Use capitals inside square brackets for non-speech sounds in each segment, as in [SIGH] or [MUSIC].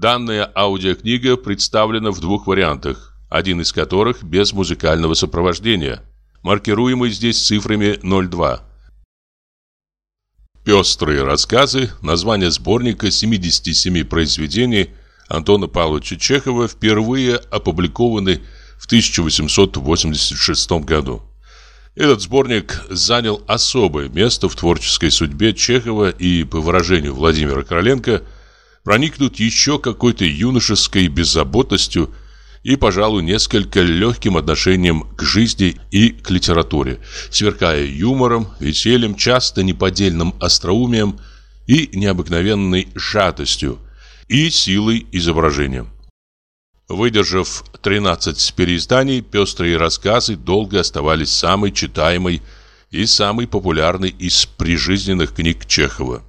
Данная аудиокнига представлена в двух вариантах, один из которых без музыкального сопровождения, маркируемый здесь цифрами 02. Пестрые рассказы, название сборника 77 произведений Антона Павловича Чехова впервые опубликованы в 1886 году. Этот сборник занял особое место в творческой судьбе Чехова и, по выражению Владимира Короленко, проникнут еще какой-то юношеской беззаботностью и, пожалуй, несколько легким отношением к жизни и к литературе, сверкая юмором, весельем, часто неподдельным остроумием и необыкновенной шатостью и силой изображения. Выдержав 13 переизданий, пестрые рассказы долго оставались самой читаемой и самой популярной из прижизненных книг Чехова.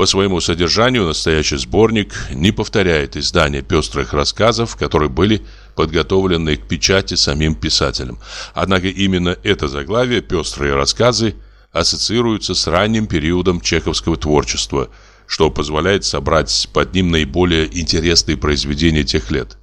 По своему содержанию настоящий сборник не повторяет издания пестрых рассказов, которые были подготовлены к печати самим писателем. Однако именно это заглавие «Пестрые рассказы» ассоциируется с ранним периодом чеховского творчества, что позволяет собрать под ним наиболее интересные произведения тех лет.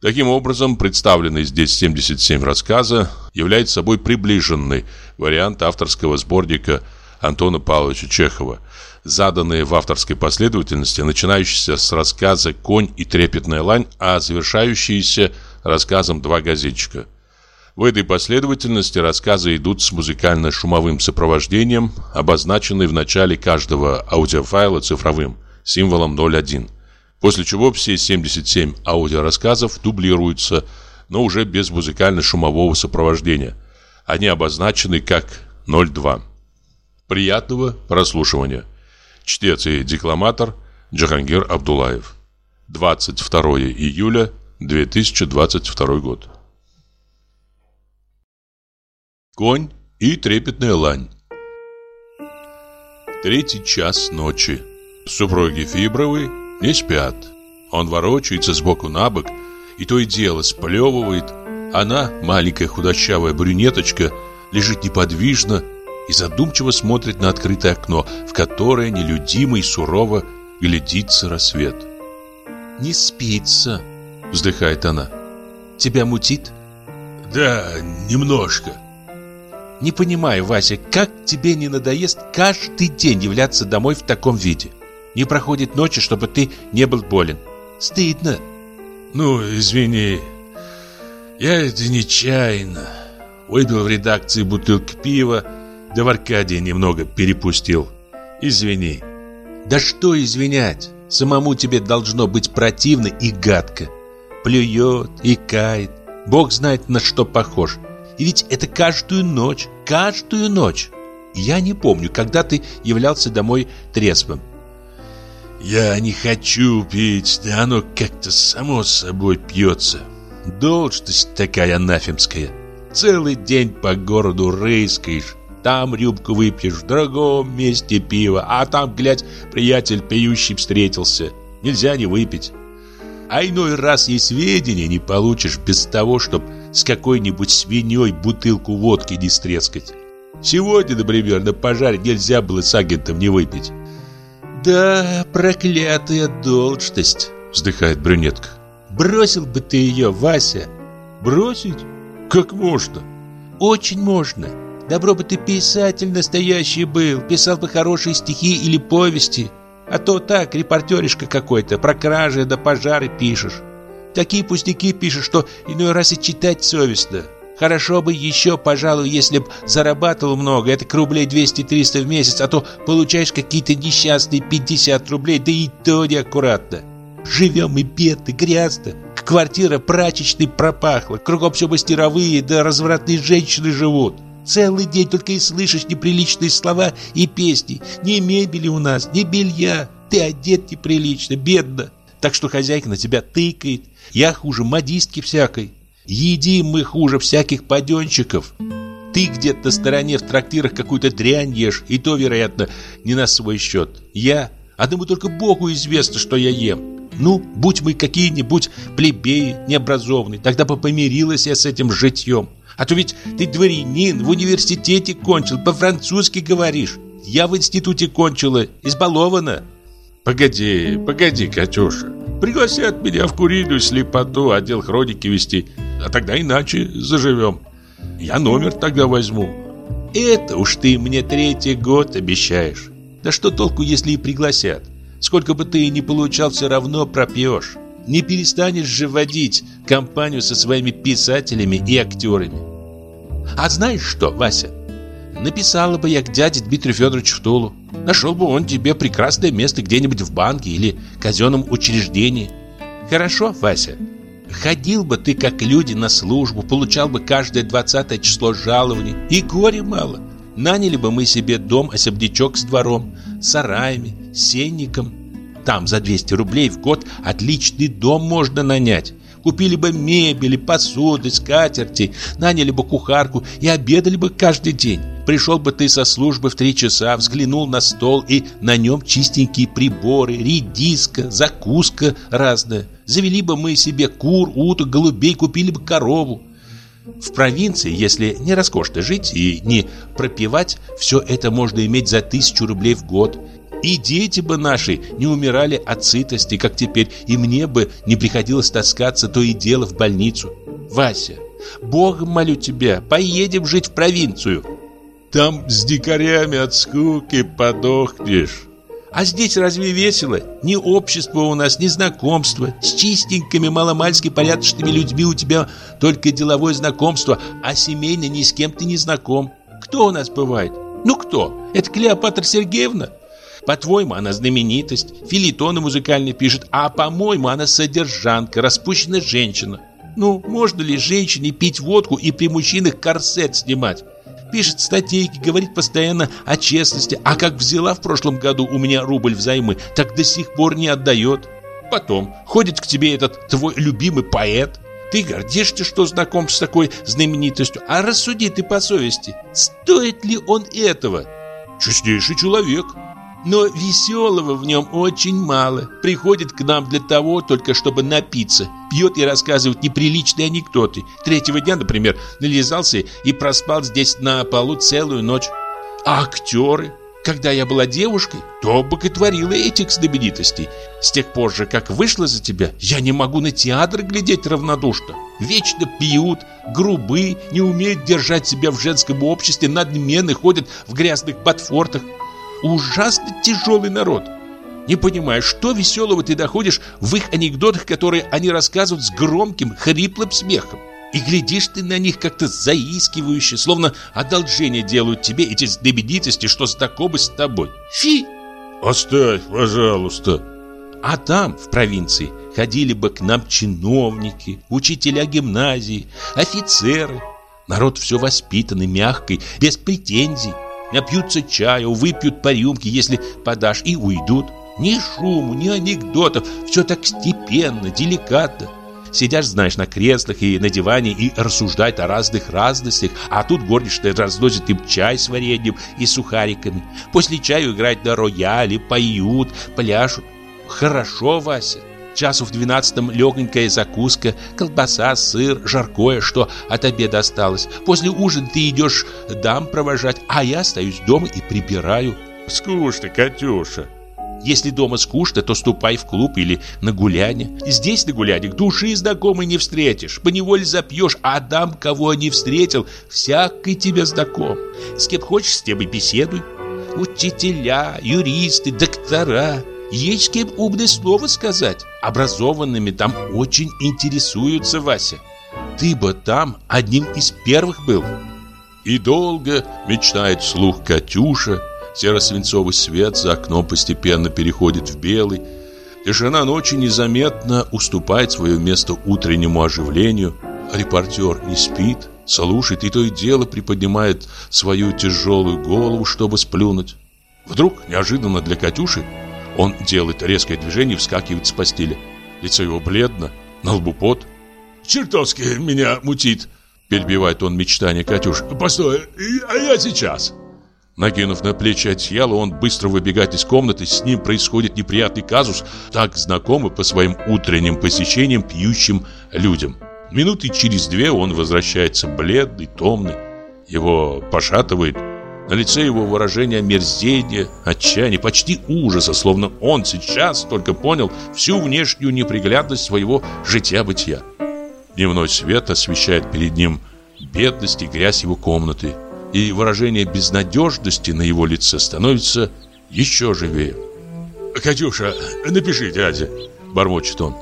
Таким образом, представленный здесь 77 рассказа является собой приближенный вариант авторского сборника Антона Павловича Чехова, заданные в авторской последовательности, начинающийся с рассказа «Конь и трепетная лань», а завершающиеся рассказом «Два газетчика». В этой последовательности рассказы идут с музыкально-шумовым сопровождением, обозначенный в начале каждого аудиофайла цифровым символом 01 после чего все 77 аудиорассказов дублируются, но уже без музыкально-шумового сопровождения. Они обозначены как 02. Приятного прослушивания. Чтец и декламатор Джахангир Абдулаев. 22 июля 2022 год. Конь и трепетная лань. Третий час ночи. Супруги Фибровы не спят. Он ворочается сбоку на бок и то и дело сплевывает. Она, маленькая худощавая брюнеточка, лежит неподвижно и задумчиво смотрит на открытое окно, в которое нелюдимо и сурово глядится рассвет. «Не спится», — вздыхает она. «Тебя мутит?» «Да, немножко». «Не понимаю, Вася, как тебе не надоест каждый день являться домой в таком виде?» Не проходит ночи, чтобы ты не был болен. Стыдно. Ну, извини. Я это нечаянно. Выпил в редакции бутылку пива, да в Аркадии немного перепустил. Извини. Да что извинять? Самому тебе должно быть противно и гадко. Плюет и кает. Бог знает, на что похож. И ведь это каждую ночь, каждую ночь. Я не помню, когда ты являлся домой трезвым. Я не хочу пить, да оно как-то само собой пьется. Должность такая анафемская. Целый день по городу рыскаешь. Там рюмку выпьешь, в другом месте пиво, а там, глядь, приятель пьющий встретился. Нельзя не выпить. А иной раз и сведения не получишь без того, чтоб с какой-нибудь свиньей бутылку водки не стрескать. Сегодня, например, на пожаре нельзя было с агентом не выпить. «Да, проклятая должность!» — вздыхает брюнетка. «Бросил бы ты ее, Вася!» «Бросить? Как можно?» «Очень можно. Добро бы ты писатель настоящий был, писал бы хорошие стихи или повести. А то так, репортеришка какой-то, про кражи да пожары пишешь. Такие пустяки пишешь, что иной раз и читать совестно. Хорошо бы еще, пожалуй, если б зарабатывал много, это к рублей 200-300 в месяц, а то получаешь какие-то несчастные 50 рублей, да и то неаккуратно. Живем и бедно, грязно. Квартира прачечной пропахла, кругом все мастеровые, да развратные женщины живут. Целый день только и слышишь неприличные слова и песни. Ни мебели у нас, ни белья. Ты одет неприлично, бедно. Так что хозяйка на тебя тыкает. Я хуже модистки всякой. Едим мы хуже всяких паденщиков. Ты где-то на стороне в трактирах какую-то дрянь ешь, и то, вероятно, не на свой счет. Я? Одному только Богу известно, что я ем. Ну, будь мы какие-нибудь плебеи необразованные, тогда бы помирилась я с этим житьем. А то ведь ты дворянин, в университете кончил, по-французски говоришь. Я в институте кончила, избалована. Погоди, погоди, Катюша. Пригласят меня в куриную слепоту, отдел хроники вести. А тогда иначе заживем. Я номер тогда возьму. Это уж ты мне третий год обещаешь. Да что толку, если и пригласят? Сколько бы ты ни получал, все равно пропьешь. Не перестанешь же водить компанию со своими писателями и актерами. А знаешь что, Вася? Написала бы я к дяде Дмитрию Федоровичу в Тулу. Нашел бы он тебе прекрасное место где-нибудь в банке или казенном учреждении. Хорошо, Вася? Ходил бы ты, как люди, на службу, получал бы каждое двадцатое число жалований, и горе мало. Наняли бы мы себе дом-особнячок с двором, сараями, сенником. Там за 200 рублей в год отличный дом можно нанять. Купили бы мебели, посуды, скатерти, наняли бы кухарку и обедали бы каждый день. Пришел бы ты со службы в три часа, взглянул на стол и на нем чистенькие приборы, редиска, закуска разная. Завели бы мы себе кур, уток, голубей, купили бы корову. В провинции, если не роскошно жить и не пропивать, все это можно иметь за тысячу рублей в год. И дети бы наши не умирали от сытости, как теперь, и мне бы не приходилось таскаться то и дело в больницу. Вася, Богом молю тебя, поедем жить в провинцию. Там с дикарями от скуки подохнешь. А здесь разве весело? Ни общества у нас, ни знакомства. С чистенькими, маломальски порядочными людьми у тебя только деловое знакомство, а семейно ни с кем ты не знаком. Кто у нас бывает? Ну кто? Это Клеопатра Сергеевна? По-твоему, она знаменитость, филитоны музыкальные пишет, а по-моему, она содержанка, распущенная женщина. Ну, можно ли женщине пить водку и при мужчинах корсет снимать? Пишет статейки, говорит постоянно о честности, а как взяла в прошлом году у меня рубль взаймы, так до сих пор не отдает. Потом ходит к тебе этот твой любимый поэт. Ты гордишься, что знаком с такой знаменитостью, а рассуди ты по совести, стоит ли он этого? Честнейший человек. Но веселого в нем очень мало. Приходит к нам для того, только чтобы напиться. Пьет и рассказывает неприличные анекдоты. Третьего дня, например, нализался и проспал здесь на полу целую ночь. А актеры? Когда я была девушкой, то боготворила этих знаменитостей. С тех пор же, как вышла за тебя, я не могу на театр глядеть равнодушно. Вечно пьют, грубы, не умеют держать себя в женском обществе, надменны, ходят в грязных ботфортах ужасно тяжелый народ. Не понимаю, что веселого ты доходишь в их анекдотах, которые они рассказывают с громким, хриплым смехом. И глядишь ты на них как-то заискивающе, словно одолжение делают тебе эти знаменитости, что знакомы с тобой. Фи! Оставь, пожалуйста. А там, в провинции, ходили бы к нам чиновники, учителя гимназии, офицеры. Народ все воспитанный, мягкий, без претензий. Напьются чаю, выпьют по рюмке, если подашь, и уйдут. Ни шуму, ни анекдотов, все так степенно, деликатно. Сидишь, знаешь, на креслах и на диване и рассуждают о разных разностях, а тут горничная разносит им чай с вареньем и сухариками. После чаю играют на рояле, поют, пляшут. Хорошо, Вася. Часу в двенадцатом легонькая закуска, колбаса, сыр, жаркое, что от обеда осталось. После ужина ты идешь дам провожать, а я остаюсь дома и прибираю. Скучно, Катюша. Если дома скучно, то ступай в клуб или на гуляние. Здесь на гулянях души знакомой не встретишь, поневоле запьешь, а дам, кого не встретил, всякий тебе знаком. С кем хочешь, с тем и беседуй. Учителя, юристы, доктора, есть с кем умное слово сказать. Образованными там очень интересуются, Вася. Ты бы там одним из первых был. И долго мечтает слух Катюша. Серо-свинцовый свет за окном постепенно переходит в белый. Тишина ночи незаметно уступает свое место утреннему оживлению. Репортер не спит, слушает и то и дело приподнимает свою тяжелую голову, чтобы сплюнуть. Вдруг, неожиданно для Катюши, он делает резкое движение и вскакивает с постели. Лицо его бледно, на лбу пот. «Чертовски меня мутит!» Перебивает он мечтание Катюш. «Постой, а я сейчас!» Накинув на плечи одеяло, он быстро выбегает из комнаты. С ним происходит неприятный казус, так знакомый по своим утренним посещениям пьющим людям. Минуты через две он возвращается бледный, томный. Его пошатывает. На лице его выражение омерзения, отчаяния, почти ужаса, словно он сейчас только понял всю внешнюю неприглядность своего жития-бытия. Дневной свет освещает перед ним бедность и грязь его комнаты, и выражение безнадежности на его лице становится еще живее. «Катюша, напиши дяде», — бормочет он.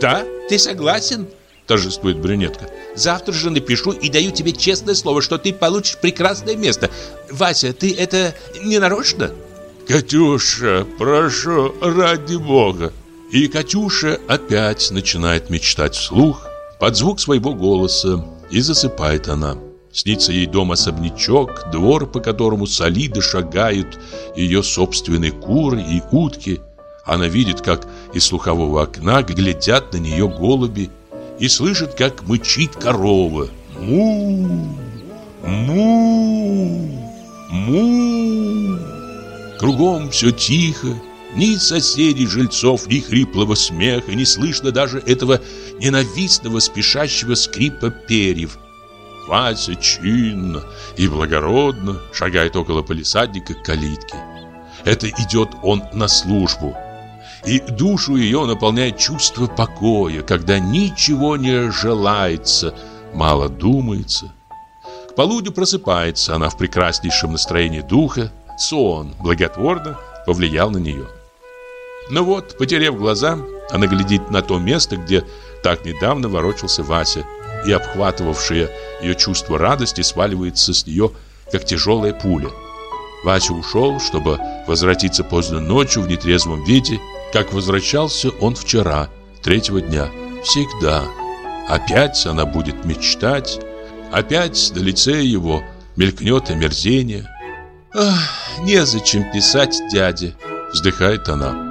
«Да, ты согласен?» — торжествует брюнетка. «Завтра же напишу и даю тебе честное слово, что ты получишь прекрасное место. Вася, ты это не нарочно?» «Катюша, прошу, ради бога!» И Катюша опять начинает мечтать вслух под звук своего голоса, и засыпает она. Снится ей дом-особнячок, двор, по которому солидо шагают ее собственные куры и утки. Она видит, как из слухового окна глядят на нее голуби и слышит, как мычит корова. Му! Му! Му! Кругом все тихо, ни соседей, жильцов, ни хриплого смеха, не слышно даже этого ненавистного спешащего скрипа перьев. Вася чинно и благородно шагает около полисадника к калитке. Это идет он на службу. И душу ее наполняет чувство покоя, когда ничего не желается, мало думается. К полудню просыпается она в прекраснейшем настроении духа, сон благотворно повлиял на нее. Ну вот, потеряв глаза, она глядит на то место, где так недавно ворочался Вася, и обхватывавшее ее чувство радости сваливается с нее, как тяжелая пуля. Вася ушел, чтобы возвратиться поздно ночью в нетрезвом виде, как возвращался он вчера, третьего дня. Всегда. Опять она будет мечтать, опять на лице его мелькнет омерзение. «Ах, незачем писать дяде», — вздыхает она.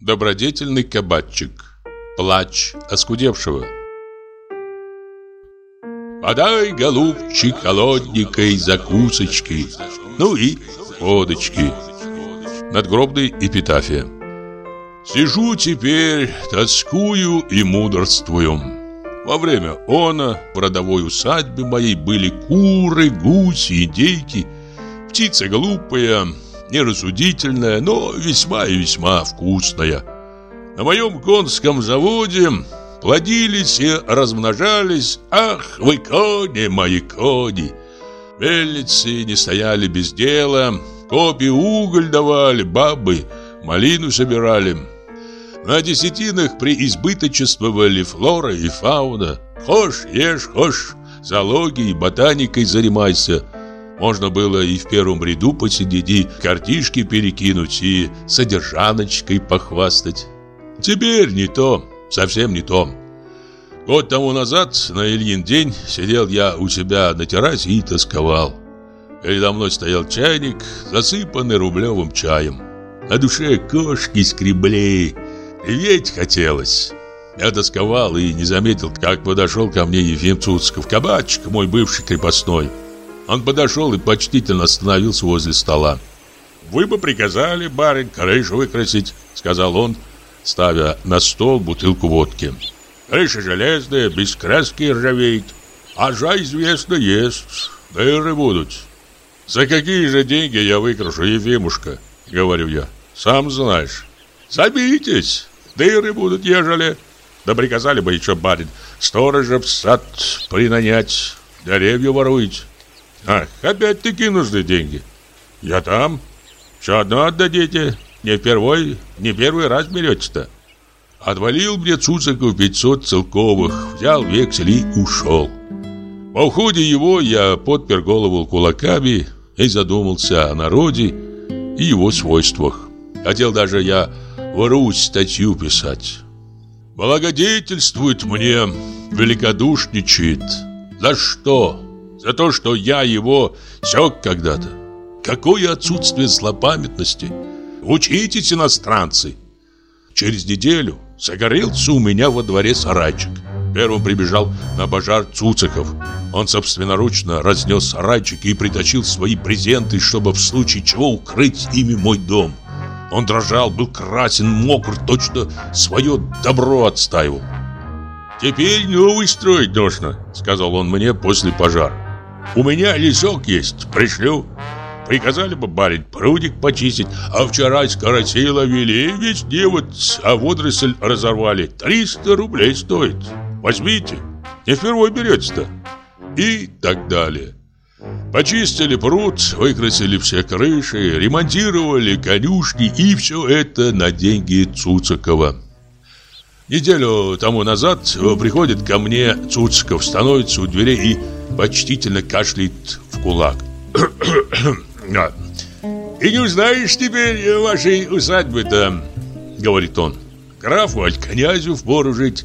Добродетельный кабачик. Плач оскудевшего. Подай, голубчик, холодненькой закусочки, ну и водочки. Надгробный эпитафия. Сижу теперь, тоскую и мудрствую. Во время она в родовой усадьбе моей были куры, гуси, индейки, птица глупая, нерассудительная, но весьма и весьма вкусная. На моем конском заводе плодились и размножались, ах, вы кони, мои кони. Мельницы не стояли без дела, копи уголь давали, бабы малину собирали. На десятинах преизбыточествовали флора и фауна. Хошь, ешь, хошь, зоологией, ботаникой занимайся – можно было и в первом ряду посидеть, и картишки перекинуть, и содержаночкой похвастать. Теперь не то, совсем не то. Год тому назад, на Ильин день, сидел я у себя на террасе и тосковал. Передо мной стоял чайник, засыпанный рублевым чаем. На душе кошки скребли, реветь хотелось. Я тосковал и не заметил, как подошел ко мне Ефим Цуцков, кабачик, мой бывший крепостной. Он подошел и почтительно остановился возле стола. «Вы бы приказали, барин, крышу выкрасить», — сказал он, ставя на стол бутылку водки. «Крыша железная, без краски ржавеет. А жа, известно, есть. Дыры будут. За какие же деньги я выкрашу, Ефимушка?» — говорю я. «Сам знаешь. Забейтесь, дыры будут, ежели...» Да приказали бы еще, барин, сторожа в сад принанять, деревья воруете. Ах, опять-таки нужны деньги. Я там. Что одно отдадите. Не впервой, не первый раз берете-то. Отвалил мне Цуциков 500 целковых, взял вексель и ушел. По уходе его я подпер голову кулаками и задумался о народе и его свойствах. Хотел даже я в Русь статью писать. Благодетельствует мне, великодушничает. За что? За то, что я его сёк когда-то. Какое отсутствие злопамятности. Учитесь, иностранцы. Через неделю загорелся у меня во дворе сарайчик. Первым прибежал на пожар Цуциков. Он собственноручно разнес сарайчик и притащил свои презенты, чтобы в случае чего укрыть ими мой дом. Он дрожал, был красен, мокр, точно свое добро отстаивал. «Теперь новый строить нужно», — сказал он мне после пожара. «У меня лесок есть, пришлю». Приказали бы барин прудик почистить, а вчера скороти ловили, везде вот, а водоросль разорвали. 300 рублей стоит. Возьмите, не впервые берете-то. И так далее. Почистили пруд, выкрасили все крыши, ремонтировали конюшни и все это на деньги Цуцикова. Неделю тому назад приходит ко мне Цуциков, становится у дверей и почтительно кашляет в кулак. «И не узнаешь теперь вашей усадьбы-то», — говорит он. «Графу аль князю в пору жить,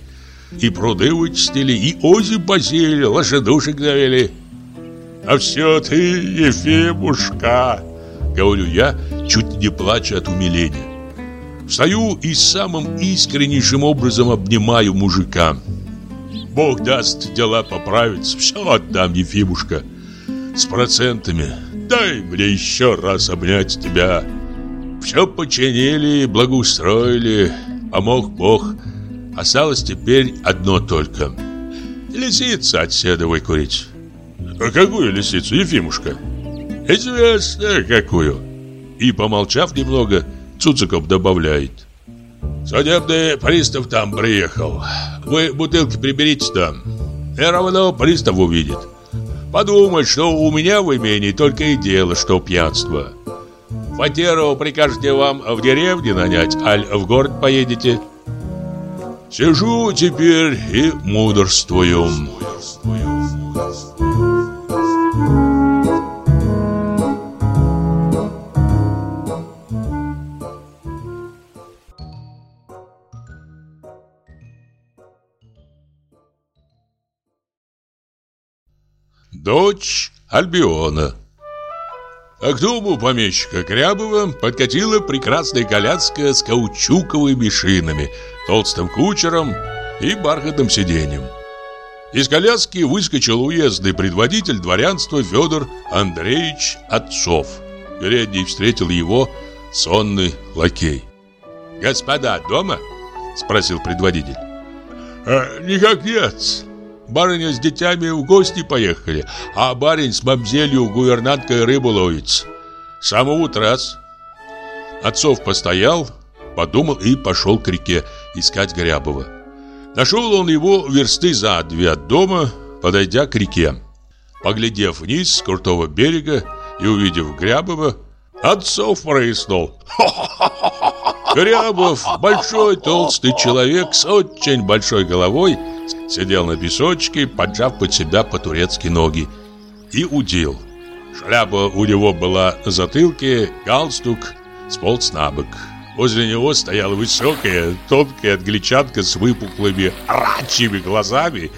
и пруды вычистили, и озим посеяли, лошадушек завели». «А все ты, Ефимушка!» Говорю я, чуть не плача от умиления. Встаю и самым искреннейшим образом обнимаю мужика. Бог даст, дела поправятся, все отдам, Ефимушка. С процентами. Дай мне еще раз обнять тебя. Все починили, благоустроили, помог Бог. Осталось теперь одно только. Лисица от седа выкурить. А какую лисицу, Ефимушка? Известно, какую. И, помолчав немного, Цуциков добавляет. Судебный пристав там приехал. Вы бутылки приберите там. И равно пристав увидит. Подумать, что у меня в имении только и дело, что пьянство. Фатеру прикажете вам в деревне нанять, аль в город поедете? Сижу теперь и мудрствую. Дочь Альбиона А к дому помещика Крябова подкатила прекрасная коляска с каучуковыми шинами, толстым кучером и бархатным сиденьем. Из коляски выскочил уездный предводитель дворянства Федор Андреевич Отцов. Передний встретил его сонный лакей. «Господа дома?» – спросил предводитель. «А, «Никак нет», Барыня с детьми в гости поехали, а барин с мамзелью гувернанткой рыбу ловит. С самого утра. Отцов постоял, подумал и пошел к реке искать Грябова. Нашел он его версты за две от дома, подойдя к реке. Поглядев вниз с крутого берега и увидев Грябова, Отцов прыснул. [LAUGHS] Грябов, большой толстый человек с очень большой головой, Сидел на песочке, поджав под себя по-турецки ноги И удил Шляпа у него была на затылке, галстук сполз на бок Возле него стояла высокая, тонкая англичанка с выпуклыми рачьими глазами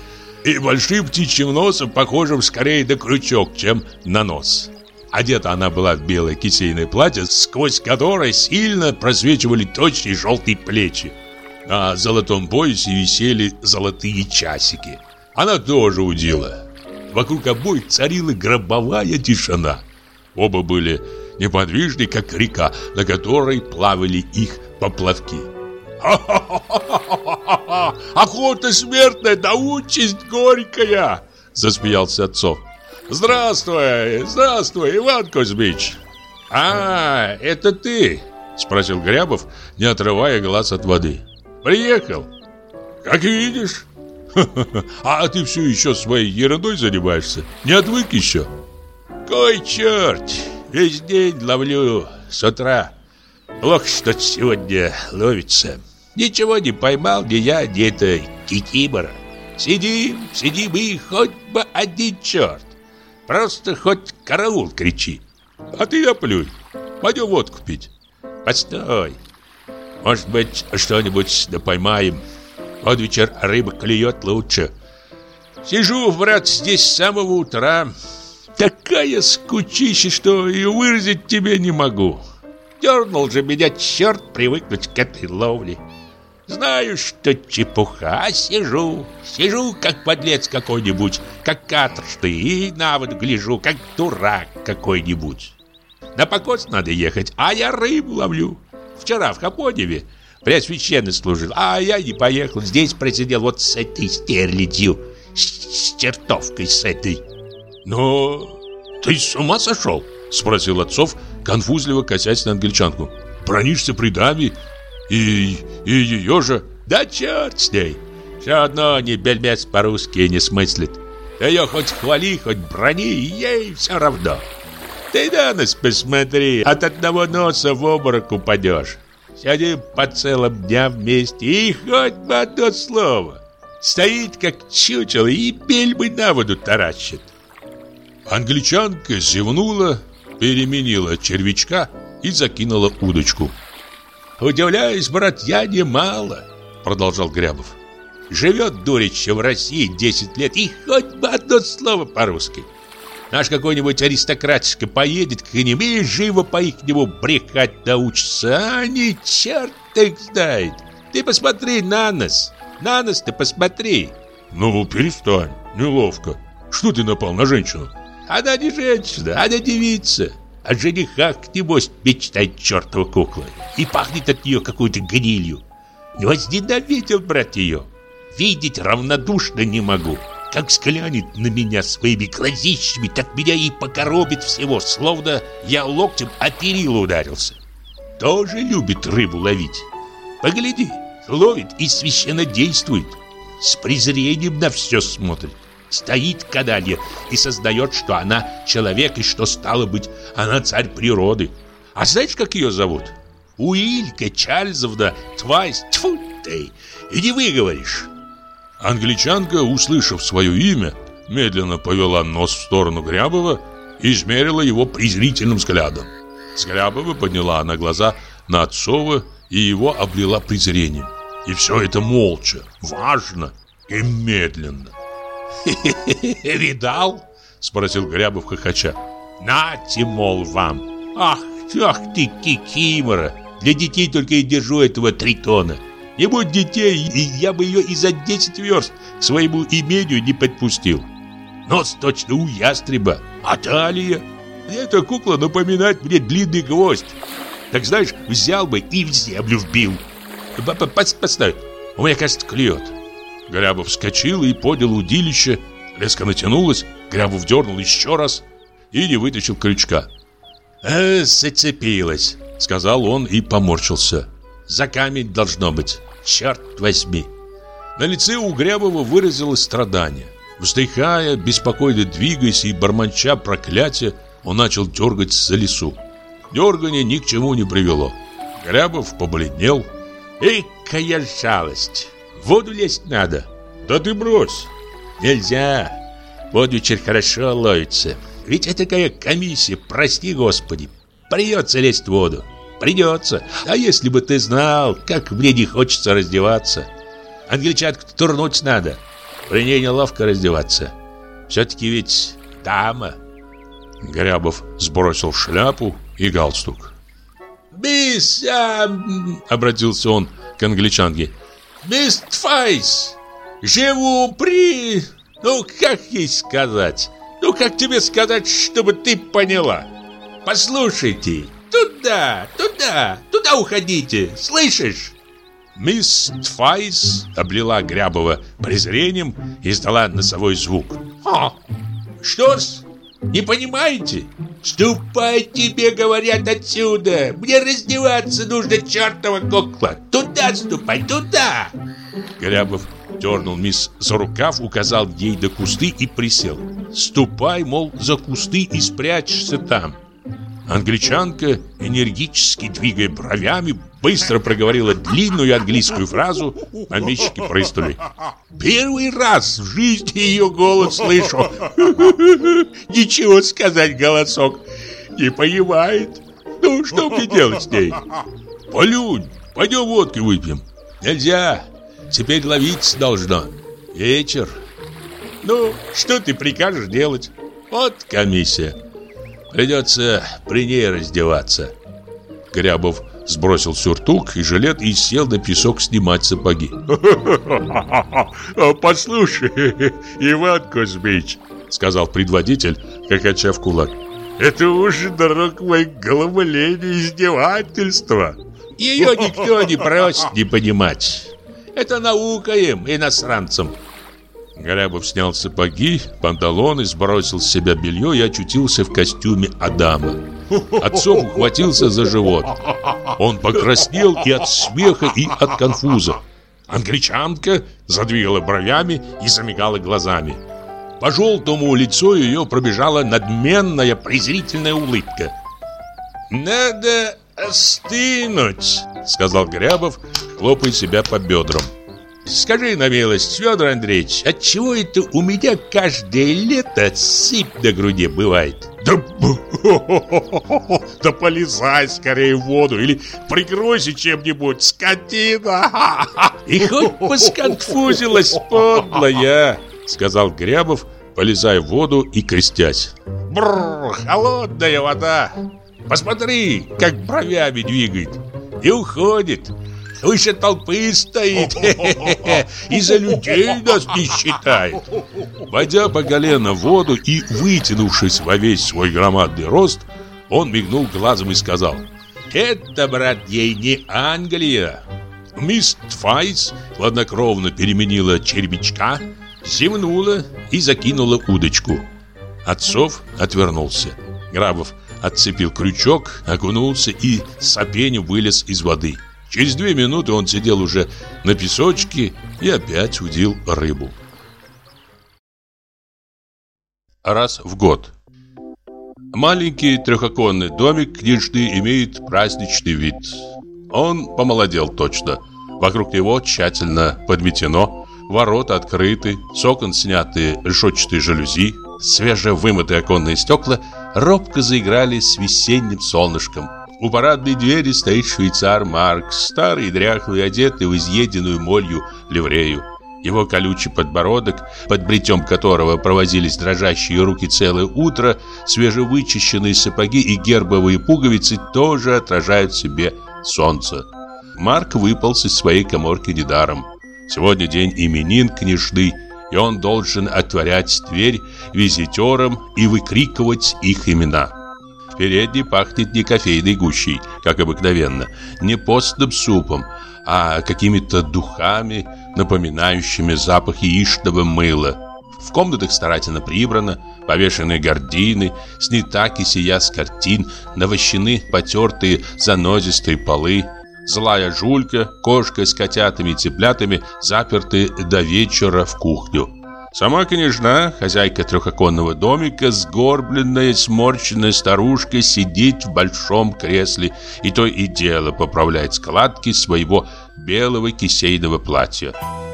и большим птичьим носом, похожим скорее на крючок, чем на нос. Одета она была в белое кисейное платье, сквозь которое сильно просвечивали точные желтые плечи. На золотом поясе висели золотые часики. Она тоже удила. Вокруг обоих царила гробовая тишина. Оба были неподвижны, как река, на которой плавали их поплавки. «Ха-ха-ха-ха-ха! Охота смертная, да участь горькая!» Засмеялся отцов. «Здравствуй, здравствуй, Иван Кузьмич!» «А, это ты?» Спросил Грябов, не отрывая глаз от воды. Приехал. Как видишь. [LAUGHS] А ты все еще своей ерундой занимаешься? Не отвык еще? Кой черт! Весь день ловлю с утра. Плохо, что сегодня ловится. Ничего не поймал ни я, ни это кикимора. Сидим, сидим и хоть бы один черт. Просто хоть караул кричи. А ты наплюнь. Пойдем водку пить. Постой, может быть, что-нибудь да поймаем. Под вечер рыба клюет лучше. Сижу, брат, здесь с самого утра. Такая скучища, что и выразить тебе не могу. Дернул же меня черт привыкнуть к этой ловле. Знаю, что чепуха, сижу, сижу, как подлец какой-нибудь, как каторжный, и на вот гляжу, как дурак какой-нибудь. На покос надо ехать, а я рыбу ловлю. Вчера в Хапоневе Преосвященный служил, а я не поехал. Здесь просидел вот с этой стерлядью, с, с чертовкой с этой. Но ты с ума сошел? Спросил отцов, конфузливо косясь на англичанку. Бронишься при даме и, и ее же... Да черт с ней! Все одно ни бельмес по-русски не смыслит. Ее хоть хвали, хоть брони, ей все равно. Ты на нас посмотри, от одного носа в обморок упадешь. Сядем по целым дням вместе и хоть бы одно слово. Стоит как чучело и бельмы на воду таращит. Англичанка зевнула, переменила червячка и закинула удочку. «Удивляюсь, брат, я немало», — продолжал Грябов. «Живет дурич в России 10 лет и хоть бы одно слово по-русски. Наш какой-нибудь аристократишка поедет к ним и живо по их нему брехать научится. А они черт их знает. Ты посмотри на нас. На нас ты посмотри. Ну, перестань. Неловко. Что ты напал на женщину? Она не женщина, она девица. О женихах, небось, мечтает чертова кукла. И пахнет от нее какой-то гнилью. Возненавидел, брат, ее. Видеть равнодушно не могу. Как взглянет на меня своими глазищами, так меня и покоробит всего, словно я локтем о перила ударился. Тоже любит рыбу ловить. Погляди, ловит и священно действует. С презрением на все смотрит. Стоит кадалья и создает, что она человек и что, стало быть, она царь природы. А знаешь, как ее зовут? Уилька Чарльзовна Твайс. Тьфу ты, и не выговоришь. Англичанка, услышав свое имя, медленно повела нос в сторону Грябова и измерила его презрительным взглядом. С Грябова подняла она глаза на Отцова и его облила презрением. И все это молча, важно и медленно. [LAUGHS] «Видал?» — спросил Грябов хохоча. «Нате, мол, вам! Ах, ах ты, кикимора! Для детей только и держу этого тритона!» Не будь детей, и я бы ее и за 10 верст к своему имению не подпустил. Нос точно у ястреба, а талия... Эта кукла напоминает мне длинный гвоздь. Так знаешь, взял бы и в землю вбил. Поставь, у меня, кажется, клюет. Грябов вскочил и поднял удилище. Леска натянулась, Грябов дернул еще раз и не вытащил крючка. «Э, зацепилась», — сказал он и поморщился. «За камень должно быть» черт возьми!» На лице у Грябова выразилось страдание. Вздыхая, беспокойно двигаясь и бормоча проклятия, он начал дергать за лесу. Дергание ни к чему не привело. Грябов побледнел. «Экая жалость! В воду лезть надо!» «Да ты брось!» «Нельзя! Вот вечер хорошо ловится. Ведь это такая комиссия, прости господи! Придется лезть в воду!» Придется. А если бы ты знал, как мне не хочется раздеваться. Англичатку турнуть надо. При ней неловко раздеваться. Все-таки ведь дама. Грябов сбросил шляпу и галстук. «Мисс...» а, — обратился он к англичанке. «Мисс Файс, живу при... Ну, как ей сказать? Ну, как тебе сказать, чтобы ты поняла? Послушайте, Туда, туда, туда уходите, слышишь? Мисс Тфайс облила Грябова презрением и издала носовой звук. «А, что-с, не понимаете? Ступай, тебе говорят отсюда! Мне раздеваться нужно, чертова кукла! Туда ступай, туда!» Грябов дернул мисс за рукав, указал ей до кусты и присел. «Ступай, мол, за кусты и спрячься там!» Англичанка, энергически двигая бровями, быстро проговорила длинную английскую фразу. Помещики прыснули. Первый раз в жизни ее голос слышу. [LAUGHS] Ничего сказать голосок. Не понимает. Ну, что мне делать с ней? Полюнь, пойдем водки выпьем. Нельзя. Теперь ловить должно. Вечер. Ну, что ты прикажешь делать? Вот комиссия. Придется при ней раздеваться. Грябов сбросил сюртук и жилет и сел на песок снимать сапоги. [LAUGHS] «Послушай, Иван Кузьмич», — сказал предводитель, хохоча в кулак, «это уже, дорог мой, головоление издевательство. Ее [LAUGHS] никто не просит не понимать. Это наука им, иностранцам. Голябов снял сапоги, панталоны, сбросил с себя белье и очутился в костюме Адама. Отцов ухватился за живот. Он покраснел и от смеха, и от конфуза. Англичанка задвигала бровями и замигала глазами. По желтому лицу ее пробежала надменная презрительная улыбка. «Надо остынуть», — сказал Грябов, хлопая себя по бедрам. Скажи на милость, Федор Андреевич, отчего это у меня каждое лето сыпь на груди бывает? Да, [LAUGHS] да полезай скорее в воду или прикройся чем-нибудь, скотина! [LAUGHS] И хоть посконфузилась подлая, [LAUGHS] сказал Грябов, полезая в воду и крестясь. Бррр, холодная вода. Посмотри, как бровями двигает. И уходит выше толпы стоит [LAUGHS] и за людей нас не считает. Войдя по колено в воду и вытянувшись во весь свой громадный рост, он мигнул глазом и сказал «Это, брат, ей не Англия». Мисс Файс хладнокровно переменила червячка, зевнула и закинула удочку. Отцов отвернулся. Грабов отцепил крючок, окунулся и с сопенью вылез из воды. Через две минуты он сидел уже на песочке и опять удил рыбу. Раз в год. Маленький трехоконный домик книжный имеет праздничный вид. Он помолодел точно. Вокруг него тщательно подметено, ворота открыты, с окон сняты решетчатые жалюзи, свежевымытые оконные стекла робко заиграли с весенним солнышком. У парадной двери стоит швейцар Маркс, старый дряхлый, одетый в изъеденную молью ливрею. Его колючий подбородок, под бритьем которого провозились дрожащие руки целое утро, свежевычищенные сапоги и гербовые пуговицы тоже отражают в себе солнце. Марк выполз из своей коморки недаром. Сегодня день именин княжды, и он должен отворять дверь визитерам и выкрикивать их имена. В передней пахнет не кофейной гущей, как обыкновенно, не постным супом, а какими-то духами, напоминающими запах яичного мыла. В комнатах старательно прибрано, повешены гардины, снята кисия с картин, навощены потертые занозистые полы. Злая жулька, кошка с котятами и цыплятами заперты до вечера в кухню. Сама княжна, хозяйка трехоконного домика, сгорбленная, сморщенная старушка, сидит в большом кресле и то и дело поправляет складки своего белого кисейного платья.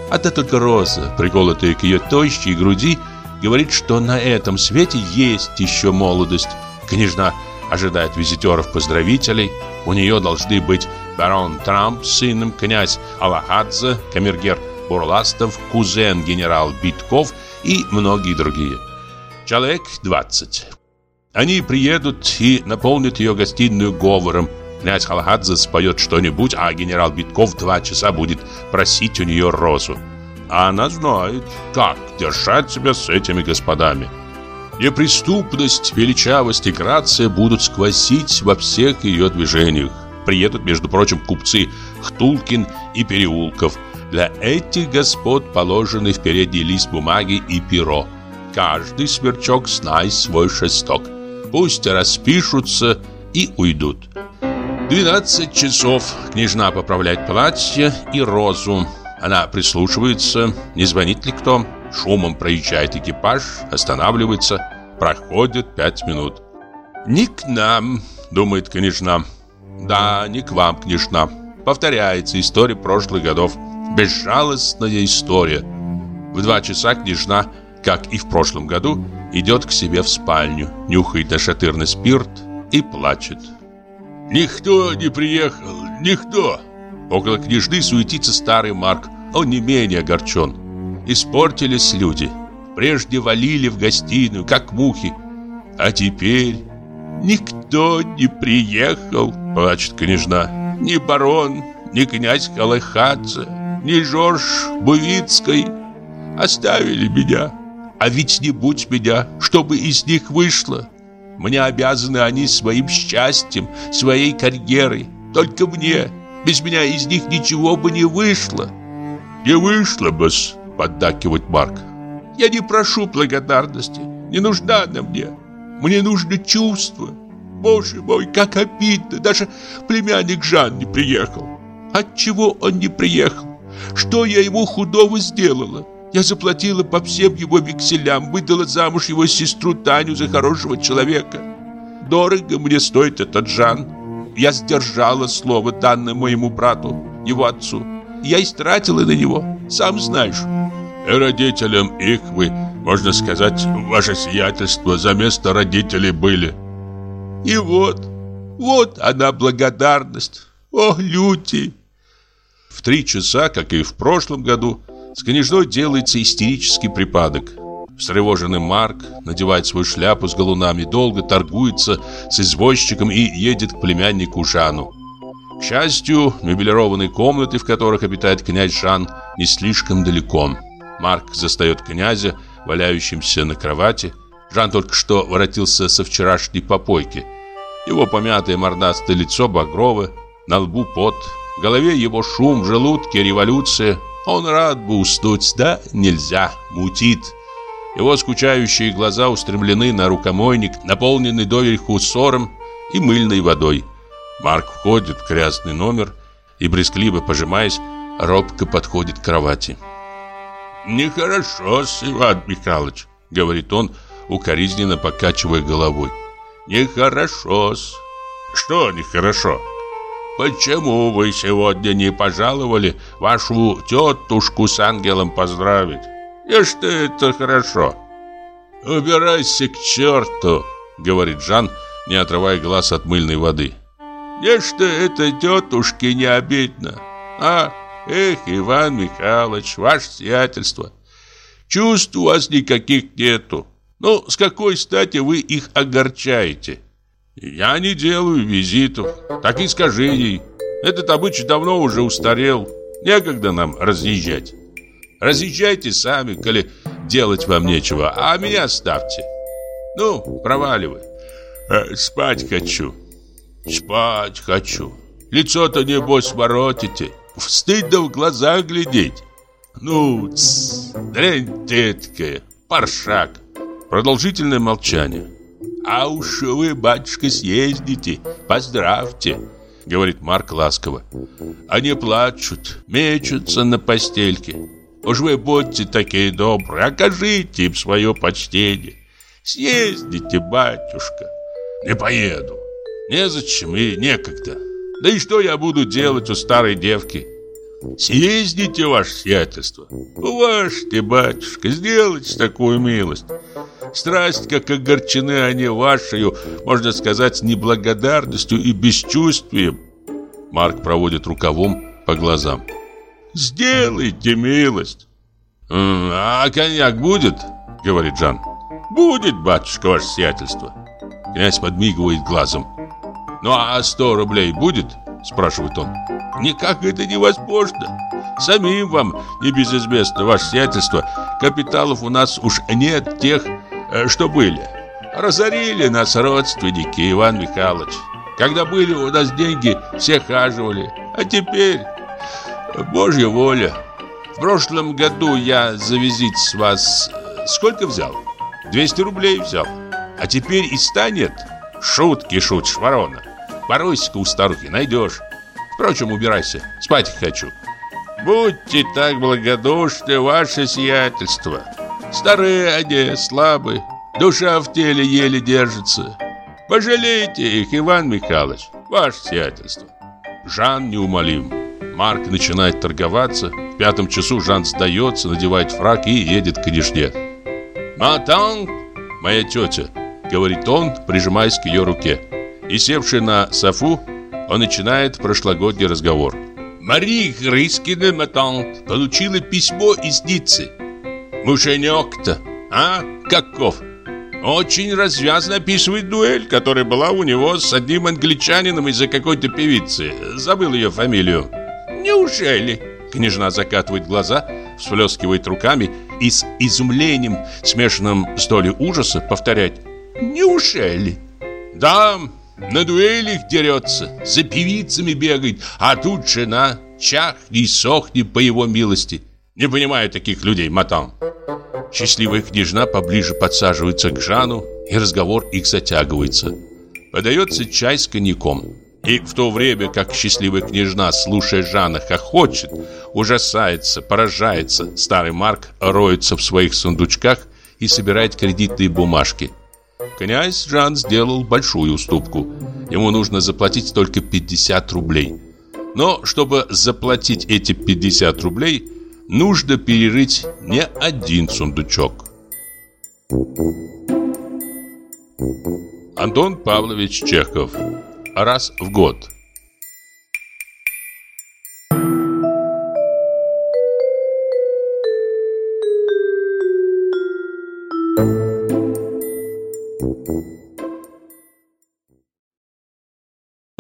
Одна только роза, приколотая к ее тощей груди, говорит, что на этом свете есть еще молодость. Княжна ожидает визитеров-поздравителей. У нее должны быть барон Трамп с сыном, князь Аллахадзе, камергер Бурластов, кузен генерал Битков и многие другие. Человек 20. Они приедут и наполнят ее гостиную говором. Князь Халахадзе споет что-нибудь, а генерал Битков два часа будет просить у нее розу. А она знает, как держать себя с этими господами. Неприступность, величавость и грация будут сквозить во всех ее движениях. Приедут, между прочим, купцы Хтулкин и Переулков – для этих господ положены в передний лист бумаги и перо. Каждый сверчок знает свой шесток. Пусть распишутся и уйдут. 12 часов княжна поправляет платье и розу. Она прислушивается, не звонит ли кто. Шумом проезжает экипаж, останавливается. Проходит пять минут. «Не к нам», — думает княжна. «Да, не к вам, княжна». Повторяется история прошлых годов безжалостная история. В два часа княжна, как и в прошлом году, идет к себе в спальню, нюхает нашатырный спирт и плачет. «Никто не приехал, никто!» Около княжны суетится старый Марк, он не менее огорчен. Испортились люди. Прежде валили в гостиную, как мухи. А теперь никто не приехал, плачет княжна. Ни барон, ни князь Калахадзе, ни Жорж Бувицкой оставили меня. А ведь не будь меня, чтобы из них вышло. Мне обязаны они своим счастьем, своей карьерой. Только мне. Без меня из них ничего бы не вышло. Не вышло бы, поддакивает Марк. Я не прошу благодарности. Не нужна она мне. Мне нужно чувство. Боже мой, как обидно. Даже племянник Жан не приехал. Отчего он не приехал? Что я ему худого сделала? Я заплатила по всем его векселям, выдала замуж его сестру Таню за хорошего человека. Дорого мне стоит этот Жан. Я сдержала слово, данное моему брату, его отцу. Я истратила на него, сам знаешь. Родителям их вы, можно сказать, ваше сиятельство за место родителей были. И вот, вот она благодарность. О, люди! В три часа, как и в прошлом году, с княжной делается истерический припадок. Встревоженный Марк надевает свою шляпу с галунами, долго торгуется с извозчиком и едет к племяннику Жану. К счастью, мебелированные комнаты, в которых обитает князь Жан, не слишком далеко. Марк застает князя, валяющимся на кровати. Жан только что воротился со вчерашней попойки. Его помятое мордастое лицо багровое, на лбу пот, в голове его шум, в желудке революция. Он рад бы уснуть, да нельзя, мутит. Его скучающие глаза устремлены на рукомойник, наполненный доверху ссором и мыльной водой. Марк входит в грязный номер и, брезгливо пожимаясь, робко подходит к кровати. «Нехорошо, Иван Михайлович», — говорит он, укоризненно покачивая головой. «Нехорошо-с». «Что нехорошо?» Почему вы сегодня не пожаловали вашу тетушку с ангелом поздравить? И что это хорошо? Убирайся к черту, говорит Жан, не отрывая глаз от мыльной воды. Не что это тетушке не обидно. А, эх, Иван Михайлович, ваше сиятельство. Чувств у вас никаких нету. Ну, с какой стати вы их огорчаете? Я не делаю визитов. Так и скажи ей. Этот обычай давно уже устарел. Некогда нам разъезжать. Разъезжайте сами, коли делать вам нечего, а меня ставьте. Ну, проваливай. Э, спать хочу. Спать хочу. Лицо-то, небось, воротите. Стыдно в глаза глядеть. Ну, тс, дрянь ты паршак. Продолжительное молчание. А уж вы, батюшка, съездите, поздравьте, говорит Марк ласково. Они плачут, мечутся на постельке. Уж вы будьте такие добрые, окажите им свое почтение. Съездите, батюшка. Не поеду. Незачем и некогда. Да и что я буду делать у старой девки? Съездите, ваше сиятельство. Уважьте, батюшка, сделайте такую милость. Страсть, как огорчены они вашей, можно сказать, неблагодарностью и бесчувствием. Марк проводит рукавом по глазам. Сделайте милость. А коньяк будет? Говорит Жан. Будет, батюшка, ваше сиятельство. Князь подмигивает глазом. Ну а сто рублей будет? Спрашивает он. Никак это невозможно. Самим вам небезызвестно, ваше сиятельство, капиталов у нас уж нет тех, Э, что были. Разорили нас родственники, Иван Михайлович. Когда были у нас деньги, все хаживали. А теперь, божья воля. В прошлом году я за визит с вас э, сколько взял? 200 рублей взял. А теперь и станет. Шутки шутишь, ворона. Поройся-ка у старухи, найдешь. Впрочем, убирайся, спать хочу. Будьте так благодушны, ваше сиятельство. Старые они, слабые, душа в теле еле держится. Пожалейте их, Иван Михайлович, ваше сиятельство. Жан неумолим. Марк начинает торговаться. В пятом часу Жан сдается, надевает фрак и едет к княжне. «Матан, моя тетя», — говорит он, прижимаясь к ее руке. И севший на софу, он начинает прошлогодний разговор. «Мари Грыскина, матан, получила письмо из Ниццы. Муженек-то, а? Каков? Очень развязно описывает дуэль, которая была у него с одним англичанином из-за какой-то певицы. Забыл ее фамилию. Неужели? Княжна закатывает глаза, всплескивает руками и с изумлением, смешанным с долей ужаса, повторяет. Неужели? Да, На дуэлях дерется, за певицами бегает, а тут жена чахни и сохни по его милости. Не понимаю таких людей, матан. Счастливая княжна поближе подсаживается к Жану, и разговор их затягивается. Подается чай с коньяком. И в то время, как счастливая княжна, слушая Жана, хохочет, ужасается, поражается, старый Марк роется в своих сундучках и собирает кредитные бумажки. Князь Жан сделал большую уступку. Ему нужно заплатить только 50 рублей. Но чтобы заплатить эти 50 рублей, нужно перерыть не один сундучок. Антон Павлович Чехов. Раз в год.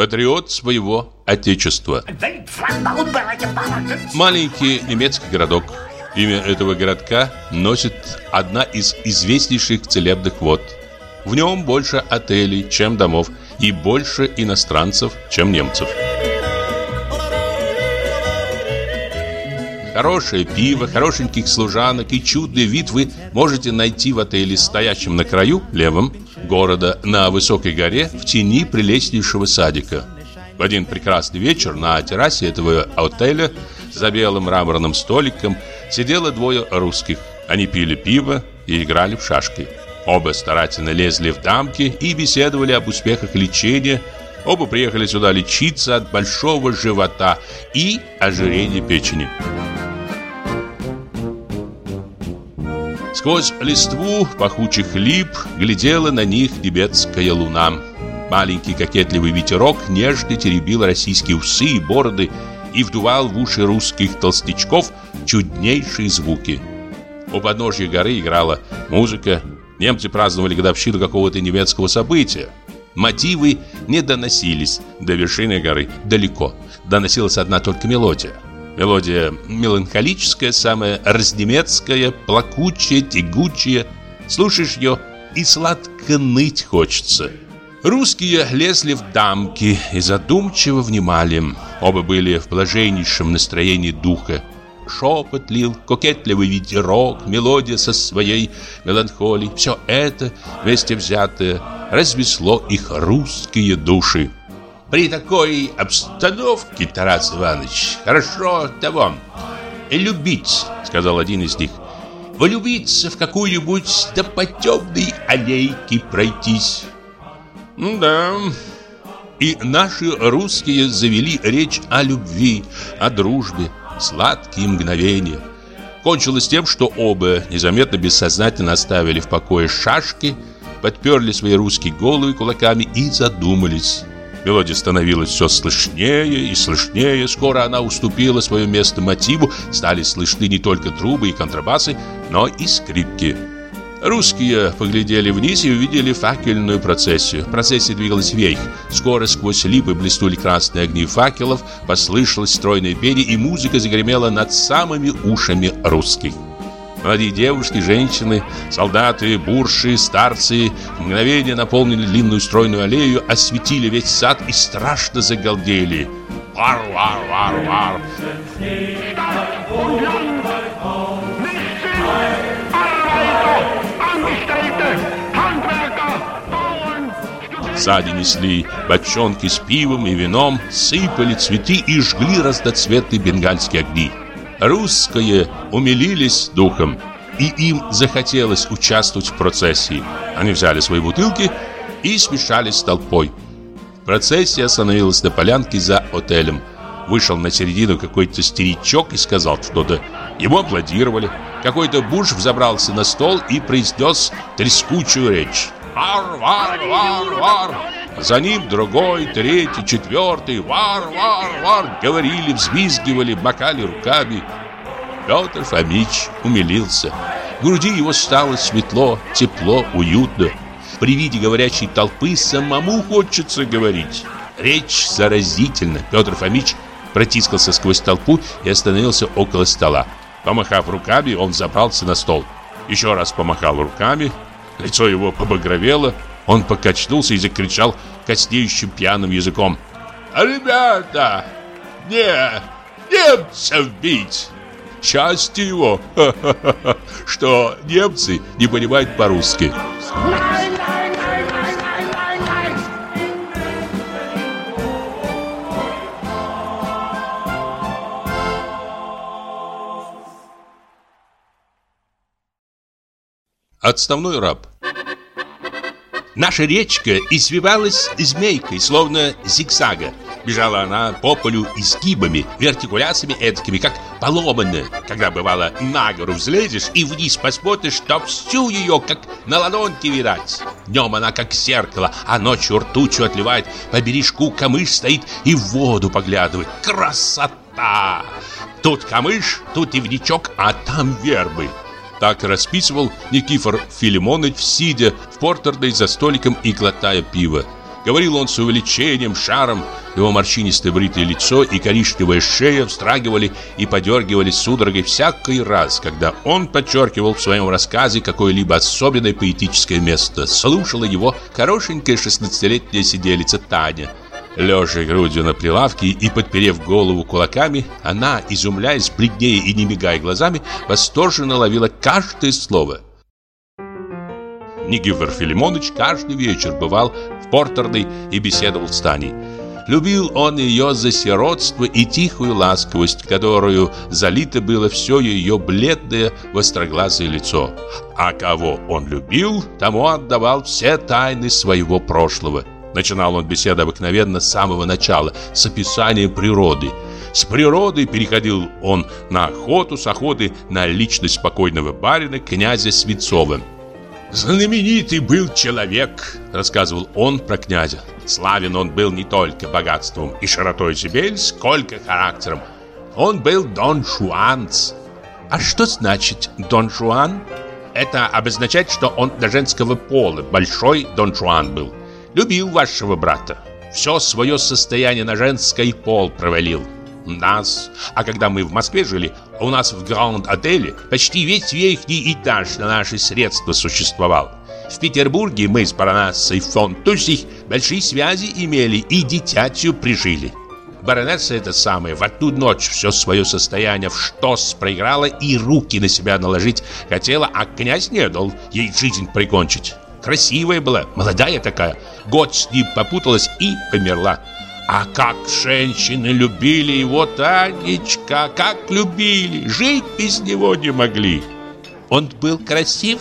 Патриот своего отечества. Маленький немецкий городок. Имя этого городка носит одна из известнейших целебных вод. В нем больше отелей, чем домов, и больше иностранцев, чем немцев. Хорошее пиво, хорошеньких служанок и чудный вид вы можете найти в отеле, стоящем на краю, левом, города, на высокой горе, в тени прелестнейшего садика. В один прекрасный вечер на террасе этого отеля за белым мраморным столиком сидело двое русских. Они пили пиво и играли в шашки. Оба старательно лезли в дамки и беседовали об успехах лечения. Оба приехали сюда лечиться от большого живота и ожирения печени. Сквозь листву пахучих лип глядела на них тибетская луна. Маленький кокетливый ветерок нежно теребил российские усы и бороды и вдувал в уши русских толстячков чуднейшие звуки. У подножья горы играла музыка, немцы праздновали годовщину какого-то немецкого события. Мотивы не доносились до вершины горы далеко, доносилась одна только мелодия. Мелодия меланхолическая, самая разнемецкая, плакучая, тягучая. Слушаешь ее и сладко ныть хочется. Русские лезли в дамки и задумчиво внимали. Оба были в блаженнейшем настроении духа. Шепот лил, кокетливый ветерок, мелодия со своей меланхолией. Все это, вместе взятое, развесло их русские души. При такой обстановке, Тарас Иванович, хорошо того любить, сказал один из них. Влюбиться в какую-нибудь да аллейке пройтись. Да. И наши русские завели речь о любви, о дружбе, сладкие мгновения. Кончилось тем, что оба незаметно бессознательно оставили в покое шашки, подперли свои русские головы кулаками и задумались. Мелодия становилась все слышнее и слышнее. Скоро она уступила свое место мотиву. Стали слышны не только трубы и контрабасы, но и скрипки. Русские поглядели вниз и увидели факельную процессию. Процессия двигалась вверх. Скоро сквозь липы блеснули красные огни факелов, послышалось стройное пение, и музыка загремела над самыми ушами русских. Молодые девушки, женщины, солдаты, бурши, старцы в мгновение наполнили длинную стройную аллею, осветили весь сад и страшно загалдели. Вар, вар, вар, вар. Сзади несли бочонки с пивом и вином, сыпали цветы и жгли разноцветные бенгальские огни. Русские умилились духом, и им захотелось участвовать в процессии. Они взяли свои бутылки и смешались с толпой. Процессия остановилась на полянке за отелем. Вышел на середину какой-то старичок и сказал что-то. Ему аплодировали. Какой-то буш взобрался на стол и произнес трескучую речь. «Вар, вар, вар, вар!» За ним другой, третий, четвертый «Вар, вар, вар!» Говорили, взвизгивали, макали руками. Петр Фомич умилился. В груди его стало светло, тепло, уютно. При виде говорящей толпы самому хочется говорить. Речь заразительна. Петр Фомич протискался сквозь толпу и остановился около стола. Помахав руками, он забрался на стол. Еще раз помахал руками, лицо его побагровело, Он покачнулся и закричал коснеющим пьяным языком. «Ребята! Не! Немцев бить!» Счастье его, [LAUGHS] что немцы не понимают по-русски. Отставной раб Наша речка извивалась змейкой, словно зигзага. Бежала она по полю изгибами, вертикуляциями эдакими, как поломанная. Когда бывало на гору взлезешь и вниз посмотришь, то всю ее, как на ладонке видать. Днем она как зеркало, а ночью ртучью отливает. По бережку камыш стоит и в воду поглядывает. Красота! Тут камыш, тут ивничок, а там вербы. Так расписывал Никифор Филимонович, сидя в портерной за столиком и глотая пиво. Говорил он с увеличением, шаром, его морщинистое бритое лицо и коричневая шея встрагивали и подергивались судорогой всякий раз, когда он подчеркивал в своем рассказе какое-либо особенное поэтическое место. Слушала его хорошенькая шестнадцатилетняя сиделица Таня – Лежа грудью на прилавке и подперев голову кулаками, она, изумляясь, бледнее и не мигая глазами, восторженно ловила каждое слово. Нигифор Филимонович каждый вечер бывал в портерной и беседовал с Таней. Любил он ее за сиротство и тихую ласковость, которую залито было все ее бледное востроглазое лицо. А кого он любил, тому отдавал все тайны своего прошлого – Начинал он беседу обыкновенно с самого начала, с описания природы. С природы переходил он на охоту, с охоты на личность спокойного барина князя Свинцова. «Знаменитый был человек», — рассказывал он про князя. Славен он был не только богатством и широтой земель, сколько характером. Он был Дон Жуанц. А что значит Дон Жуан? Это обозначает, что он до женского пола, большой Дон Жуан был. Любил вашего брата. Все свое состояние на женский пол провалил. Нас. А когда мы в Москве жили, у нас в Гранд-отеле почти весь верхний этаж на наши средства существовал. В Петербурге мы с баронессой фон Тусих большие связи имели и дитятью прижили. Баронесса это самое в одну ночь все свое состояние в штос проиграла и руки на себя наложить хотела, а князь не дал ей жизнь прикончить. Красивая была, молодая такая. Год с ним попуталась и померла. А как женщины любили его, Танечка, как любили, жить без него не могли. Он был красив?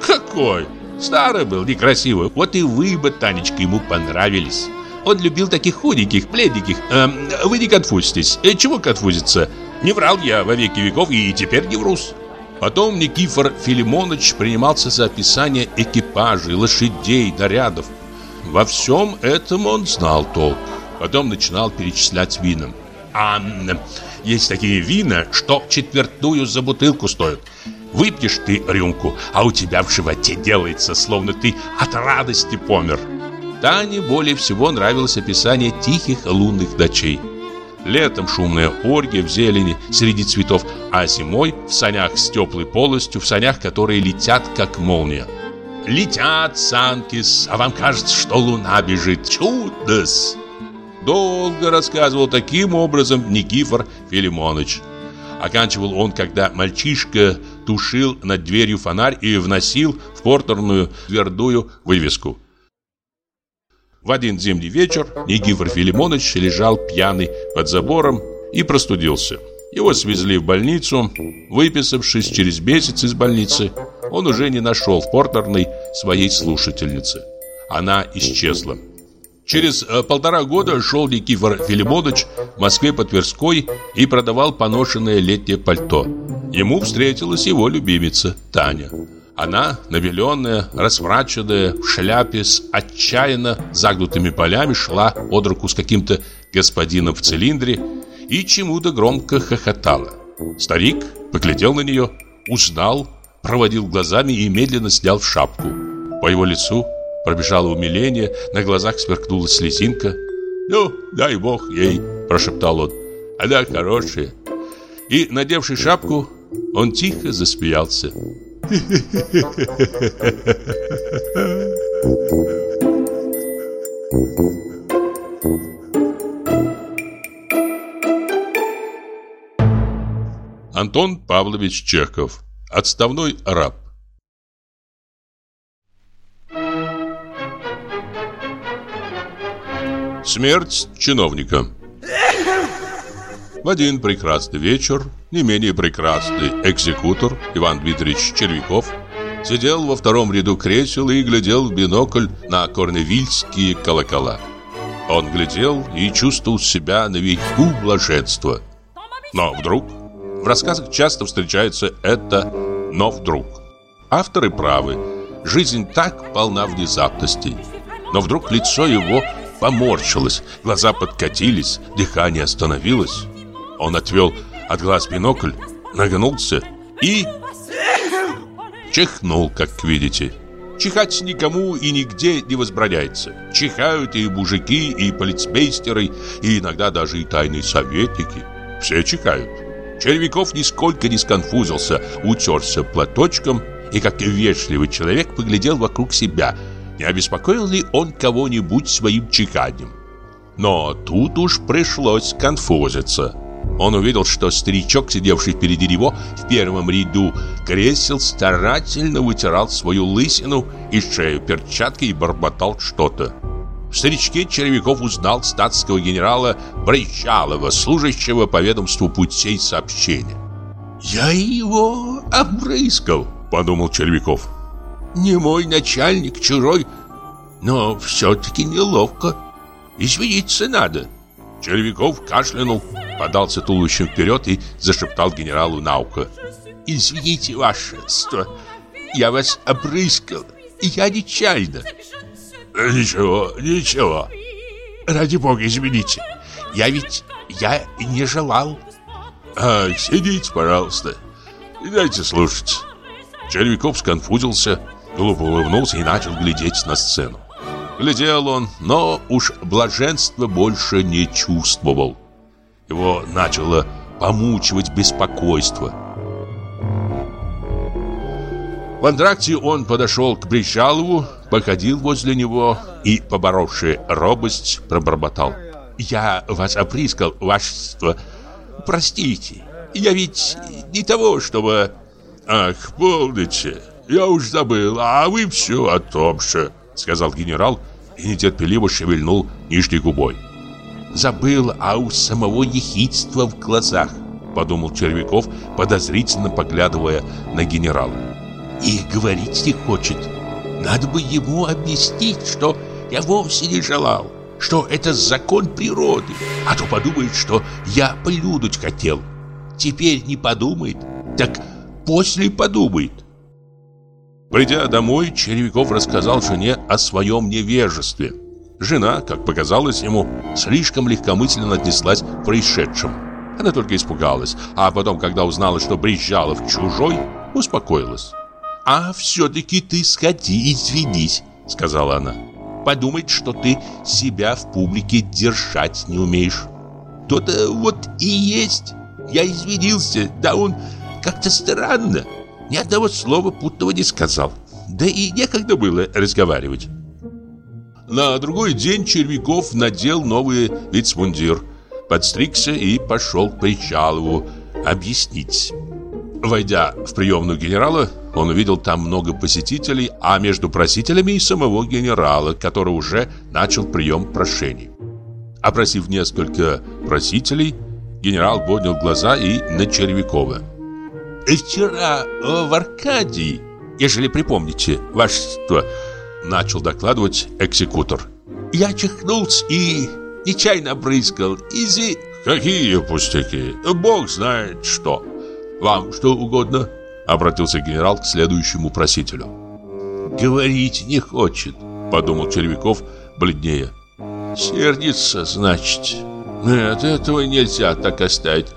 Какой? Старый был, некрасивый. Вот и вы бы, Танечка, ему понравились. Он любил таких худеньких, бледненьких. Эм, вы не конфузитесь. Э, чего конфузиться? Не врал я во веки веков и теперь не врус. Потом Никифор Филимонович принимался за описание экипажей, лошадей, нарядов. Во всем этом он знал толк. Потом начинал перечислять винам. А есть такие вина, что четвертую за бутылку стоят. Выпьешь ты рюмку, а у тебя в животе делается, словно ты от радости помер. Тане более всего нравилось описание тихих лунных ночей. Летом шумная оргия в зелени среди цветов, а зимой в санях с теплой полостью, в санях, которые летят, как молния. Летят санки, а вам кажется, что луна бежит. Чудо-с! Долго рассказывал таким образом Никифор Филимонович. Оканчивал он, когда мальчишка тушил над дверью фонарь и вносил в портерную твердую вывеску – в один зимний вечер Никифор Филимонович лежал пьяный под забором и простудился. Его свезли в больницу. Выписавшись через месяц из больницы, он уже не нашел в портерной своей слушательницы. Она исчезла. Через э, полтора года шел Никифор Филимонович в Москве по Тверской и продавал поношенное летнее пальто. Ему встретилась его любимица Таня. Она, набеленная, расмраченная, в шляпе с отчаянно загнутыми полями, шла под руку с каким-то господином в цилиндре и чему-то громко хохотала. Старик поглядел на нее, узнал, проводил глазами и медленно снял шапку. По его лицу пробежало умиление, на глазах сверкнула слезинка. «Ну, дай бог ей», – прошептал он, – «она хорошая». И, надевший шапку, он тихо засмеялся. Антон Павлович Чехов. Отставной раб. Смерть чиновника. В один прекрасный вечер не менее прекрасный экзекутор Иван Дмитриевич Червяков сидел во втором ряду кресел и глядел в бинокль на корневильские колокола. Он глядел и чувствовал себя на веку блаженства. Но вдруг в рассказах часто встречается это «но вдруг». Авторы правы, жизнь так полна внезапностей. Но вдруг лицо его поморщилось, глаза подкатились, дыхание остановилось. Он отвел от глаз бинокль, нагнулся и... Чихнул, как видите. Чихать никому и нигде не возбраняется. Чихают и мужики, и полицмейстеры, и иногда даже и тайные советники. Все чихают. Червяков нисколько не сконфузился, утерся платочком и, как вежливый человек, поглядел вокруг себя, не обеспокоил ли он кого-нибудь своим чиханием. Но тут уж пришлось конфузиться. Он увидел, что старичок, сидевший впереди него в первом ряду кресел, старательно вытирал свою лысину и шею перчаткой и бормотал что-то. В старичке Червяков узнал статского генерала Брейчалова, служащего по ведомству путей сообщения. «Я его обрыскал», — подумал Червяков. «Не мой начальник, чужой, но все-таки неловко. Извиниться надо». Червяков кашлянул, подался туловищем вперед и зашептал генералу на ухо. «Извините, вашество, я вас обрыскал, я нечаянно». Ничего, ничего. Ради бога, извините. Я ведь, я не желал. А, сидите, пожалуйста, и дайте слушать. Червяков сконфузился, глупо улыбнулся и начал глядеть на сцену. Глядел он, но уж блаженства больше не чувствовал. Его начало помучивать беспокойство. В антракте он подошел к Бричалову, походил возле него и, поборовший робость, пробормотал. «Я вас оприскал, вашество. Простите, я ведь не того, чтобы...» «Ах, помните, я уж забыл, а вы все о том же», сказал генерал и нетерпеливо шевельнул нижней губой. «Забыл, а у самого ехидства в глазах», подумал Червяков, подозрительно поглядывая на генерала. «И говорить не хочет». Надо бы ему объяснить, что я вовсе не желал, что это закон природы, а то подумает, что я плюнуть хотел. Теперь не подумает, так после подумает. Придя домой, Черевиков рассказал жене о своем невежестве. Жена, как показалось ему, слишком легкомысленно отнеслась к происшедшему. Она только испугалась, а потом, когда узнала, что Брижалов чужой, успокоилась. «А все-таки ты сходи, извинись», — сказала она. «Подумать, что ты себя в публике держать не умеешь». «То-то вот и есть. Я извинился, да он как-то странно. Ни одного слова путного не сказал. Да и некогда было разговаривать». На другой день Червяков надел новый вицмундир, подстригся и пошел к Причалову объяснить. Войдя в приемную генерала, он увидел там много посетителей, а между просителями и самого генерала, который уже начал прием прошений. Опросив несколько просителей, генерал поднял глаза и на Червякова. «Вчера в Аркадии, ежели припомните, вашество, начал докладывать экзекутор. Я чихнулся и нечаянно брызгал. Изи... Какие пустяки? Бог знает что. Вам что угодно?» Обратился генерал к следующему просителю. «Говорить не хочет», — подумал Червяков бледнее. «Сердится, значит. Нет, этого нельзя так оставить.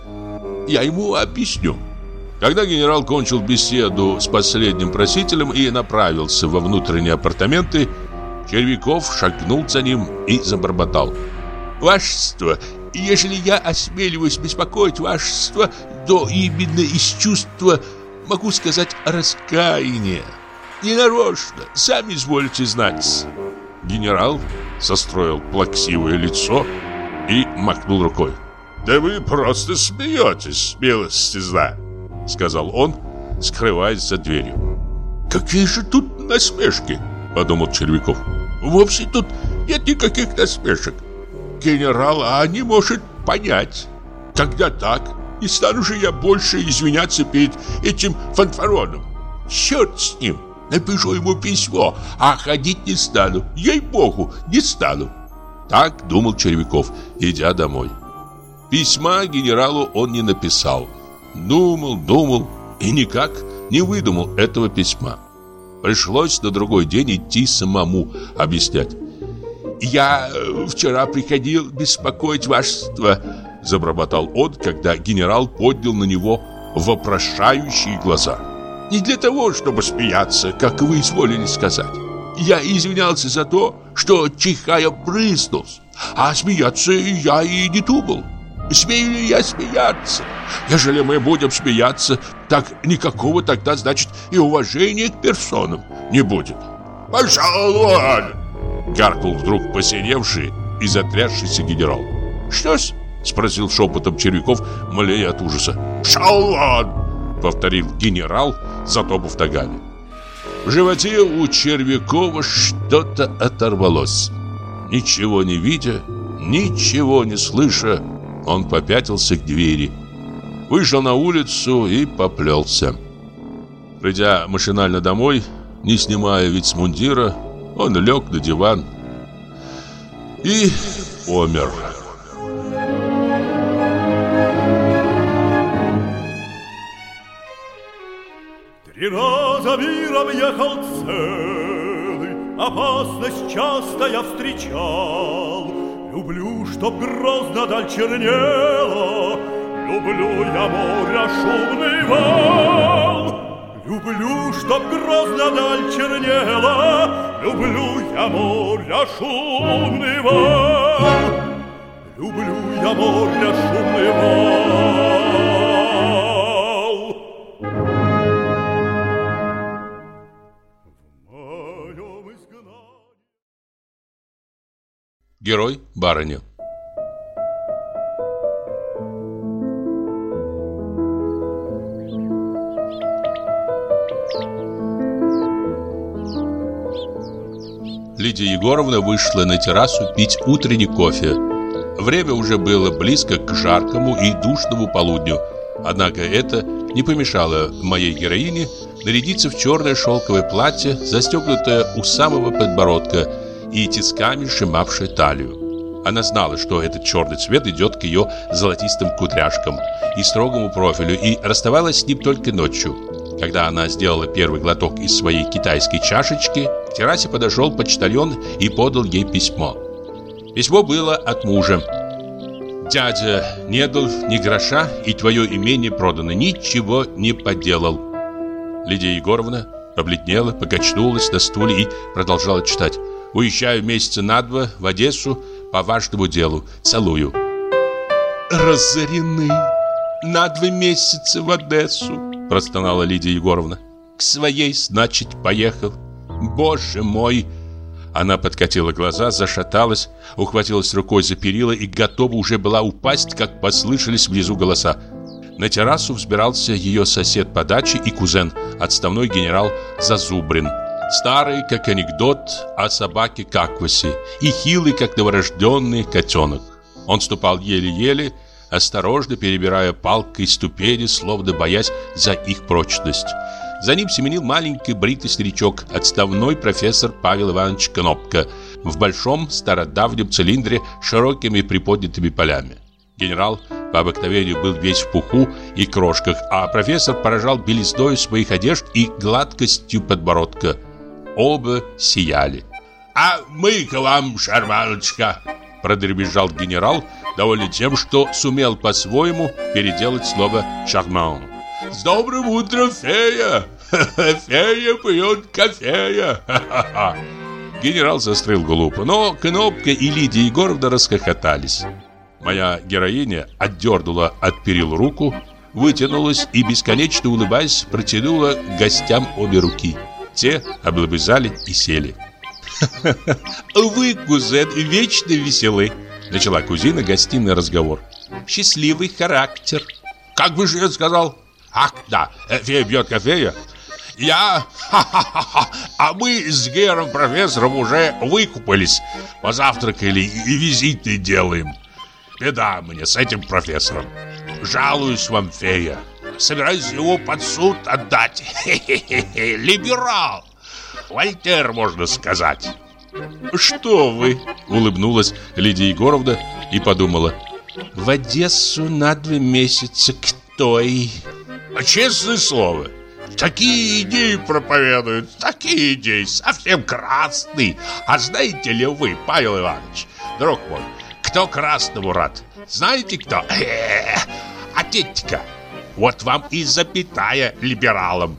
Я ему объясню». Когда генерал кончил беседу с последним просителем и направился во внутренние апартаменты, Червяков шагнул за ним и забормотал. «Вашество, ежели я осмеливаюсь беспокоить вашество, то именно из чувства могу сказать, раскаяние. Не нарочно, сами изволите знать. Генерал состроил плаксивое лицо и махнул рукой. «Да вы просто смеетесь, милости зна!» Сказал он, скрываясь за дверью. «Какие же тут насмешки?» Подумал Червяков. «Вовсе тут нет никаких насмешек. Генерала не может понять. Когда так, не стану же я больше извиняться перед этим фанфароном. Черт с ним!» Напишу ему письмо, а ходить не стану. Ей-богу, не стану. Так думал Червяков, идя домой. Письма генералу он не написал. Думал, думал и никак не выдумал этого письма. Пришлось на другой день идти самому объяснять. «Я э, вчера приходил беспокоить вашество», — забормотал он, когда генерал поднял на него вопрошающие глаза. «Не для того, чтобы смеяться, как вы изволили сказать. Я извинялся за то, что чихая брызнул, а смеяться я и не думал. Смею ли я смеяться? Ежели мы будем смеяться, так никакого тогда, значит, и уважения к персонам не будет. Пошел вон! Гаркнул вдруг посиневший и затрясшийся генерал. Что-с? Спросил шепотом Червяков, млея от ужаса. «Шел вон!» Повторил генерал, затопав ногами. В животе у Червякова что-то оторвалось. Ничего не видя, ничего не слыша, он попятился к двери. Вышел на улицу и поплелся. Придя машинально домой, не снимая вицмундира, он лег на диван и умер. Три раза миром ехал целый, Опасность часто я встречал. Люблю, чтоб грозно даль чернела, Люблю я моря шумный вал. Люблю, чтоб грозно даль чернела, Люблю я моря шумный вал. Люблю я моря шумный вал. Герой барыня. Лидия Егоровна вышла на террасу пить утренний кофе. Время уже было близко к жаркому и душному полудню. Однако это не помешало моей героине нарядиться в черное шелковое платье, застегнутое у самого подбородка, и тисками сжимавшая талию. Она знала, что этот черный цвет идет к ее золотистым кудряшкам и строгому профилю, и расставалась с ним только ночью. Когда она сделала первый глоток из своей китайской чашечки, к террасе подошел почтальон и подал ей письмо. Письмо было от мужа. «Дядя не дал ни гроша, и твое имение продано, ничего не поделал». Лидия Егоровна побледнела, покачнулась на стуле и продолжала читать. Уезжаю месяца на два в Одессу по важному делу. Целую. Разорены. На два месяца в Одессу, простонала Лидия Егоровна. К своей, значит, поехал. Боже мой! Она подкатила глаза, зашаталась, ухватилась рукой за перила и готова уже была упасть, как послышались внизу голоса. На террасу взбирался ее сосед по даче и кузен, отставной генерал Зазубрин. Старый, как анекдот о собаке Каквасе, и хилый, как новорожденный котенок. Он ступал еле-еле, осторожно перебирая палкой ступени, словно боясь за их прочность. За ним семенил маленький бритый старичок, отставной профессор Павел Иванович Кнопка, в большом стародавнем цилиндре с широкими приподнятыми полями. Генерал по обыкновению был весь в пуху и крошках, а профессор поражал белизной своих одежд и гладкостью подбородка – Оба сияли. «А мы к вам, шарманочка!» Продребезжал генерал, довольный тем, что сумел по-своему переделать слово «шарман». «С добрым утром, фея! [LAUGHS] Фея пьет кофея!» [LAUGHS] Генерал застрял глупо, но Кнопка и Лидия Егоровна расхохотались. Моя героиня отдернула от перил руку, вытянулась и, бесконечно улыбаясь, протянула гостям обе руки. Те облобызали и сели. [LAUGHS] Вы, кузен, вечно веселы Начала кузина гостиный разговор Счастливый характер Как бы же я сказал? Ах, да, э, фея бьет кофея я... А мы с Гером профессором уже выкупались, позавтракали и визиты делаем. Беда мне с этим профессором. Жалуюсь вам, фея. Собираюсь его под суд отдать. [LAUGHS] Хе-хе-хе, либерал. Вольтер, можно сказать. Что вы? Улыбнулась Лидия Егоровна и подумала. В Одессу на два месяца к той. Честное слово, Такие идеи проповедуют, такие идеи, совсем красный. А знаете ли вы, Павел Иванович, друг мой, кто красному рад? Знаете кто? Э -э -э, а Вот вам и запятая либералам.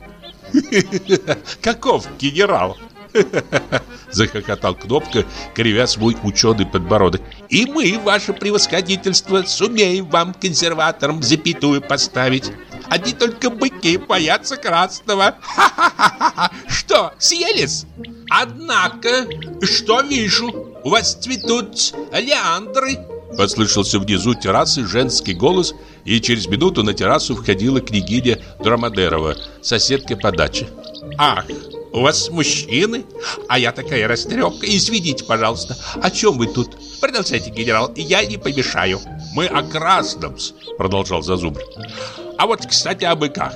[LAUGHS] Каков генерал? [LAUGHS] Захохотал Кнопка, кривя свой ученый подбородок. И мы, ваше превосходительство, сумеем вам, консерваторам, запятую поставить. Одни только быки боятся красного. Ха-ха-ха! [LAUGHS] Что, съелись? Однако, что вижу? У вас цветут леандры. Послышался внизу террасы женский голос, и через минуту на террасу входила княгиня Драмадерова, соседка по даче. «Ах, у вас мужчины? А я такая растрепка. Извините, пожалуйста, о чем вы тут? Продолжайте, генерал, я не помешаю». «Мы о красном продолжал Зазубр. А вот, кстати, о быках.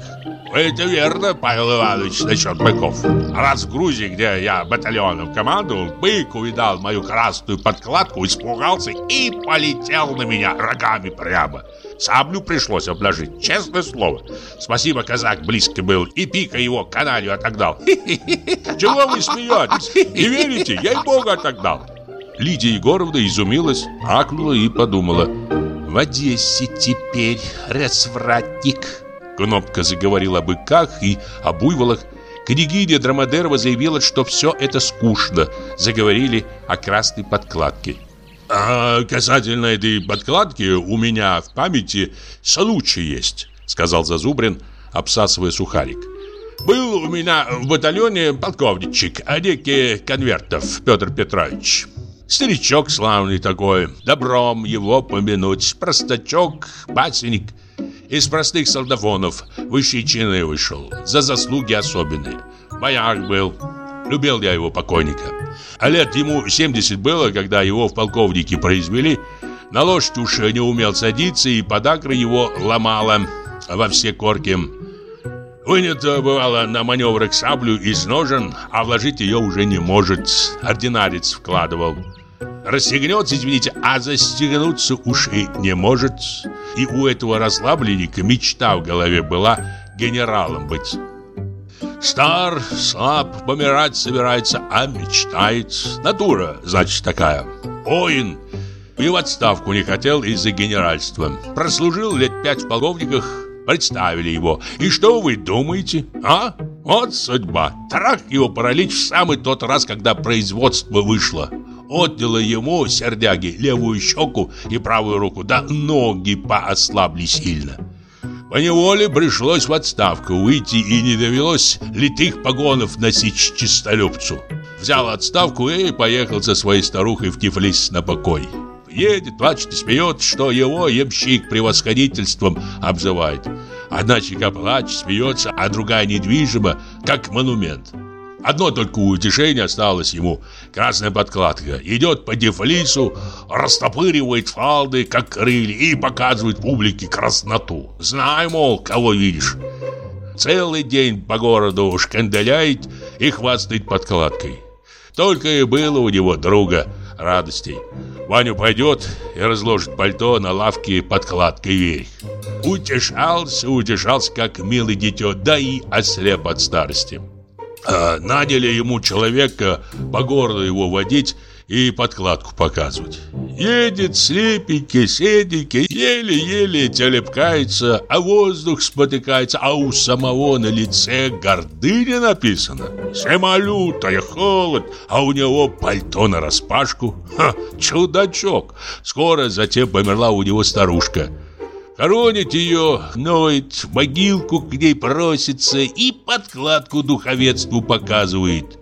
Это верно, Павел Иванович, насчет быков. Раз в Грузии, где я батальоном командовал, бык увидал мою красную подкладку, испугался и полетел на меня рогами прямо. Саблю пришлось обложить, честное слово. Спасибо, казак близко был, и пика его каналью отогнал. Чего вы смеетесь? Не верите? Я и бога отогнал. Лидия Егоровна изумилась, акнула и подумала – в Одессе теперь развратник. Кнопка заговорила о быках и о буйволах. Княгиня Драмадерова заявила, что все это скучно. Заговорили о красной подкладке. «А касательно этой подкладки у меня в памяти случай есть», сказал Зазубрин, обсасывая сухарик. «Был у меня в батальоне полковничек, а некий Конвертов Петр Петрович. Старичок славный такой, добром его помянуть, простачок, пасенник. Из простых солдафонов высшие чины вышел, за заслуги особенные. Бояк был, любил я его покойника. А лет ему 70 было, когда его в полковнике произвели. На лошадь уж не умел садиться, и подагра его ломала во все корки. Вынет, бывало, на маневрах саблю из ножен, а вложить ее уже не может. Ординарец вкладывал. Расстегнется, извините, а застегнуться уж и не может. И у этого расслабленника мечта в голове была генералом быть. Стар, слаб, помирать собирается, а мечтает. Натура, значит, такая. Воин. И в отставку не хотел из-за генеральства. Прослужил лет пять в полковниках, представили его. И что вы думаете, а? Вот судьба. Трах его паралич в самый тот раз, когда производство вышло отняла ему, сердяги, левую щеку и правую руку, да ноги поослабли сильно. По неволе пришлось в отставку выйти и не довелось литых погонов носить чистолюбцу. Взял отставку и поехал со своей старухой в Тифлис на покой. Едет, плачет и смеет, что его ямщик превосходительством обзывает. Одна чека плачет, смеется, а другая недвижима, как монумент. Одно только утешение осталось ему. Красная подкладка. Идет по дефлису, растопыривает фалды, как крылья, и показывает публике красноту. Знай, мол, кого видишь. Целый день по городу шкандаляет и хвастает подкладкой. Только и было у него друга радостей. Ваню пойдет и разложит пальто на лавке подкладкой вверх. Утешался, утешался, как милый дитё, да и ослеп от старости. А, наняли ему человека по городу его водить и подкладку показывать. Едет слепенький, седенький, еле-еле телепкается, а воздух спотыкается, а у самого на лице гордыня написано. Самолютая холод, а у него пальто на распашку. Ха, чудачок. Скоро затем померла у него старушка. Хоронит ее, ноет, могилку к ней просится и подкладку духовенству показывает.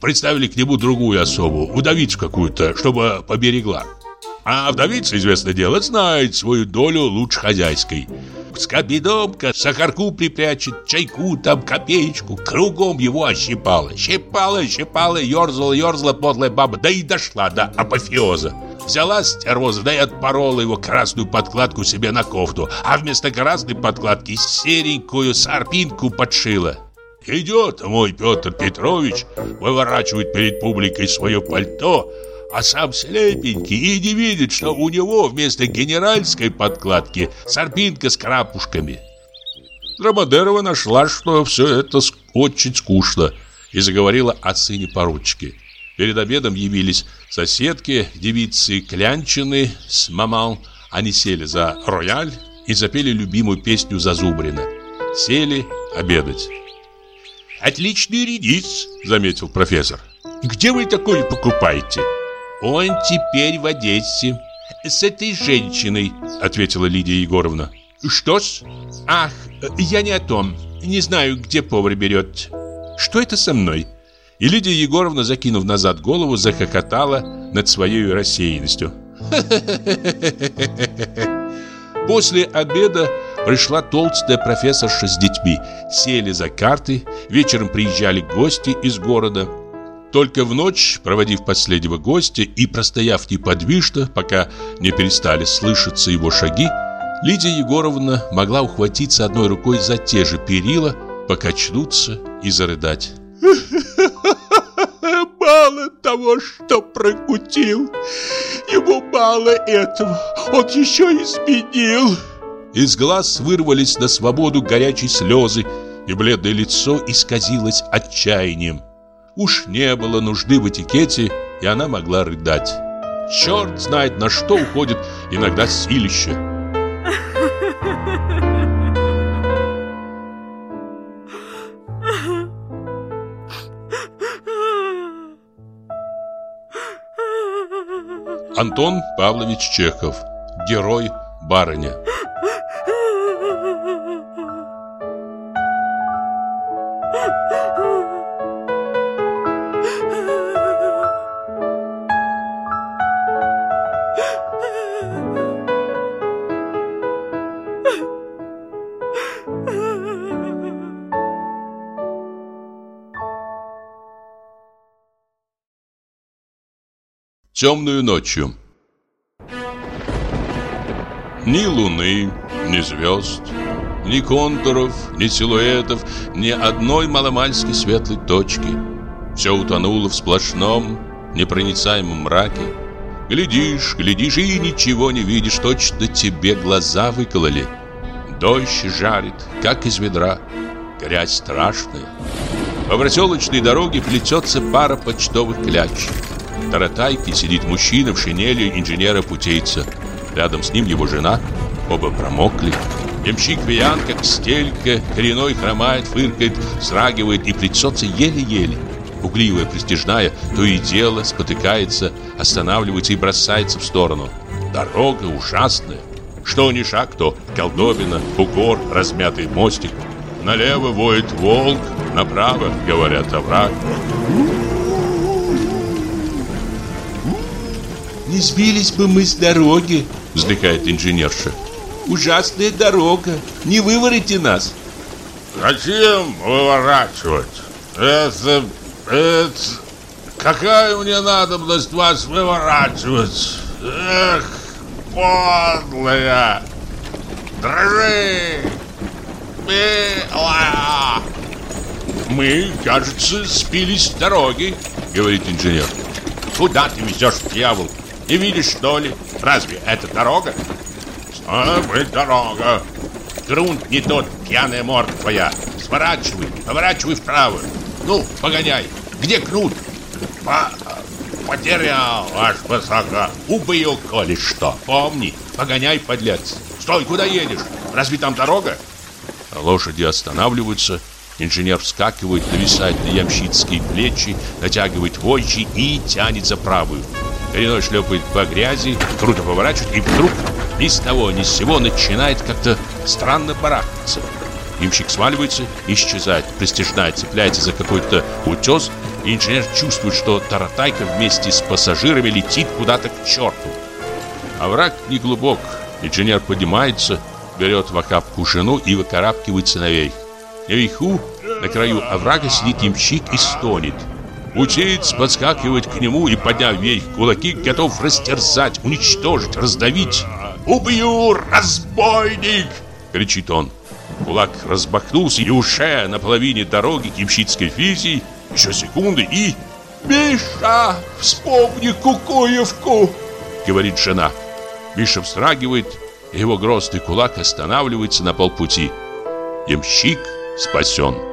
представили к нему другую особу, вдовицу какую-то, чтобы поберегла. А вдовица, известное дело, знает свою долю лучше хозяйской. Скобидомка сахарку припрячет, чайку там, копеечку. Кругом его ощипала. Щипала, щипала, ерзала, ерзала подлая баба. Да и дошла до апофеоза. Взяла стервоза, да и отпорола его красную подкладку себе на кофту. А вместо красной подкладки серенькую сарпинку подшила. Идет мой Петр Петрович, выворачивает перед публикой свое пальто, а сам слепенький и не видит, что у него вместо генеральской подкладки сарпинка с крапушками. Драмадерова нашла, что все это очень скучно, и заговорила о сыне поручики. Перед обедом явились соседки, девицы Клянчины с маман. Они сели за рояль и запели любимую песню Зазубрина. Сели обедать. «Отличный редис», — заметил профессор. «Где вы такой покупаете?» «Он теперь в Одессе. С этой женщиной», — ответила Лидия Егоровна. «Что-с? Ах, я не о том. Не знаю, где повар берет. Что это со мной?» И Лидия Егоровна, закинув назад голову, захохотала над своей рассеянностью. [LAUGHS] После обеда пришла толстая профессорша с детьми. Сели за карты, вечером приезжали гости из города. Только в ночь, проводив последнего гостя и простояв неподвижно, пока не перестали слышаться его шаги, Лидия Егоровна могла ухватиться одной рукой за те же перила, покачнуться и зарыдать. [LAUGHS] Мало того, что прокутил, ему мало этого, он еще изменил. Из глаз вырвались на свободу горячие слезы, и бледное лицо исказилось отчаянием. Уж не было нужды в этикете, и она могла рыдать. Черт знает, на что уходит иногда силище. [LAUGHS] Антон Павлович Чехов. Герой барыня. Темную ночью Ни луны, ни звезд, ни контуров, ни силуэтов, ни одной маломальски светлой точки. Все утонуло в сплошном, непроницаемом мраке. Глядишь, глядишь и ничего не видишь, точно тебе глаза выкололи. Дождь жарит, как из ведра, грязь страшная. По проселочной дороге плетется пара почтовых кляч. В таратайке сидит мужчина в шинели инженера-путейца. Рядом с ним его жена, оба промокли. Ямщик Виян, как стелька, коренной хромает, фыркает, срагивает и плетется еле-еле. Угливая, престижная, то и дело спотыкается, останавливается и бросается в сторону. Дорога ужасная. Что ни шаг, то колдобина, бугор, размятый мостик. Налево воет волк, направо, говорят, овраг. Не сбились бы мы с дороги, вздыхает инженерша. Ужасная дорога, не выворите нас. Зачем выворачивать? Это, это... Какая мне надобность вас выворачивать? Эх, подлая! Дрожи! Милая! Мы, кажется, спились с дороги, говорит инженер. Куда ты везешь, дьявол? Не видишь, что ли? Разве это дорога? Быть дорога. Грунт не тот, пьяная морда твоя. Сворачивай, поворачивай вправо. Ну, погоняй. Где кнут? По... Потерял, ваш высоко. Убью, коли что. Помни, погоняй, подлец. Стой, куда едешь? Разве там дорога? Лошади останавливаются. Инженер вскакивает, нависает на ямщицкие плечи, натягивает вожжи и тянет за правую. Коренной шлепает по грязи, круто поворачивает и вдруг ни с того ни с сего начинает как-то странно барахтаться. Имщик сваливается, исчезает, пристежная цепляется за какой-то утес Инженер чувствует, что Таратайка вместе с пассажирами летит куда-то к черту. Овраг не глубок. Инженер поднимается, берет в охапку жену и выкарабкивается наверх. Наверху, на краю оврага, сидит ямщик и стонет. Учиц подскакивает к нему и, подняв вверх кулаки, готов растерзать, уничтожить, раздавить. «Убью, разбойник!» — кричит он. Кулак разбахнулся и уже на половине дороги к ямщицкой физии еще секунды и... «Миша, вспомни Кукуевку!» — говорит жена. Миша встрагивает, его грозный кулак останавливается на полпути. Ямщик спасен.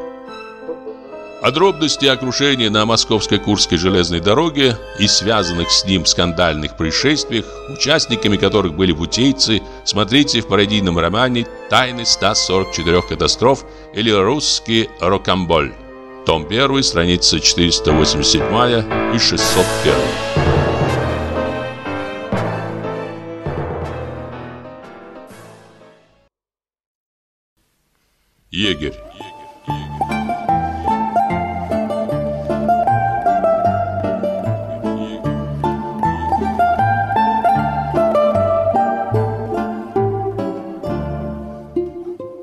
Подробности о крушении на Московской Курской железной дороге и связанных с ним скандальных происшествиях, участниками которых были путейцы, смотрите в пародийном романе «Тайны 144 катастроф» или «Русский рокамболь». Том 1, страница 487 и 601. Егерь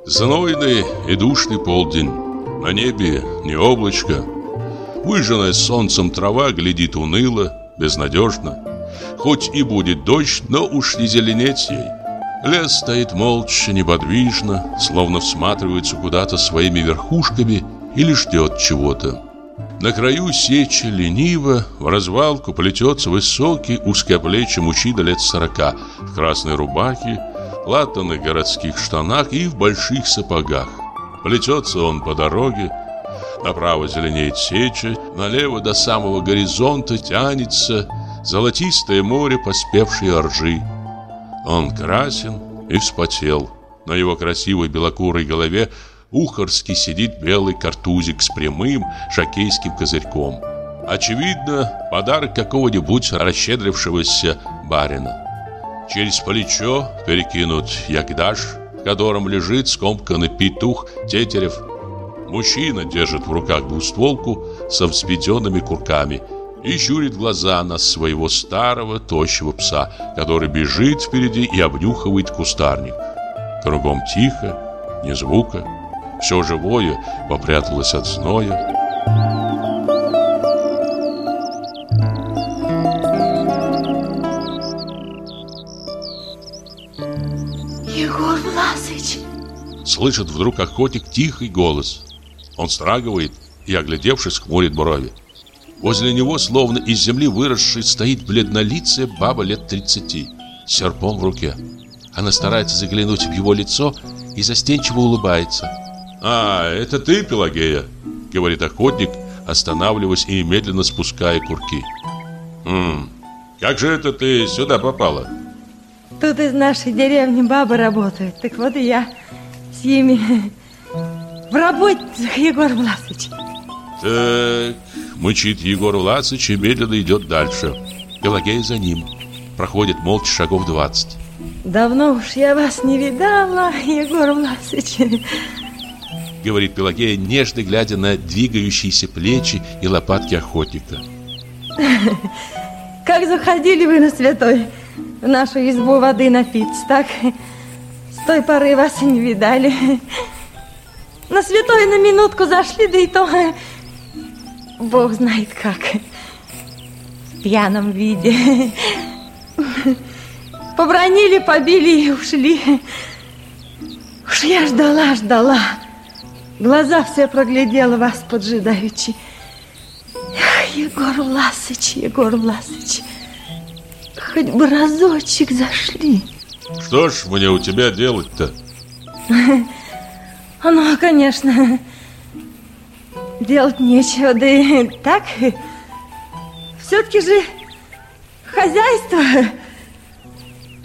Знойный и душный полдень. На небе не облачко. Выжженная солнцем трава глядит уныло, безнадежно. Хоть и будет дождь, но уж не зеленеть ей. Лес стоит молча, неподвижно, словно всматривается куда-то своими верхушками или ждет чего-то. На краю сечи лениво в развалку плетется высокий узкоплечий мужчина лет сорока в красной рубахе, латаных городских штанах и в больших сапогах. Плетется он по дороге, направо зеленеет сеча, налево до самого горизонта тянется золотистое море поспевшей ржи. Он красен и вспотел. На его красивой белокурой голове ухорски сидит белый картузик с прямым шокейским козырьком. Очевидно, подарок какого-нибудь расщедрившегося барина. Через плечо перекинут ягдаш, в котором лежит скомканный петух тетерев. Мужчина держит в руках двустволку со взведенными курками и щурит глаза на своего старого тощего пса, который бежит впереди и обнюхивает кустарник. Кругом тихо, ни звука. Все живое попряталось от зноя. Слышит вдруг охотник тихий голос. Он страгивает и, оглядевшись, хмурит брови. Возле него, словно из земли выросший, стоит бледнолицая баба лет 30, с серпом в руке. Она старается заглянуть в его лицо и застенчиво улыбается. «А, это ты, Пелагея?» — говорит охотник, останавливаясь и медленно спуская курки. «М как же это ты сюда попала?» Тут из нашей деревни бабы работают, так вот и я с ними в работе, Егор Власович. Так, мычит Егор Власович и медленно идет дальше. Пелагея за ним. Проходит молча шагов 20. Давно уж я вас не видала, Егор Власович. Говорит Пелагея, нежно глядя на двигающиеся плечи и лопатки охотника. Как заходили вы на святой в нашу избу воды напиться, так? С той поры вас и не видали. На святой на минутку зашли, да и то Бог знает как. В пьяном виде. Побронили, побили и ушли. Уж я ждала, ждала. Глаза все проглядела вас поджидаючи. Эх, Егор Власыч, Егор Власыч, хоть бы разочек зашли. Что ж мне у тебя делать-то? [LAUGHS] Ну, конечно, делать нечего, да и так. Все-таки же хозяйство.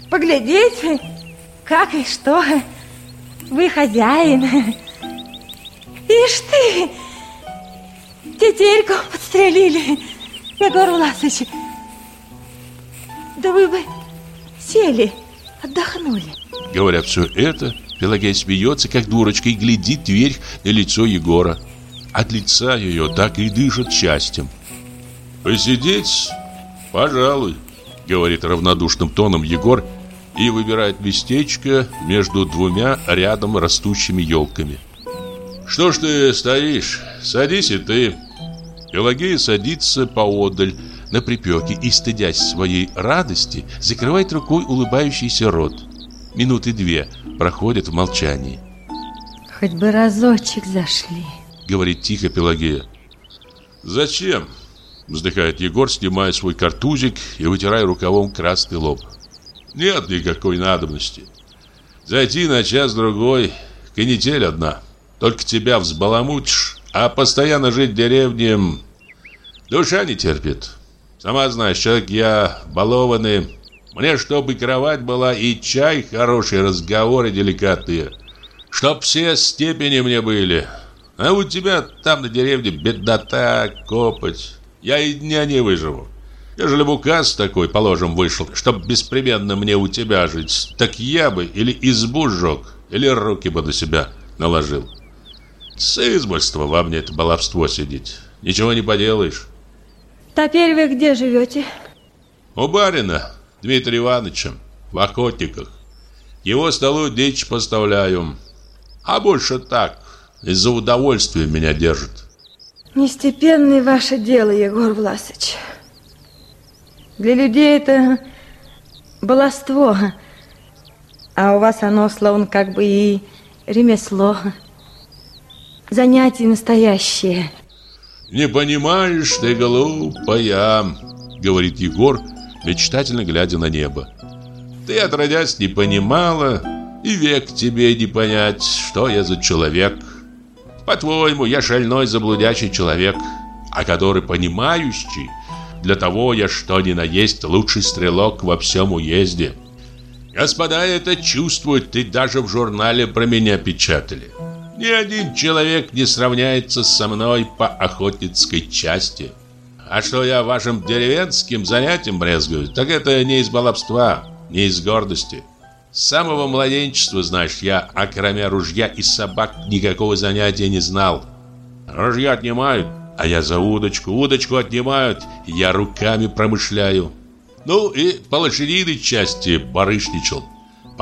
Поглядеть, как и что. Вы хозяин. Ишь ты, тетельку подстрелили, Егор Власович. Да вы бы сели. Отдохнули. Говоря все это, Пелагея смеется, как дурочка, и глядит вверх на лицо Егора. От лица ее так и дышит счастьем. «Посидеть? Пожалуй», — говорит равнодушным тоном Егор и выбирает местечко между двумя рядом растущими елками. «Что ж ты стоишь? Садись и ты». Пелагея садится поодаль на припеке и, стыдясь своей радости, закрывает рукой улыбающийся рот. Минуты две проходят в молчании. Хоть бы разочек зашли, говорит тихо Пелагея. Зачем? Вздыхает Егор, снимая свой картузик и вытирая рукавом красный лоб. Нет никакой надобности. Зайти на час-другой, канитель одна. Только тебя взбаламутишь, а постоянно жить в деревне душа не терпит. Сама знаешь, человек я балованный. Мне, чтобы кровать была и чай, хорошие разговоры деликатные. Чтоб все степени мне были. А у тебя там на деревне беднота, копоть. Я и дня не выживу. Ежели бы указ такой, положим, вышел, чтоб беспременно мне у тебя жить, так я бы или избу сжег, или руки бы на себя наложил. С избольства во мне это баловство сидеть. Ничего не поделаешь. Теперь вы где живете? У барина Дмитрия Ивановича в охотниках. Его столу дичь поставляю. А больше так, из-за удовольствия меня держит. Нестепенное ваше дело, Егор Власович. Для людей это баловство, а у вас оно словно как бы и ремесло. Занятие настоящее. Не понимаешь ты, глупая, говорит Егор, мечтательно глядя на небо. Ты отродясь не понимала, и век тебе не понять, что я за человек. По-твоему, я шальной заблудящий человек, а который понимающий, для того я что ни на есть лучший стрелок во всем уезде. Господа это чувствуют, и даже в журнале про меня печатали. Ни один человек не сравняется со мной по охотницкой части. А что я вашим деревенским занятием брезгую, так это не из баловства, не из гордости. С самого младенчества, знаешь, я, окромя ружья и собак, никакого занятия не знал. Ружья отнимают, а я за удочку, удочку отнимают, я руками промышляю. Ну и по лошадиной части барышничал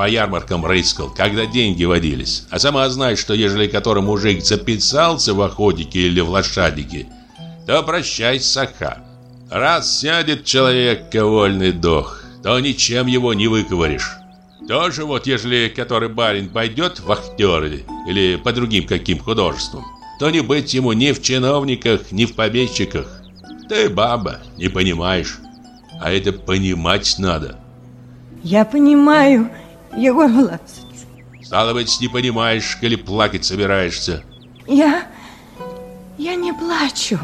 по ярмаркам рыскал, когда деньги водились. А сама знаешь, что ежели который мужик записался в охотнике или в лошадике, то прощай, саха. Раз сядет человек вольный дох, то ничем его не выковыришь. Тоже вот, ежели который барин пойдет в актеры или по другим каким художествам, то не быть ему ни в чиновниках, ни в помещиках. Ты баба, не понимаешь. А это понимать надо. Я понимаю, Егор Власович. Стало быть, не понимаешь, коли плакать собираешься. Я... я не плачу.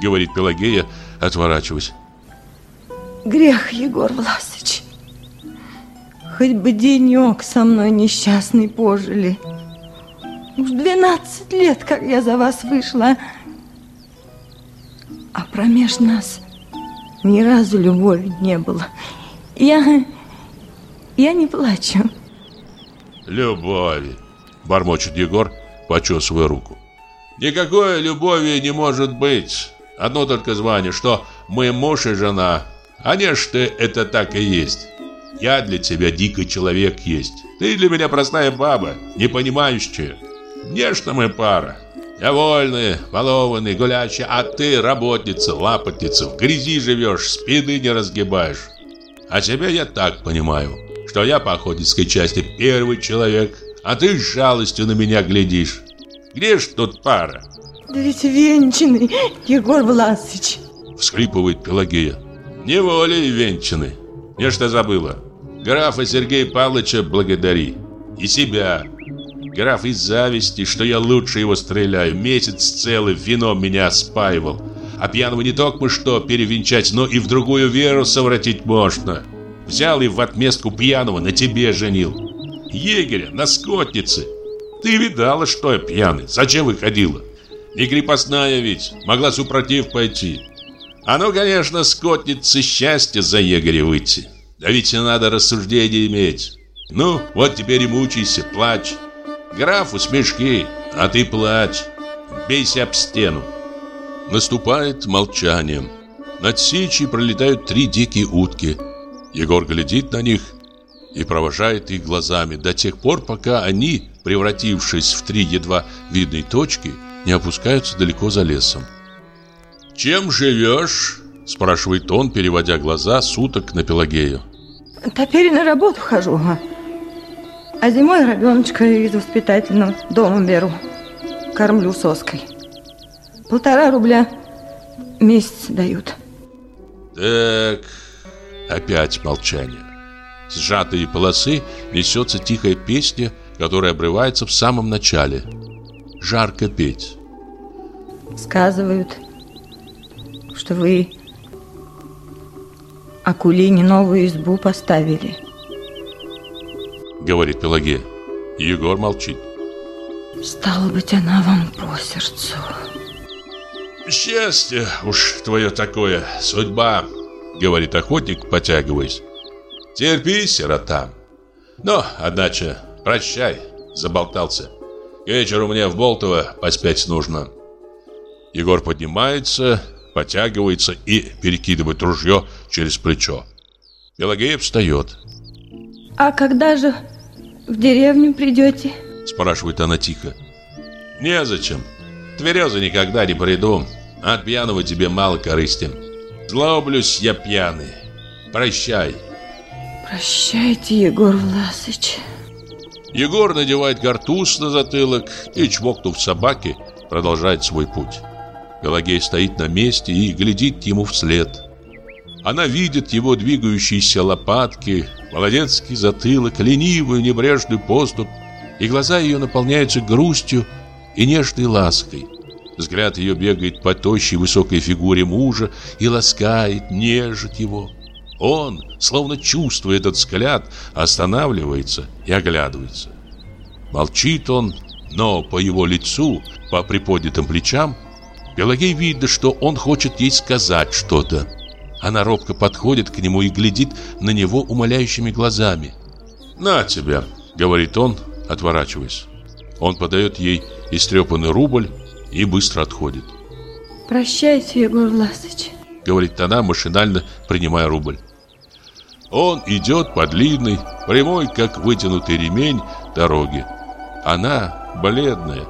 Говорит Пелагея, отворачиваясь. Грех, Егор Власович. Хоть бы денек со мной несчастный пожили. Уж 12 лет, как я за вас вышла. А промеж нас ни разу любови не было. Я... Я не плачу. Любови, бормочет Егор, почесывая руку. Никакой любови не может быть. Одно только звание, что мы муж и жена. А не что это так и есть. Я для тебя дикий человек есть. Ты для меня простая баба, не понимающая. Не что мы пара. Я вольный, балованный, гулячий, а ты работница, лапотница, в грязи живешь, спины не разгибаешь. А тебя я так понимаю что я по охотницкой части первый человек, а ты с жалостью на меня глядишь. Где ж тут пара? Да ведь венчанный, Егор Власович. Всхлипывает Пелагея. Не волей венчаны. Я что забыла. Графа Сергея Павловича благодари. И себя. Граф из зависти, что я лучше его стреляю. Месяц целый вином меня спаивал. А пьяного не только что перевенчать, но и в другую веру совратить можно. Взял и в отместку пьяного на тебе женил. Егеря на скотнице. Ты видала, что я пьяный. Зачем выходила? Не крепостная ведь. Могла супротив пойти. А ну, конечно, скотнице счастье за егеря выйти. Да ведь надо рассуждение иметь. Ну, вот теперь и мучайся, плачь. Графу смешки, а ты плачь. бейся об стену. Наступает молчание. Над сечей пролетают три дикие утки. Егор глядит на них и провожает их глазами до тех пор, пока они, превратившись в три едва видные точки, не опускаются далеко за лесом. «Чем живешь?» – спрашивает он, переводя глаза с уток на Пелагею. Теперь на работу хожу, а зимой ребеночка из воспитательного дома беру. Кормлю соской. Полтора рубля месяц дают. Так, опять молчание. С сжатые полосы несется тихая песня, которая обрывается в самом начале. Жарко петь. Сказывают, что вы Акулине новую избу поставили. Говорит Пелагея. Егор молчит. Стало быть, она вам по сердцу. Счастье уж твое такое, судьба, говорит охотник, потягиваясь. Терпи, сирота. Но, одначе, прощай, заболтался. К вечеру мне в Болтово поспять нужно. Егор поднимается, потягивается и перекидывает ружье через плечо. Пелагея встает. А когда же в деревню придете? Спрашивает она тихо. Незачем. Тверезо никогда не приду. От пьяного тебе мало корысти. Злоблюсь я пьяный. Прощай. Прощайте, Егор Власыч. Егор надевает картуз на затылок и, чмокнув собаки, продолжает свой путь. Пелагея стоит на месте и глядит ему вслед. Она видит его двигающиеся лопатки, молодецкий затылок, ленивую небрежную поступ, и глаза ее наполняются грустью и нежной лаской. Взгляд ее бегает по тощей высокой фигуре мужа и ласкает, нежит его. Он, словно чувствуя этот взгляд, останавливается и оглядывается. Молчит он, но по его лицу, по приподнятым плечам, Пелагей видно, что он хочет ей сказать что-то. Она робко подходит к нему и глядит на него умоляющими глазами. «На тебя», — говорит он, отворачиваясь. Он подает ей истрепанный рубль и быстро отходит. Прощайте, Егор Власович. Говорит она, машинально принимая рубль. Он идет по длинной, прямой, как вытянутый ремень, дороги. Она, бледная,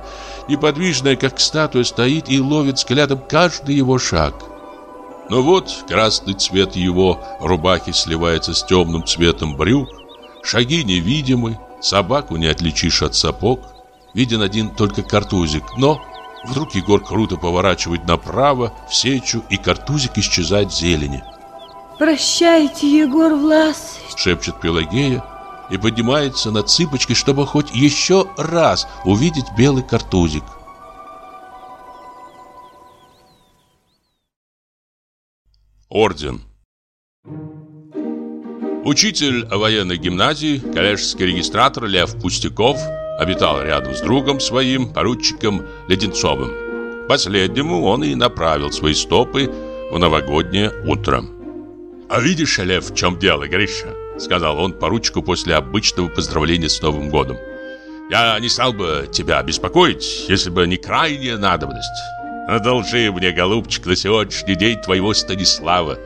неподвижная, как статуя, стоит и ловит взглядом каждый его шаг. Но вот красный цвет его рубахи сливается с темным цветом брюк, шаги невидимы, собаку не отличишь от сапог, виден один только картузик, но вдруг Егор круто поворачивает направо в сечу, и картузик исчезает в зелени. «Прощайте, Егор Власович!» шепчет Пелагея и поднимается на цыпочки, чтобы хоть еще раз увидеть белый картузик. Орден Учитель военной гимназии, коллежский регистратор Лев Пустяков обитал рядом с другом своим, поручиком Леденцовым. Последнему он и направил свои стопы в новогоднее утро. «А видишь, Лев, в чем дело, Гриша?» Сказал он поручику после обычного поздравления с Новым годом. «Я не стал бы тебя беспокоить, если бы не крайняя надобность. Одолжи мне, голубчик, на сегодняшний день твоего Станислава.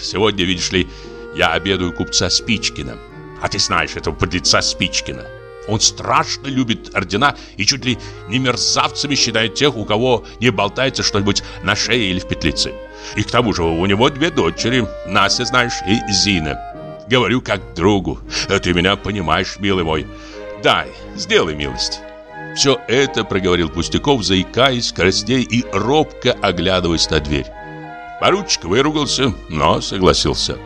Сегодня, видишь ли, я обедаю купца Спичкина. А ты знаешь этого подлеца Спичкина. Он страшно любит ордена и чуть ли не мерзавцами считает тех, у кого не болтается что-нибудь на шее или в петлице. И к тому же у него две дочери, Настя, знаешь, и Зина. Говорю как другу. Ты меня понимаешь, милый мой. Дай, сделай милость. Все это проговорил Пустяков, заикаясь, красней и робко оглядываясь на дверь. Поручик выругался, но согласился.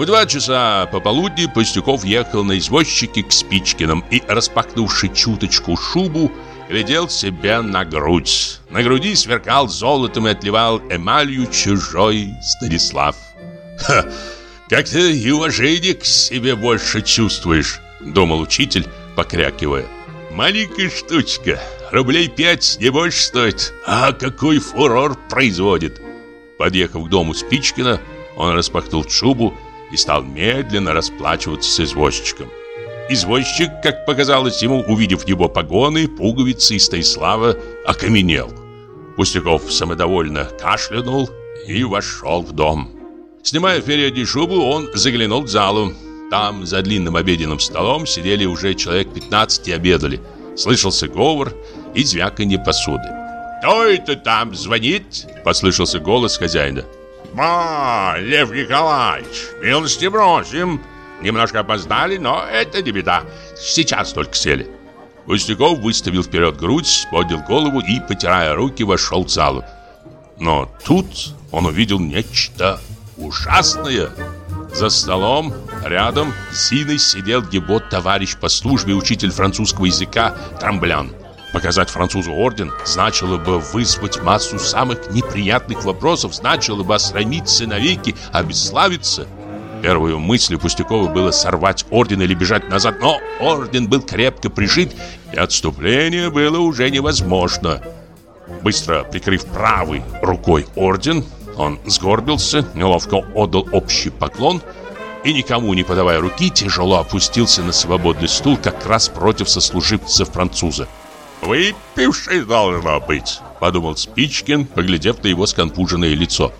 В два часа пополудни Пустяков ехал на извозчике к Спичкиным и, распахнувши чуточку шубу, глядел себе на грудь. На груди сверкал золотом и отливал эмалью чужой Станислав. «Ха! Как ты и уважение к себе больше чувствуешь», — думал учитель, покрякивая. «Маленькая штучка, рублей пять не больше стоит, а какой фурор производит!» Подъехав к дому Спичкина, он распахнул шубу и стал медленно расплачиваться с извозчиком. Извозчик, как показалось ему, увидев его погоны, пуговицы и Станислава, окаменел. Пустяков самодовольно кашлянул и вошел в дом. Снимая впереди шубу, он заглянул в залу. Там, за длинным обеденным столом, сидели уже человек 15 и обедали. Слышался говор и звяканье посуды. «Кто это там звонит?» – послышался голос хозяина. «Ба, Лев Николаевич, милости бросим!» Немножко опоздали, но это не беда. Сейчас только сели. Пустяков выставил вперед грудь, поднял голову и, потирая руки, вошел в залу. Но тут он увидел нечто ужасное. За столом рядом с Зиной сидел его товарищ по службе, учитель французского языка Трамблян. Показать французу орден значило бы вызвать массу самых неприятных вопросов, значило бы осрамиться навеки, обесславиться. Первой мыслью Пустякова было сорвать орден или бежать назад, но орден был крепко прижит, и отступление было уже невозможно. Быстро прикрыв правой рукой орден, он сгорбился, неловко отдал общий поклон и, никому не подавая руки, тяжело опустился на свободный стул как раз против сослуживцев француза. «Выпивший должно быть», — подумал Спичкин, поглядев на его сконфуженное лицо.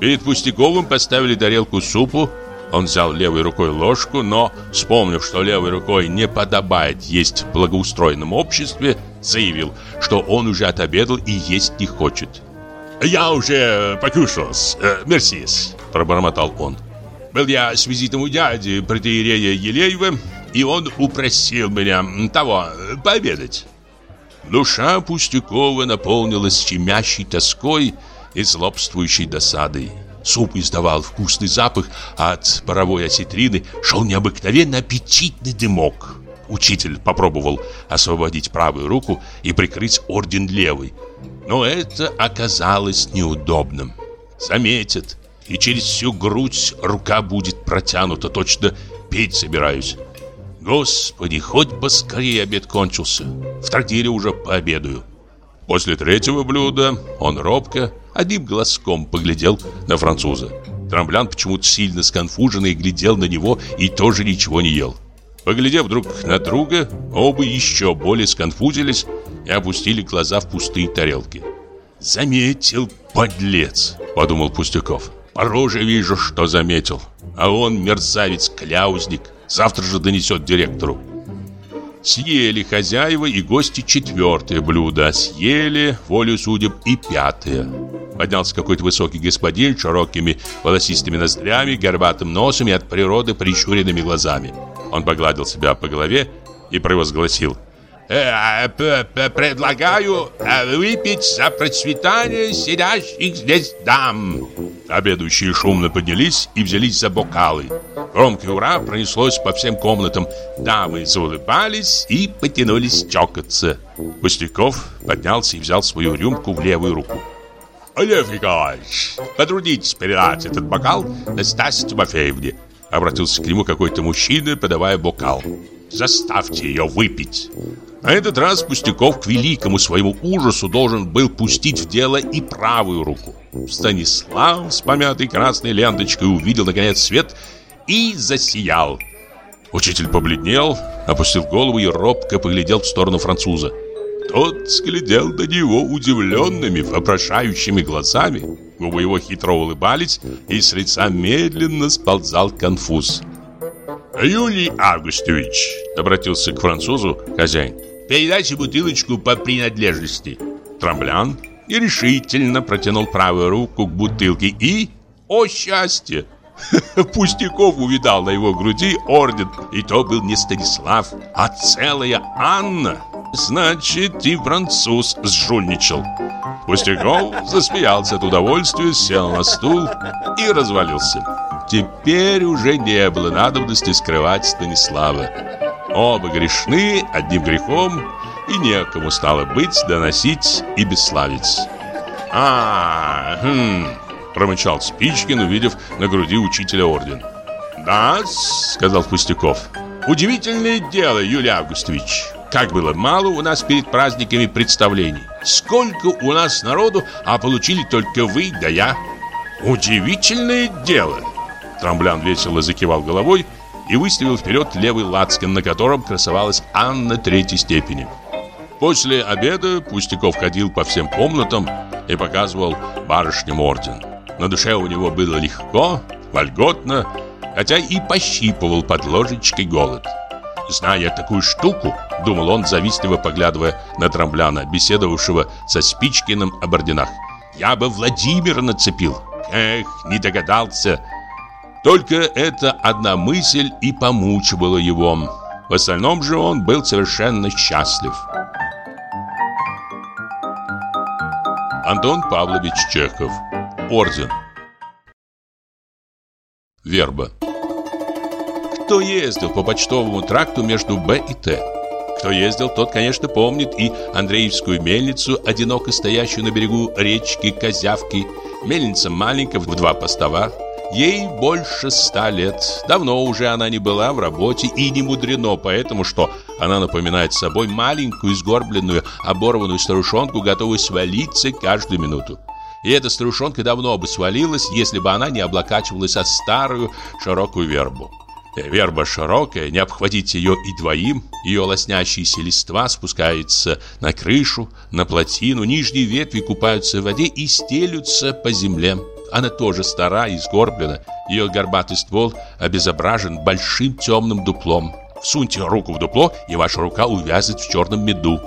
Перед Пустяковым поставили тарелку супу, он взял левой рукой ложку, но, вспомнив, что левой рукой не подобает есть в благоустроенном обществе, заявил, что он уже отобедал и есть не хочет. «Я уже покушался, э, мерсис», – пробормотал он. «Был я с визитом у дяди, протеерея Елеева, и он упросил меня того, пообедать». Душа Пустякова наполнилась щемящей тоской и злобствующей досадой. Суп издавал вкусный запах, а от паровой осетрины шел необыкновенно аппетитный дымок. Учитель попробовал освободить правую руку и прикрыть орден левой, но это оказалось неудобным. Заметят, и через всю грудь рука будет протянута, точно петь собираюсь. Господи, хоть бы скорее обед кончился. В трактире уже пообедаю. После третьего блюда он робко, одним глазком поглядел на француза. Трамблян почему-то сильно сконфуженный глядел на него и тоже ничего не ел. Поглядев друг на друга, оба еще более сконфузились и опустили глаза в пустые тарелки. «Заметил, подлец!» – подумал Пустяков. «По роже вижу, что заметил. А он мерзавец-кляузник. Завтра же донесет директору». Съели хозяева и гости четвертое блюдо, съели, волю судеб, и пятое. Поднялся какой-то высокий господин с широкими волосистыми ноздрями, горбатым носом и от природы прищуренными глазами. Он погладил себя по голове и провозгласил «Предлагаю э, выпить за процветание сидящих здесь дам». Обедающие шумно поднялись и взялись за бокалы. Громкое «Ура» пронеслось по всем комнатам. Дамы заулыбались и потянулись чокаться. Пустяков поднялся и взял свою рюмку в левую руку. «Лев Николаевич, потрудитесь передать этот бокал Настасье Тимофеевне», Обратился к нему какой-то мужчина, подавая бокал. «Заставьте ее выпить!» На этот раз Пустяков к великому своему ужасу должен был пустить в дело и правую руку. Станислав с помятой красной ленточкой увидел наконец свет и засиял. Учитель побледнел, опустил голову и робко поглядел в сторону француза. Тот глядел на него удивленными, вопрошающими глазами. Губы его хитро улыбались, и с лица медленно сползал конфуз. «Юлий Августович», — обратился к французу хозяин, «передайте бутылочку по принадлежности». Трамблян нерешительно протянул правую руку к бутылке и... О счастье! [LAUGHS] Пустяков увидал на его груди орден, и то был не Станислав, а целая Анна. Значит, и француз сжульничал. Пустяков засмеялся от удовольствия, сел на стул и развалился. Теперь уже не было надобности скрывать Станислава. Оба грешны одним грехом, и некому стало быть доносить и бесславить. «А, хм...» – промычал Спичкин, увидев на груди учителя орден. «Да», – сказал Пустяков. «Удивительное дело, Юлий Августович. Как было мало у нас перед праздниками представлений. Сколько у нас народу, а получили только вы да я. Удивительное дело. Трамблян весело закивал головой и выставил вперед левый лацкан, на котором красовалась Анна третьей степени. После обеда Пустяков ходил по всем комнатам и показывал барышням орден. На душе у него было легко, вольготно, хотя и пощипывал под ложечкой голод. Зная такую штуку, думал он, завистливо поглядывая на Трамбляна, беседовавшего со Спичкиным об орденах. Я бы Владимира нацепил. Эх, не догадался. Только эта одна мысль и помучивала его. В остальном же он был совершенно счастлив. Антон Павлович Чехов. Орден. Верба. Кто ездил по почтовому тракту между Б и Т? Кто ездил, тот, конечно, помнит и Андреевскую мельницу, одиноко стоящую на берегу речки Козявки. Мельница маленькая, в два постова. Ей больше ста лет. Давно уже она не была в работе и не мудрено, поэтому что она напоминает собой маленькую, сгорбленную, оборванную старушонку, готовую свалиться каждую минуту. И эта старушонка давно бы свалилась, если бы она не облокачивалась о старую широкую вербу. Верба широкая, не обхватить ее и двоим. Ее лоснящиеся листва спускаются на крышу, на плотину. Нижние ветви купаются в воде и стелются по земле. Она тоже стара и сгорблена. Ее горбатый ствол обезображен большим темным дуплом. Всуньте руку в дупло, и ваша рука увязнет в черном меду.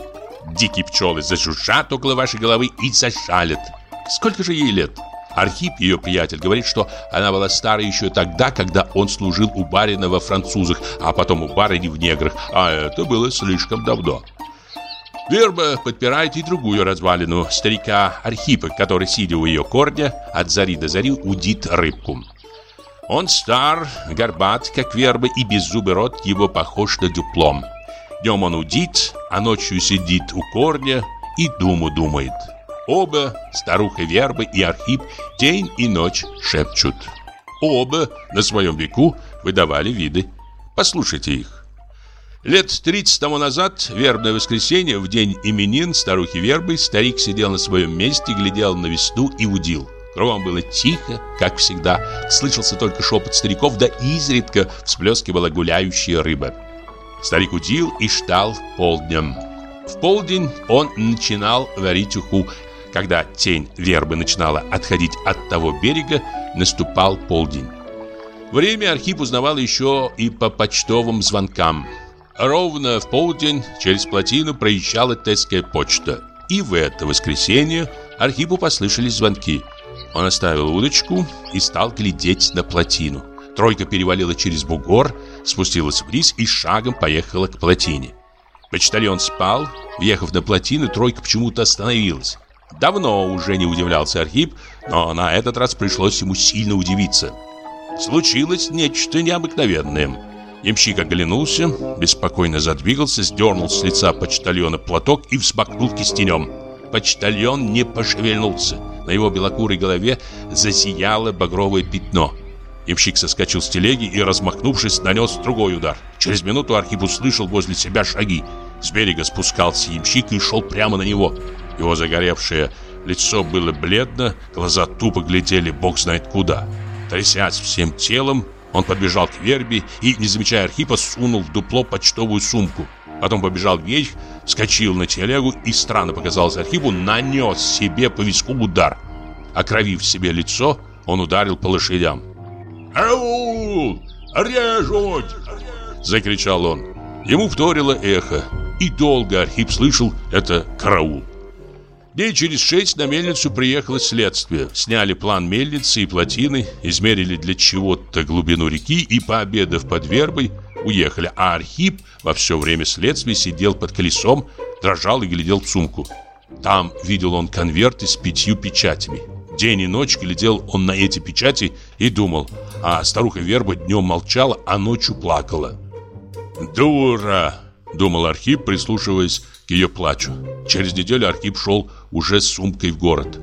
Дикие пчелы зажужжат около вашей головы и зашалят. Сколько же ей лет? Архип, ее приятель, говорит, что она была старой еще тогда, когда он служил у барина во французах, а потом у барыни в неграх, а это было слишком давно. Верба подпирает и другую развалину старика Архипа, который, сидя у ее корня, от зари до зари удит рыбку. Он стар, горбат, как верба, и беззубый рот его похож на дуплом. Днем он удит, а ночью сидит у корня и думу думает. Оба, старуха Верба и Архип, день и ночь шепчут. Оба на своем веку выдавали виды. Послушайте их. Лет 30 тому назад, вербное воскресенье, в день именин старухи Вербы, старик сидел на своем месте, глядел на весну и удил. Кругом было тихо, как всегда. Слышался только шепот стариков, да изредка всплескивала гуляющая рыба. Старик удил и ждал полднем. В полдень он начинал варить уху когда тень вербы начинала отходить от того берега, наступал полдень. Время Архип узнавал еще и по почтовым звонкам. Ровно в полдень через плотину проезжала Тесская почта. И в это воскресенье Архипу послышались звонки. Он оставил удочку и стал глядеть на плотину. Тройка перевалила через бугор, спустилась вниз и шагом поехала к плотине. Почтальон спал. Въехав на плотину, тройка почему-то остановилась. Давно уже не удивлялся Архип, но на этот раз пришлось ему сильно удивиться. Случилось нечто необыкновенное. Ямщик оглянулся, беспокойно задвигался, сдернул с лица почтальона платок и взмахнул кистенем. Почтальон не пошевельнулся. На его белокурой голове засияло багровое пятно. Ямщик соскочил с телеги и, размахнувшись, нанес другой удар. Через минуту Архип услышал возле себя шаги. С берега спускался ямщик и шел прямо на него. Его загоревшее лицо было бледно, глаза тупо глядели бог знает куда. Трясясь всем телом, он подбежал к вербе и, не замечая Архипа, сунул в дупло почтовую сумку. Потом побежал вверх, вскочил на телегу и, странно показалось Архипу, нанес себе по виску удар. Окровив себе лицо, он ударил по лошадям. «Ау! Режут!» – закричал он. Ему вторило эхо, и долго Архип слышал это караул. Дней через шесть на мельницу приехало следствие. Сняли план мельницы и плотины, измерили для чего-то глубину реки и, пообедав под вербой, уехали. А Архип во все время следствия сидел под колесом, дрожал и глядел в сумку. Там видел он конверты с пятью печатями. День и ночь глядел он на эти печати и думал, а старуха Верба днем молчала, а ночью плакала. «Дура!» — думал Архип, прислушиваясь к ее плачу. Через неделю Архип шел уже с сумкой в город.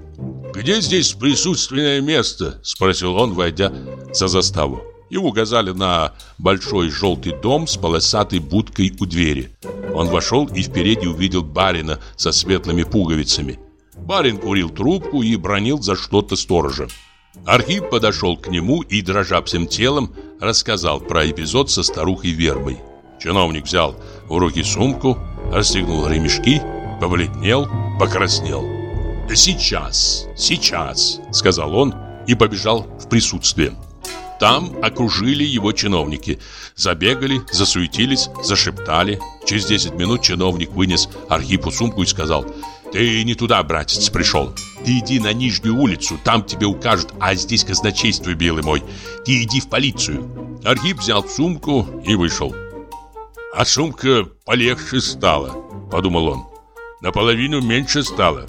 «Где здесь присутственное место?» – спросил он, войдя за заставу. Ему указали на большой желтый дом с полосатой будкой у двери. Он вошел и впереди увидел барина со светлыми пуговицами. Барин курил трубку и бронил за что-то сторожа. Архип подошел к нему и, дрожа всем телом, рассказал про эпизод со старухой Вербой. Чиновник взял в руки сумку, расстегнул ремешки побледнел, покраснел. «Сейчас, сейчас», — сказал он и побежал в присутствие. Там окружили его чиновники. Забегали, засуетились, зашептали. Через 10 минут чиновник вынес Архипу сумку и сказал «Ты не туда, братец, пришел. Ты иди на Нижнюю улицу, там тебе укажут, а здесь казначейство, белый мой. Ты иди в полицию». Архип взял сумку и вышел. «А сумка полегче стала», — подумал он. «Наполовину меньше стало».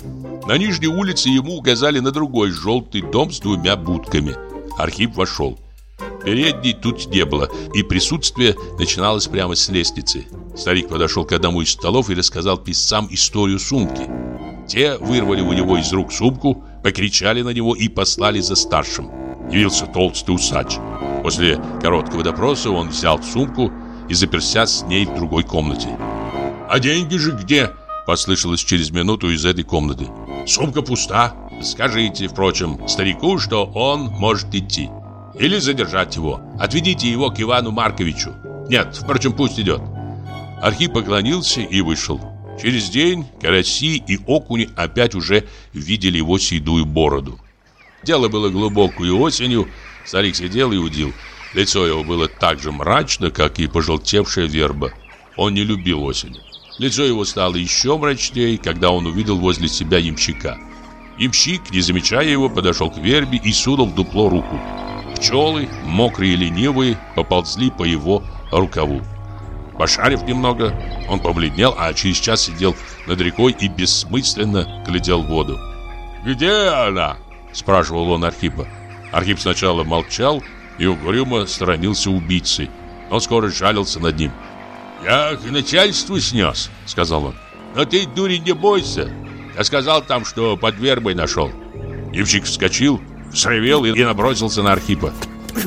На Нижней улице ему указали на другой желтый дом с двумя будками. Архип вошел. Передней тут не было, и присутствие начиналось прямо с лестницы. Старик подошел к одному из столов и рассказал писцам историю сумки. Те вырвали у него из рук сумку, покричали на него и послали за старшим. Явился толстый усач. После короткого допроса он взял сумку и заперся с ней в другой комнате. «А деньги же где?» – послышалось через минуту из этой комнаты. «Сумка пуста. Скажите, впрочем, старику, что он может идти. Или задержать его. Отведите его к Ивану Марковичу. Нет, впрочем, пусть идет». Архип поклонился и вышел. Через день караси и окуни опять уже видели его седую бороду. Дело было глубокой осенью, старик сидел и удил. Лицо его было так же мрачно, как и пожелтевшая верба. Он не любил осень. Лицо его стало еще мрачнее, когда он увидел возле себя ямщика. Ямщик, не замечая его, подошел к вербе и сунул в дупло руку. Пчелы, мокрые и ленивые, поползли по его рукаву. Пошарив немного, он побледнел, а через час сидел над рекой и бессмысленно глядел в воду. «Где она?» – спрашивал он Архипа. Архип сначала молчал и угрюмо сторонился убийцы. Он скоро жалился над ним. «Я к начальству снес», — сказал он. «Но ты, дурень, не бойся. Я сказал там, что под вербой нашел». Ивчик вскочил, взревел и набросился на Архипа.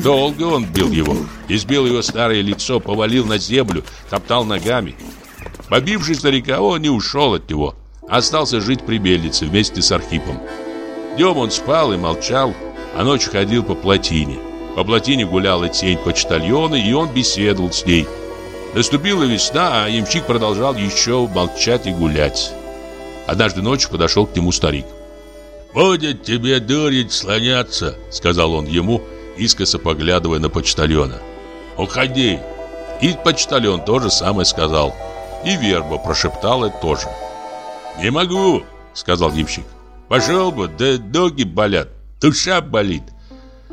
Долго он бил его. Избил его старое лицо, повалил на землю, топтал ногами. Побивший старика, он не ушел от него. Остался жить при мельнице вместе с Архипом. Днем он спал и молчал, а ночью ходил по плотине. По плотине гуляла тень почтальона, и он беседовал с ней. Наступила весна, а ямщик продолжал еще молчать и гулять. Однажды ночью подошел к нему старик. «Будет тебе дурить слоняться», — сказал он ему, искоса поглядывая на почтальона. «Уходи!» И почтальон тоже самое сказал. И верба прошептала тоже. «Не могу!» — сказал ямщик. «Пошел бы, да ноги болят, душа болит!»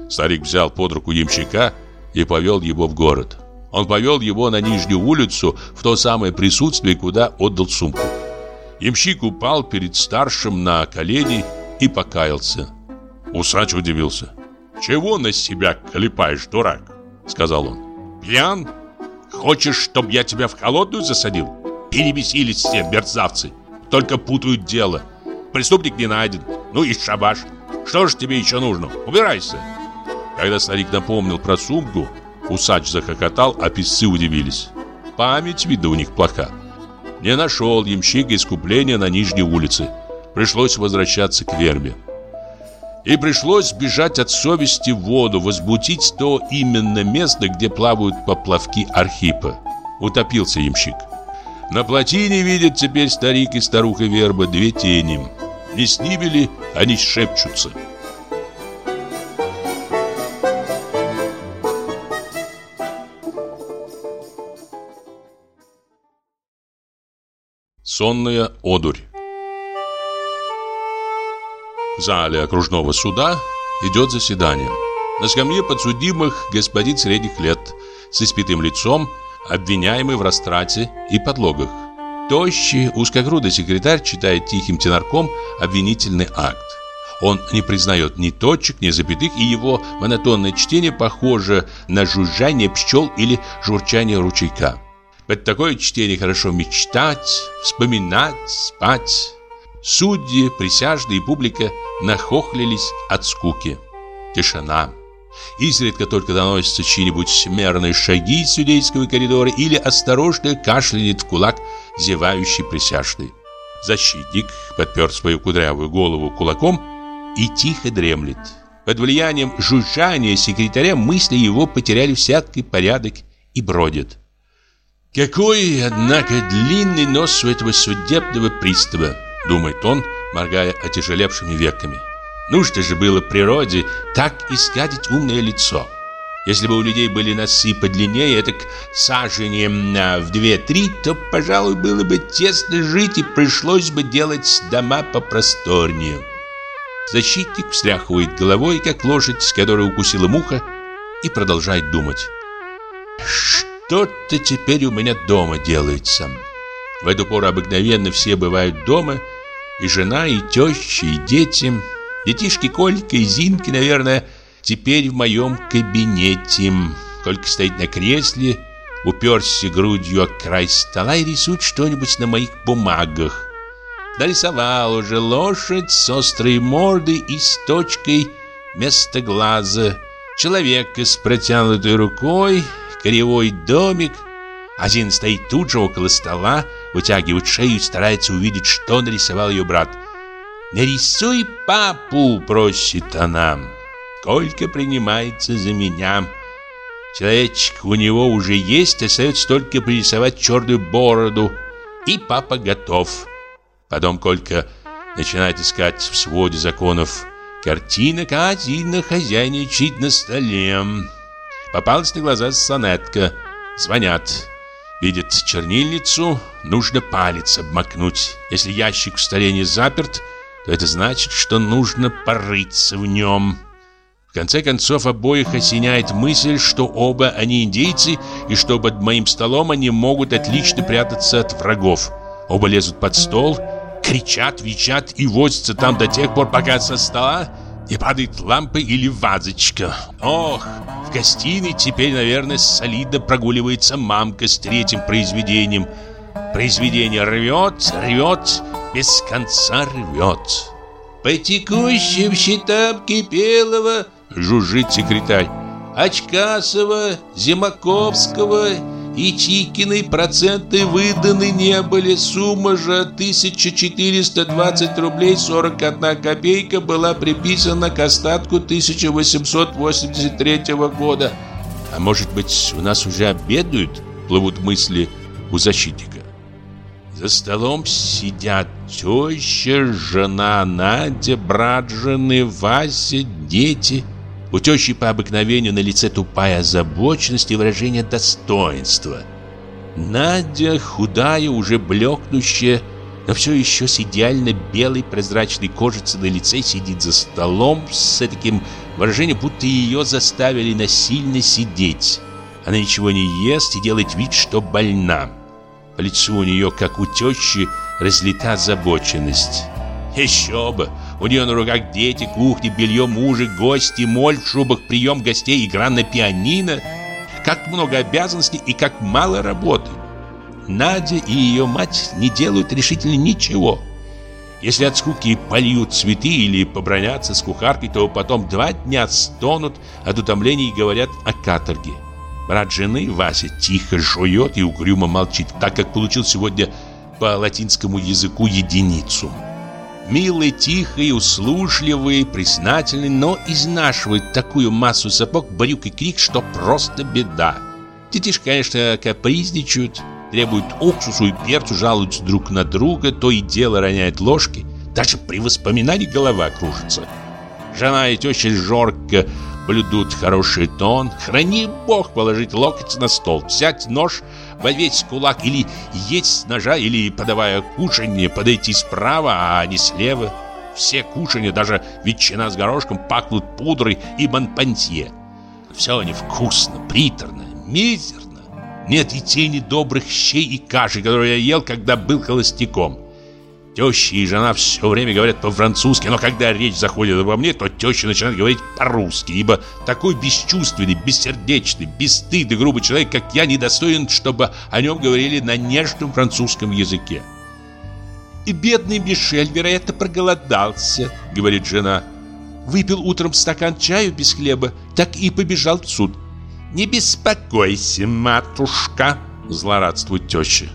Старик взял под руку ямщика и повел его в город. Он повел его на Нижнюю улицу в то самое присутствие, куда отдал сумку. Ямщик упал перед старшим на колени и покаялся. Усач удивился. «Чего на себя клепаешь, дурак?» Сказал он. «Пьян? Хочешь, чтобы я тебя в холодную засадил? Перебесились все мерзавцы. Только путают дело. Преступник не найден. Ну и шабаш. Что же тебе еще нужно? Убирайся!» Когда старик напомнил про сумку, усач захохотал, а писцы удивились. Память, видно, у них плоха. Не нашел ямщик искупления на Нижней улице. Пришлось возвращаться к вербе. И пришлось бежать от совести в воду, возбудить то именно место, где плавают поплавки Архипа. Утопился ямщик. На плотине видят теперь старик и старуха Верба две тени. Не с ними ли они шепчутся? Сонная одурь в зале окружного суда идет заседание. На скамье подсудимых господин средних лет с испитым лицом, обвиняемый в растрате и подлогах. Тощий, узкогрудый секретарь читает тихим тенорком обвинительный акт. Он не признает ни точек, ни запятых, и его монотонное чтение похоже на жужжание пчел или журчание ручейка. Под такое чтение хорошо мечтать, вспоминать, спать. Судьи, присяжные и публика нахохлились от скуки. Тишина. Изредка только доносятся чьи-нибудь мерные шаги из судейского коридора или осторожно кашлянет в кулак зевающий присяжный. Защитник подпер свою кудрявую голову кулаком и тихо дремлет. Под влиянием жужжания секретаря мысли его потеряли всякий порядок и бродят. Какой, однако, длинный нос у этого судебного пристава, думает он, моргая отяжелевшими веками. Нужно же было природе так искадить умное лицо. Если бы у людей были носы подлиннее, это к сажениям в две-три, то, пожалуй, было бы тесно жить и пришлось бы делать дома попросторнее. Защитник встряхивает головой, как лошадь, с которой укусила муха, и продолжает думать. Что-то теперь у меня дома делается. В эту пору обыкновенно все бывают дома, и жена, и теща, и дети. Детишки Колька и Зинки, наверное, теперь в моем кабинете. Колька стоит на кресле, уперся грудью о край стола и рисует что-нибудь на моих бумагах. Нарисовал уже лошадь с острой мордой и с точкой вместо глаза, человека с протянутой рукой, кривой домик. Один стоит тут же около стола, вытягивает шею и старается увидеть, что нарисовал ее брат. «Нарисуй папу!» — просит она. «Сколько принимается за меня!» Человечек у него уже есть, остается только пририсовать черную бороду. И папа готов. Потом Колька начинает искать в своде законов картинок, а один хозяйничает на столе. Попалась на глаза сонетка. Звонят. Видит чернильницу, нужно палец обмакнуть. Если ящик в столе не заперт, то это значит, что нужно порыться в нем. В конце концов, обоих осеняет мысль, что оба они индейцы, и что под моим столом они могут отлично прятаться от врагов. Оба лезут под стол кричат, визжат и возятся там до тех пор, пока со стола не падает лампа или вазочка. Ох, в гостиной теперь, наверное, солидно прогуливается мамка с третьим произведением. Произведение рвет, рвет, без конца рвет. По текущим счетам Кипелова, жужжит секретарь, Очкасова, Зимаковского и Чикиной проценты выданы не были. Сумма же 1420 рублей 41 копейка была приписана к остатку 1883 года. А может быть, у нас уже обедают? Плывут мысли у защитника. За столом сидят теща, жена Надя, брат жены, Вася, дети – у тещи по обыкновению на лице тупая озабоченность и выражение достоинства. Надя, худая, уже блекнущая, но все еще с идеально белой прозрачной кожицей на лице сидит за столом с таким выражением, будто ее заставили насильно сидеть. Она ничего не ест и делает вид, что больна. По лицу у нее, как у тещи, разлита озабоченность. Еще бы! У нее на руках дети, кухня, белье мужа, гости, моль в шубах, прием гостей, игра на пианино. Как много обязанностей и как мало работы. Надя и ее мать не делают решительно ничего. Если от скуки польют цветы или побронятся с кухаркой, то потом два дня стонут от утомления и говорят о каторге. Брат жены, Вася, тихо жует и угрюмо молчит, так как получил сегодня по латинскому языку единицу. Милый, тихий, услужливый, признательный, но изнашивает такую массу сапог, брюк и крик, что просто беда. Детишки, конечно, капризничают, требуют уксусу и перцу, жалуются друг на друга, то и дело роняют ложки. Даже при воспоминании голова кружится. Жена и теща жорко блюдут хороший тон. Храни бог положить локоть на стол, взять нож – во весь кулак или есть с ножа, или, подавая кушанье, подойти справа, а не слева. Все кушанья, даже ветчина с горошком, пахнут пудрой и монпансье. Все невкусно, приторно, мизерно. Нет и тени добрых щей и каши, которые я ел, когда был холостяком. Теща и жена все время говорят по-французски, но когда речь заходит обо мне, то теща начинает говорить по-русски, ибо такой бесчувственный, бессердечный, бесстыдный, грубый человек, как я, недостоин, чтобы о нем говорили на нежном французском языке. «И бедный Мишель, вероятно, проголодался», — говорит жена. «Выпил утром стакан чаю без хлеба, так и побежал в суд». «Не беспокойся, матушка», — злорадствует теща.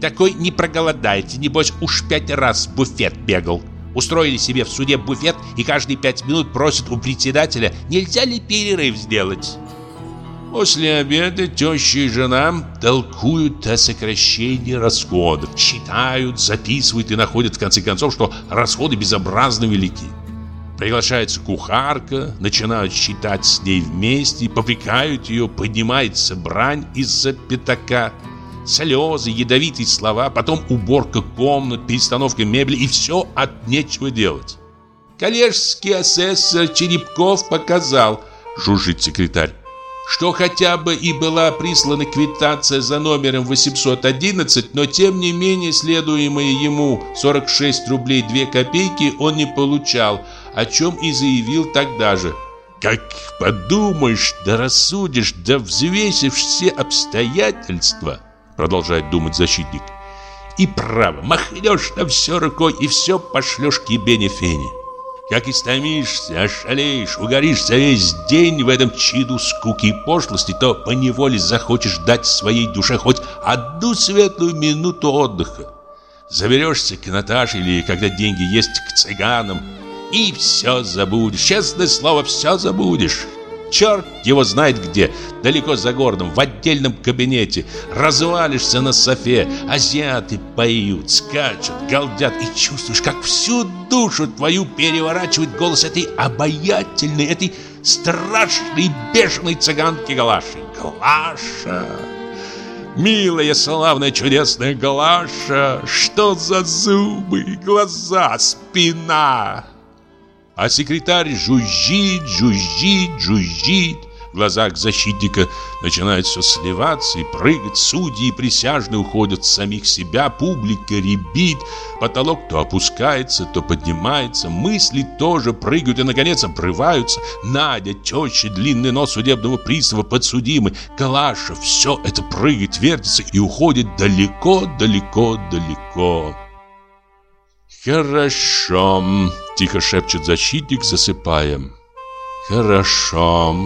Такой не проголодаете, небось уж пять раз буфет бегал. Устроили себе в суде буфет и каждые пять минут просят у председателя, нельзя ли перерыв сделать. После обеда теща и жена толкуют о сокращении расходов, считают, записывают и находят в конце концов, что расходы безобразно велики. Приглашается кухарка, начинают считать с ней вместе, попрекают ее, поднимается брань из-за пятака, слезы, ядовитые слова, потом уборка комнат, перестановка мебели и все от нечего делать. Коллежский асессор Черепков показал, жужжит секретарь, что хотя бы и была прислана квитанция за номером 811, но тем не менее следуемые ему 46 рублей 2 копейки он не получал, о чем и заявил тогда же. «Как подумаешь, да рассудишь, да взвесишь все обстоятельства», продолжает думать защитник, «и право, махнешь на все рукой и все пошлешь к ебене-фене. Как истомишься, ошалеешь, угоришься весь день в этом чиду скуки и пошлости, то поневоле захочешь дать своей душе хоть одну светлую минуту отдыха. Заберешься к Наташе или, когда деньги есть, к цыганам, и все забудешь, честное слово, все забудешь. Черт его знает где, далеко за городом, в отдельном кабинете. Развалишься на софе, азиаты поют, скачут, галдят. И чувствуешь, как всю душу твою переворачивает голос этой обаятельной, этой страшной, бешеной цыганки Галаши. Глаша! Милая, славная, чудесная Галаша! Что за зубы, глаза, спина! А секретарь жужжит, жужжит, жужжит. В глазах защитника начинает все сливаться и прыгать. Судьи и присяжные уходят с самих себя, публика ребит. Потолок то опускается, то поднимается. Мысли тоже прыгают и, наконец, обрываются. Надя, теща, длинный нос судебного пристава, подсудимый, Калаша. Все это прыгает, вертится и уходит далеко, далеко, далеко. «Хорошо», — тихо шепчет защитник, засыпая. «Хорошо.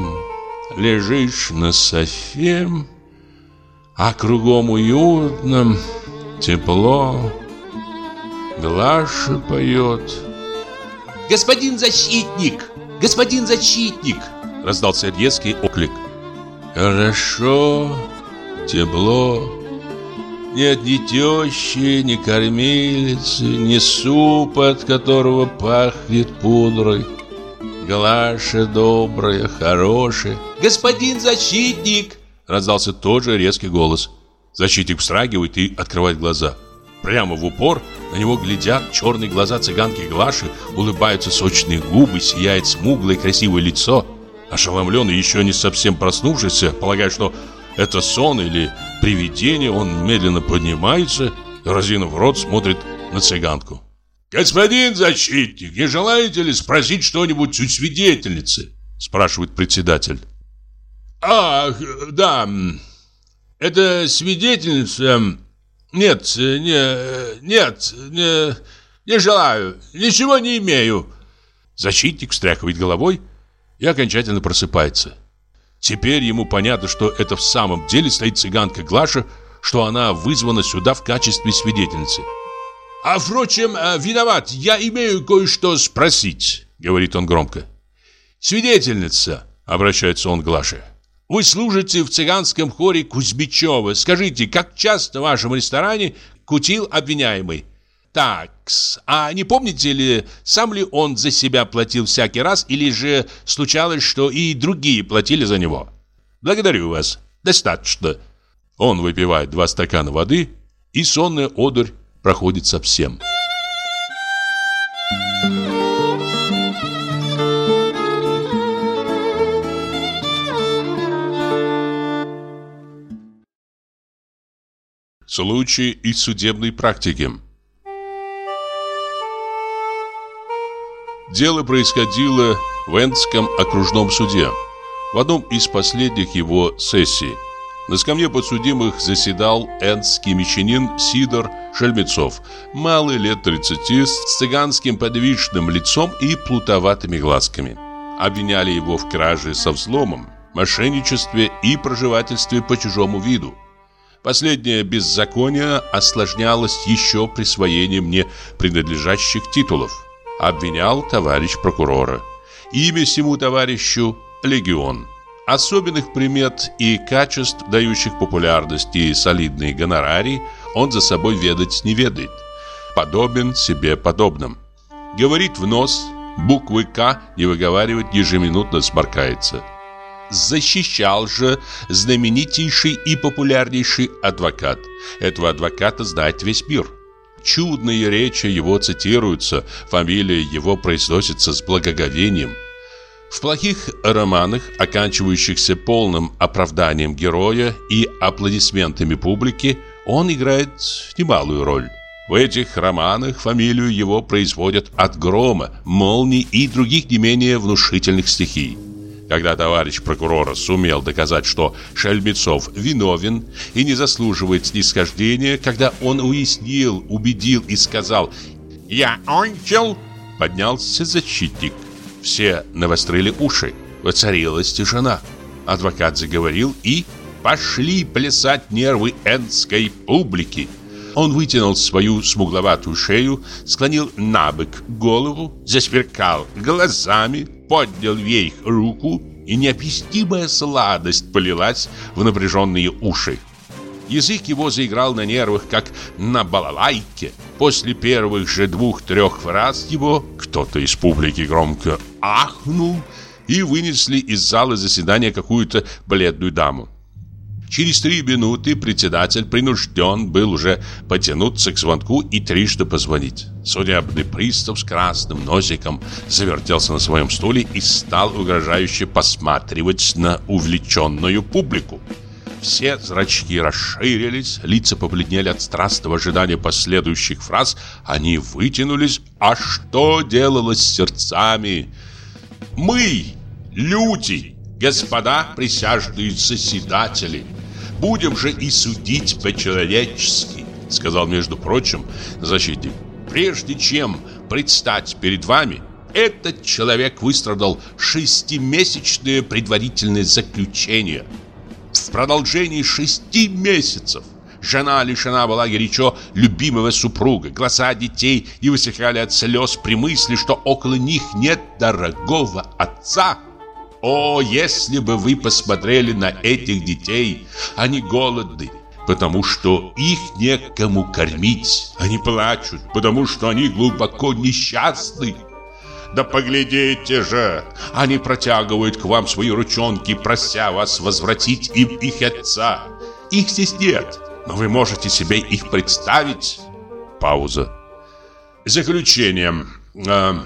Лежишь на софе, а кругом уютно, тепло. Глаша поет». «Господин защитник! Господин защитник!» Раздался резкий оклик. «Хорошо, тепло». Нет ни тещи, ни кормилицы, ни супа, от которого пахнет пудрой. Глаша добрая, хорошая. «Господин защитник!» Раздался тоже резкий голос. Защитник встрагивает и открывает глаза. Прямо в упор на него глядят черные глаза цыганки Глаши, улыбаются сочные губы, сияет смуглое красивое лицо. Ошеломленный, еще не совсем проснувшийся, полагая, что это сон или привидение, он медленно поднимается разинув рот, смотрит на цыганку. «Господин защитник, не желаете ли спросить что-нибудь у свидетельницы?» спрашивает председатель. «Ах, да, это свидетельница... Нет, не, нет, не, не желаю, ничего не имею». Защитник встряхивает головой и окончательно просыпается. Теперь ему понятно, что это в самом деле стоит цыганка Глаша, что она вызвана сюда в качестве свидетельницы. «А впрочем, э, виноват, я имею кое-что спросить», — говорит он громко. «Свидетельница», — обращается он к Глаше, — «вы служите в цыганском хоре Кузьмичева. Скажите, как часто в вашем ресторане кутил обвиняемый?» Такс. А не помните ли, сам ли он за себя платил всякий раз, или же случалось, что и другие платили за него? Благодарю вас. Достаточно. Он выпивает два стакана воды, и сонная одурь проходит совсем. Случаи из судебной практики Дело происходило в Эндском окружном суде, в одном из последних его сессий. На скамье подсудимых заседал эндский мещанин Сидор Шельмецов, малый лет 30, с цыганским подвижным лицом и плутоватыми глазками. Обвиняли его в краже со взломом, мошенничестве и проживательстве по чужому виду. Последнее беззаконие осложнялось еще присвоением мне принадлежащих титулов обвинял товарищ прокурора. Имя всему товарищу – Легион. Особенных примет и качеств, дающих популярность и солидные гонорарии, он за собой ведать не ведает. Подобен себе подобным. Говорит в нос, буквы «К» не выговаривает, ежеминутно сморкается. Защищал же знаменитейший и популярнейший адвокат. Этого адвоката знает весь мир. Чудные речи его цитируются, фамилия его произносится с благоговением. В плохих романах, оканчивающихся полным оправданием героя и аплодисментами публики, он играет немалую роль. В этих романах фамилию его производят от грома, молний и других не менее внушительных стихий. Когда товарищ прокурора сумел доказать, что Шельмецов виновен и не заслуживает снисхождения, когда он уяснил, убедил и сказал «Я ончел», поднялся защитник. Все навострили уши. Воцарилась тишина. Адвокат заговорил и пошли плясать нервы энской публики. Он вытянул свою смугловатую шею, склонил на бок голову, засверкал глазами, поднял вверх руку, и неописнимая сладость полилась в напряженные уши. Язык его заиграл на нервах, как на балалайке. После первых же двух-трех фраз его кто-то из публики громко ахнул и вынесли из зала заседания какую-то бледную даму. Через три минуты председатель принужден был уже потянуться к звонку и трижды позвонить. Судебный пристав с красным носиком завертелся на своем стуле и стал угрожающе посматривать на увлеченную публику. Все зрачки расширились, лица побледнели от страстного ожидания последующих фраз, они вытянулись. А что делалось с сердцами? Мы, люди, господа присяжные заседатели, будем же и судить по-человечески, сказал, между прочим, защитник. Прежде чем предстать перед вами, этот человек выстрадал шестимесячное предварительное заключение – в продолжении шести месяцев жена лишена была горячо любимого супруга. Глаза детей не высыхали от слез при мысли, что около них нет дорогого отца. О, если бы вы посмотрели на этих детей, они голодны, потому что их некому кормить. Они плачут, потому что они глубоко несчастны. Да поглядите же, они протягивают к вам свои ручонки, прося вас возвратить им их отца. Их здесь нет, но вы можете себе их представить. Пауза. Заключение. Э,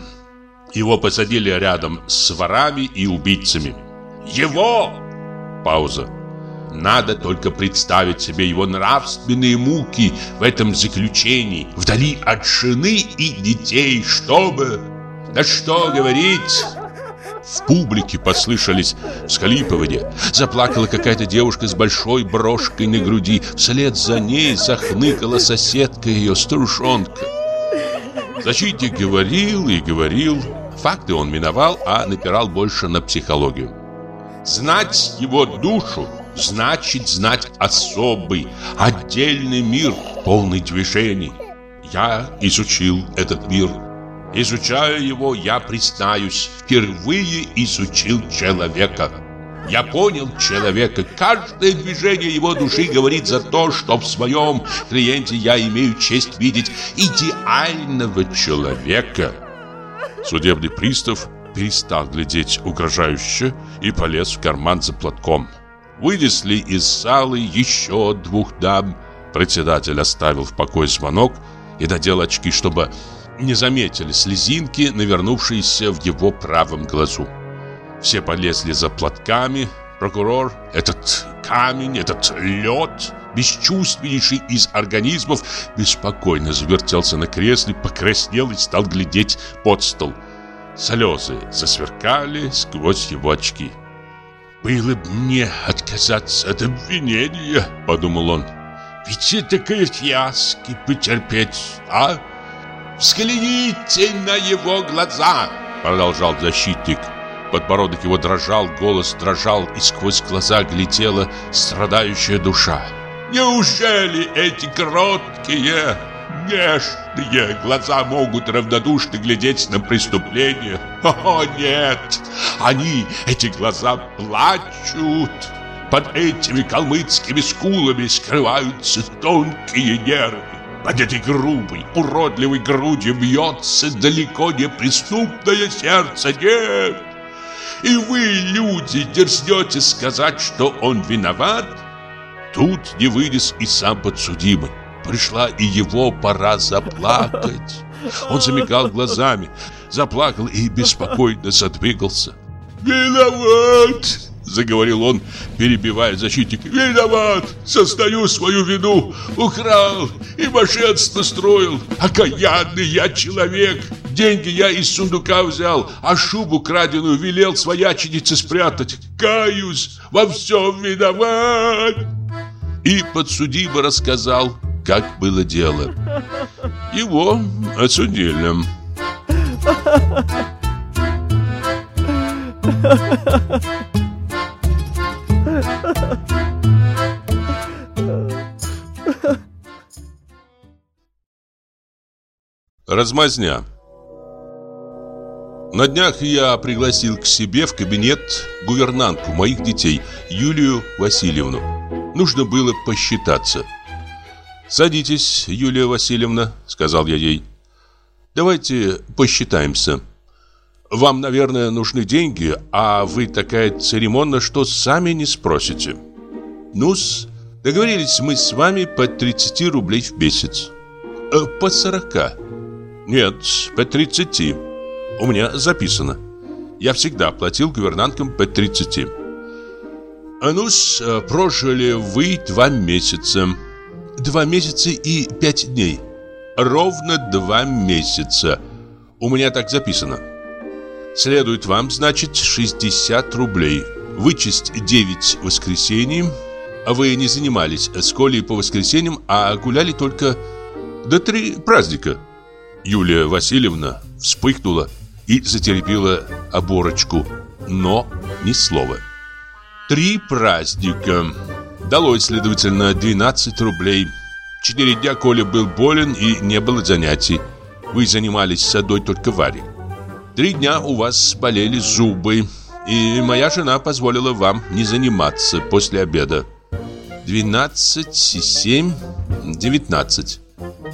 его посадили рядом с ворами и убийцами. Его! Пауза. Надо только представить себе его нравственные муки в этом заключении, вдали от жены и детей, чтобы... Да что говорить! В публике послышались всхлипывания. Заплакала какая-то девушка с большой брошкой на груди. Вслед за ней захныкала соседка ее, старушонка. Защитник говорил и говорил. Факты он миновал, а напирал больше на психологию. Знать его душу значит знать особый, отдельный мир, полный движений. Я изучил этот мир Изучая его, я признаюсь, впервые изучил человека. Я понял человека. Каждое движение его души говорит за то, что в своем клиенте я имею честь видеть идеального человека. Судебный пристав перестал глядеть угрожающе и полез в карман за платком. Вынесли из залы еще двух дам. Председатель оставил в покое звонок и надел очки, чтобы не заметили слезинки, навернувшиеся в его правом глазу. Все полезли за платками. Прокурор, этот камень, этот лед, бесчувственнейший из организмов, беспокойно завертелся на кресле, покраснел и стал глядеть под стол. Слезы засверкали сквозь его очки. «Было бы мне отказаться от обвинения», — подумал он. «Ведь это фиаски потерпеть, а?» «Взгляните на его глаза!» Продолжал защитник. Подбородок его дрожал, голос дрожал, и сквозь глаза глядела страдающая душа. «Неужели эти кроткие, нежные глаза могут равнодушно глядеть на преступление. О, нет! Они, эти глаза, плачут. Под этими калмыцкими скулами скрываются тонкие нервы. Под этой грубой, уродливой грудью бьется далеко не преступное сердце. Нет! И вы, люди, дерзнете сказать, что он виноват? Тут не вынес и сам подсудимый. Пришла и его пора заплакать. Он замигал глазами, заплакал и беспокойно задвигался. «Виноват!» Заговорил он, перебивая защитника «Виноват! Сознаю свою вину! Украл и мошенство строил! Окаянный я человек! Деньги я из сундука взял, а шубу краденую велел свояченице спрятать! Каюсь! Во всем виноват!» И подсудимый рассказал, как было дело. Его осудили. Размазня На днях я пригласил к себе в кабинет гувернантку моих детей, Юлию Васильевну. Нужно было посчитаться. «Садитесь, Юлия Васильевна», — сказал я ей. «Давайте посчитаемся. Вам, наверное, нужны деньги, а вы такая церемонна, что сами не спросите. Ну-с, договорились мы с вами по 30 рублей в месяц. Э, по 40. Нет, по 30. У меня записано. Я всегда платил гувернанткам по 30. А ну э, прожили вы два месяца. Два месяца и пять дней. Ровно два месяца. У меня так записано. Следует вам, значит, 60 рублей. Вычесть 9 воскресений. Вы не занимались с Колей по воскресеньям, а гуляли только до три праздника. Юлия Васильевна вспыхнула и затерпела оборочку, но ни слова. Три праздника. Далось, следовательно, 12 рублей. Четыре дня Коля был болен и не было занятий. Вы занимались садой только Варей. Три дня у вас болели зубы, и моя жена позволила вам не заниматься после обеда. 12 и 7, 19.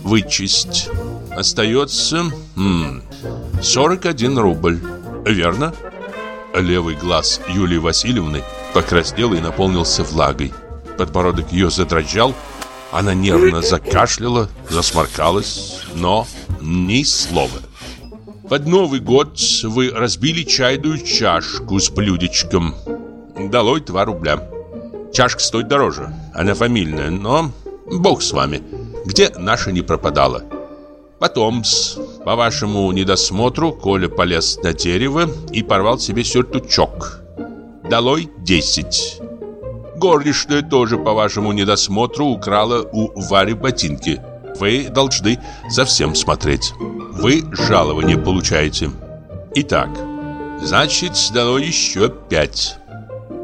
Вычесть. Остается м, 41 рубль. Верно? Левый глаз Юлии Васильевны покраснел и наполнился влагой. Подбородок ее задрожал. Она нервно закашляла, засморкалась, но ни слова. Под Новый год вы разбили чайную чашку с блюдечком. Долой 2 рубля. Чашка стоит дороже, она фамильная, но бог с вами. Где наша не пропадала? Потом, по вашему недосмотру, Коля полез на дерево и порвал себе сюртучок. Долой 10. Горничная тоже, по вашему недосмотру, украла у Вари ботинки. Вы должны за всем смотреть. Вы жалование получаете. Итак, значит, дано еще пять.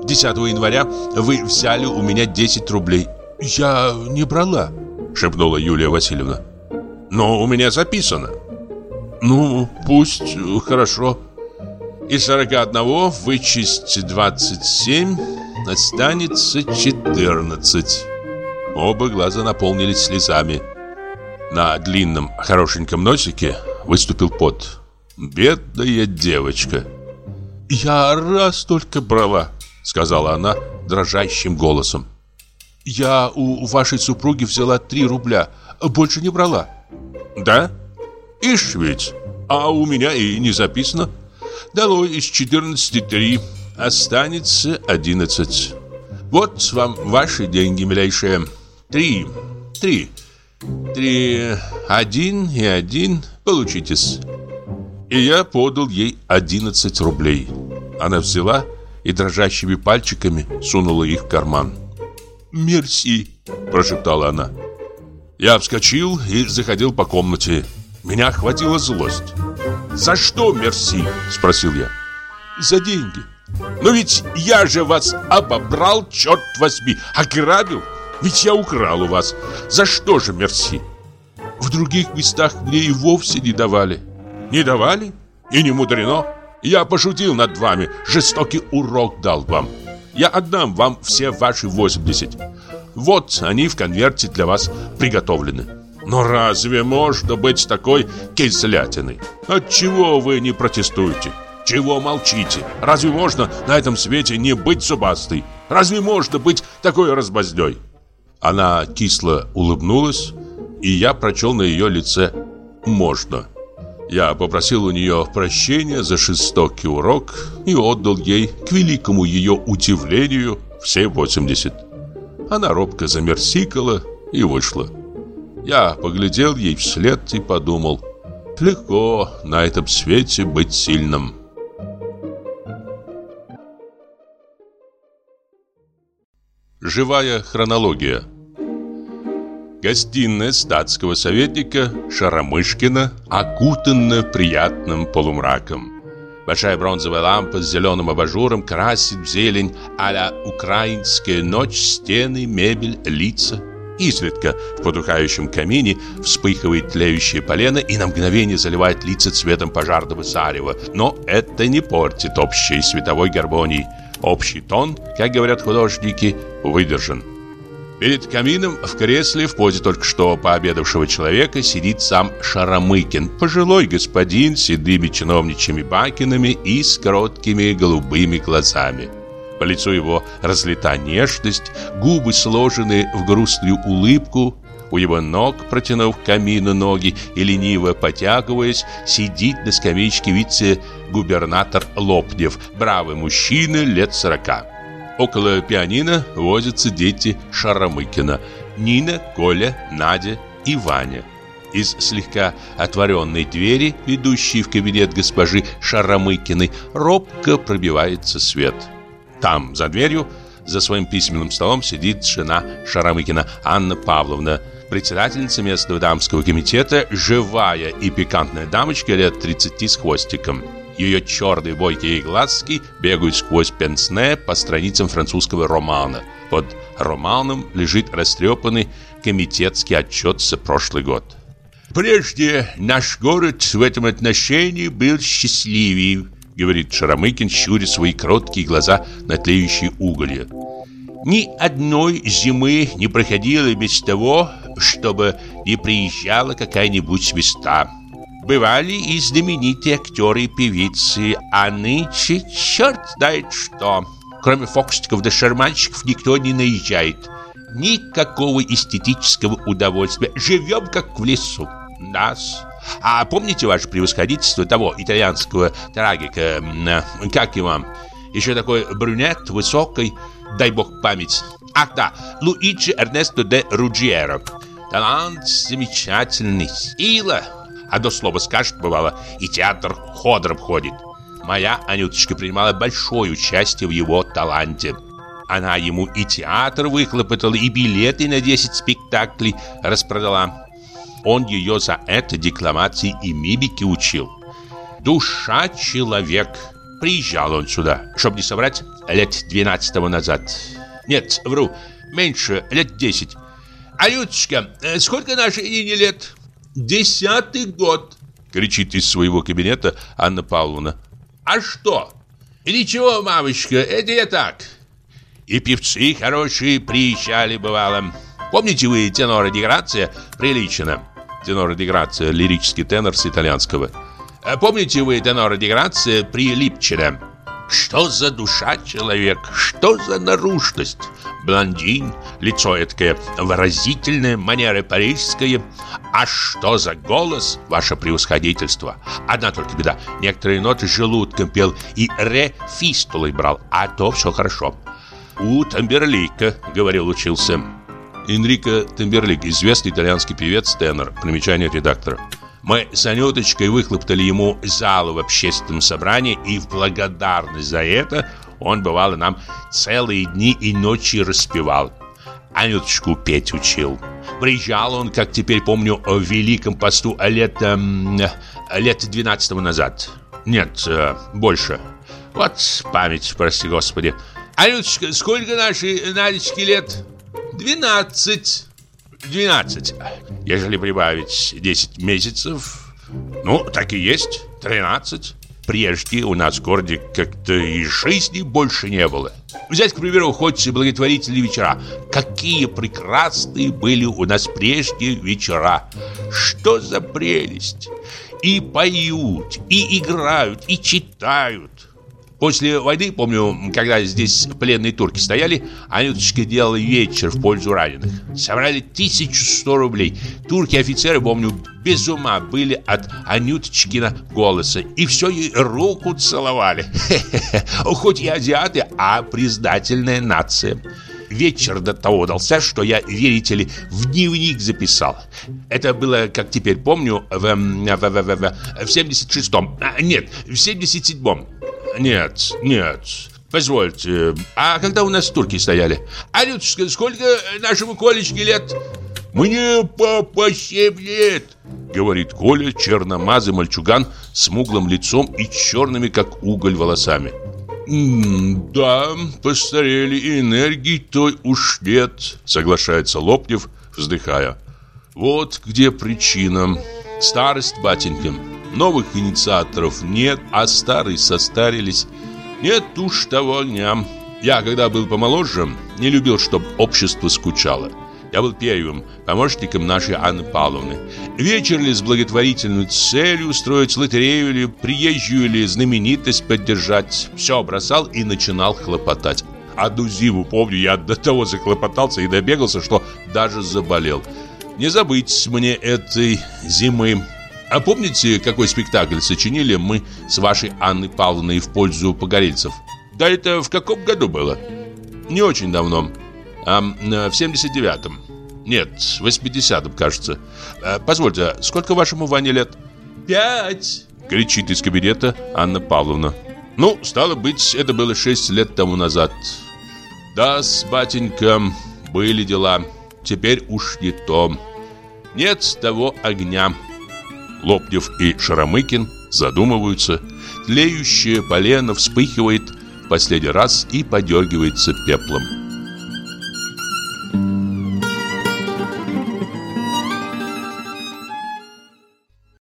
10 января вы взяли у меня 10 рублей. Я не брала, шепнула Юлия Васильевна. Но у меня записано. Ну, пусть, хорошо. Из 41 вычесть 27, останется 14. Оба глаза наполнились слезами. На длинном хорошеньком носике выступил пот. Бедная девочка. «Я раз только брала», — сказала она дрожащим голосом. «Я у вашей супруги взяла три рубля, больше не брала». «Да? Ишь ведь, а у меня и не записано. Дало из 14 три, останется 11. Вот вам ваши деньги, милейшая. Три, три». Три, один и один, получитесь. И я подал ей 11 рублей. Она взяла и дрожащими пальчиками сунула их в карман. «Мерси», – прошептала она. Я вскочил и заходил по комнате. Меня охватила злость. «За что мерси?» – спросил я. «За деньги». «Но ведь я же вас обобрал, черт возьми, ограбил. Ведь я украл у вас. За что же мерси? В других местах мне и вовсе не давали. Не давали? И не мудрено. Я пошутил над вами, жестокий урок дал вам. Я отдам вам все ваши 80. Вот они в конверте для вас приготовлены. Но разве можно быть такой кислятиной? Отчего вы не протестуете? Чего молчите? Разве можно на этом свете не быть зубастой? Разве можно быть такой разбоздей? Она кисло улыбнулась, и я прочел на ее лице «можно». Я попросил у нее прощения за жестокий урок и отдал ей, к великому ее удивлению, все 80. Она робко замерсикала и вышла. Я поглядел ей вслед и подумал, легко на этом свете быть сильным. Живая хронология Гостиная статского советника Шаромышкина окутана приятным полумраком. Большая бронзовая лампа с зеленым абажуром красит в зелень а украинская ночь стены, мебель, лица. Изредка в потухающем камине вспыхивает тлеющее полено и на мгновение заливает лица цветом пожарного зарева. Но это не портит общей световой гармонии. Общий тон, как говорят художники, выдержан. Перед камином в кресле в позе только что пообедавшего человека сидит сам Шаромыкин, пожилой господин с седыми чиновничьими бакинами и с короткими голубыми глазами. По лицу его разлита нежность, губы сложены в грустную улыбку, у его ног, протянув к камину ноги и лениво потягиваясь, сидит на скамеечке вице-губернатор Лопнев, бравый мужчина лет сорока. Около пианино возятся дети Шаромыкина – Нина, Коля, Надя и Ваня. Из слегка отворенной двери, ведущей в кабинет госпожи Шаромыкиной, робко пробивается свет. Там, за дверью, за своим письменным столом сидит жена Шаромыкина Анна Павловна – председательница местного дамского комитета, живая и пикантная дамочка лет 30 с хвостиком. Ее черные бойкие глазки бегают сквозь пенсне по страницам французского романа. Под романом лежит растрепанный комитетский отчет за прошлый год. «Прежде наш город в этом отношении был счастливее», говорит Шаромыкин, щуря свои кроткие глаза на тлеющие уголья. Ни одной зимы не проходило без того, чтобы не приезжала какая-нибудь звезда. Бывали и знаменитые актеры и певицы, а нынче черт знает что. Кроме фокусников да шарманщиков никто не наезжает. Никакого эстетического удовольствия. Живем как в лесу. Нас. А помните ваше превосходительство того итальянского трагика, как его, еще такой брюнет, высокий, дай бог память. Ах да, Луиджи Эрнесто де Руджиеро. Талант замечательный, сила. А до слова скажет, бывало, и театр ходором ходит. Моя Анюточка принимала большое участие в его таланте. Она ему и театр выхлопотала, и билеты на 10 спектаклей распродала. Он ее за это декламации и мимики учил. Душа человек. Приезжал он сюда, чтобы не соврать, лет 12 назад. Нет, вру, меньше, лет 10. Анюточка, э, сколько нашей Нине лет? Десятый год, кричит из своего кабинета Анна Павловна. А что? Ничего, мамочка, это я так. И певцы хорошие приезжали, бывало. Помните вы тенора Деграция Приличина? Тенора Деграция, лирический тенор с итальянского. А помните вы тенора Деграция Прилипчина? Что за душа человек? Что за наружность? Блондин, лицо эткое выразительное, манеры парижская. А что за голос, ваше превосходительство? Одна только беда. Некоторые ноты желудком пел и ре фистулой брал, а то все хорошо. У Тамберлика, говорил, учился. Энрико Тамберлик, известный итальянский певец-тенор. Примечание редактора. Мы с Анюточкой выхлоптали ему залу в общественном собрании, и в благодарность за это он, бывало, нам целые дни и ночи распевал. Анюточку петь учил. Приезжал он, как теперь помню, в Великом посту лет, эм, лет 12 назад. Нет, э, больше. Вот память, прости господи. Анюточка, сколько нашей Надечке лет? 12. 12. Ежели прибавить 10 месяцев, ну, так и есть, 13. Прежде у нас в городе как-то и жизни больше не было. Взять, к примеру, хоть благотворительные вечера. Какие прекрасные были у нас прежде вечера. Что за прелесть! И поют, и играют, и читают. После войны, помню, когда здесь пленные турки стояли, Анюточка делала вечер в пользу раненых. Собрали 1100 рублей. Турки-офицеры, помню, без ума были от Анюточкина голоса. И все ей руку целовали. [LAUGHS] Хоть и азиаты, а признательная нация. Вечер до того удался, что я, верите ли, в дневник записал. Это было, как теперь помню, в, в, в, в, в, в 76-м. А, нет, в 77-м. Нет, нет. Позвольте, а когда у нас турки стояли? Анютушка, сколько нашему Колечке лет? Мне папа семь лет, говорит Коля, черномазый мальчуган с муглым лицом и черными, как уголь, волосами. «М «Да, постарели, и энергии той уж нет», — соглашается Лопнев, вздыхая. «Вот где причина. Старость, батенька. Новых инициаторов нет, а старые состарились. Нет уж того дня. Я, когда был помоложе, не любил, чтобы общество скучало. Я был первым помощником нашей Анны Павловны. Вечер ли с благотворительной целью устроить лотерею или приезжую или знаменитость поддержать. Все бросал и начинал хлопотать. Одну зиму, помню, я до того захлопотался и добегался, что даже заболел. Не забыть мне этой зимы. А помните, какой спектакль сочинили мы с вашей Анной Павловной в пользу погорельцев? Да это в каком году было? Не очень давно. А в 79-м. Нет, в 80-м, кажется. А, позвольте, сколько вашему Ване лет? Пять! Кричит из кабинета Анна Павловна. Ну, стало быть, это было шесть лет тому назад. Да, с батеньком были дела. Теперь уж не то. Нет того огня. Лопнев и Шарамыкин задумываются. Тлеющее полено вспыхивает в последний раз и подергивается пеплом.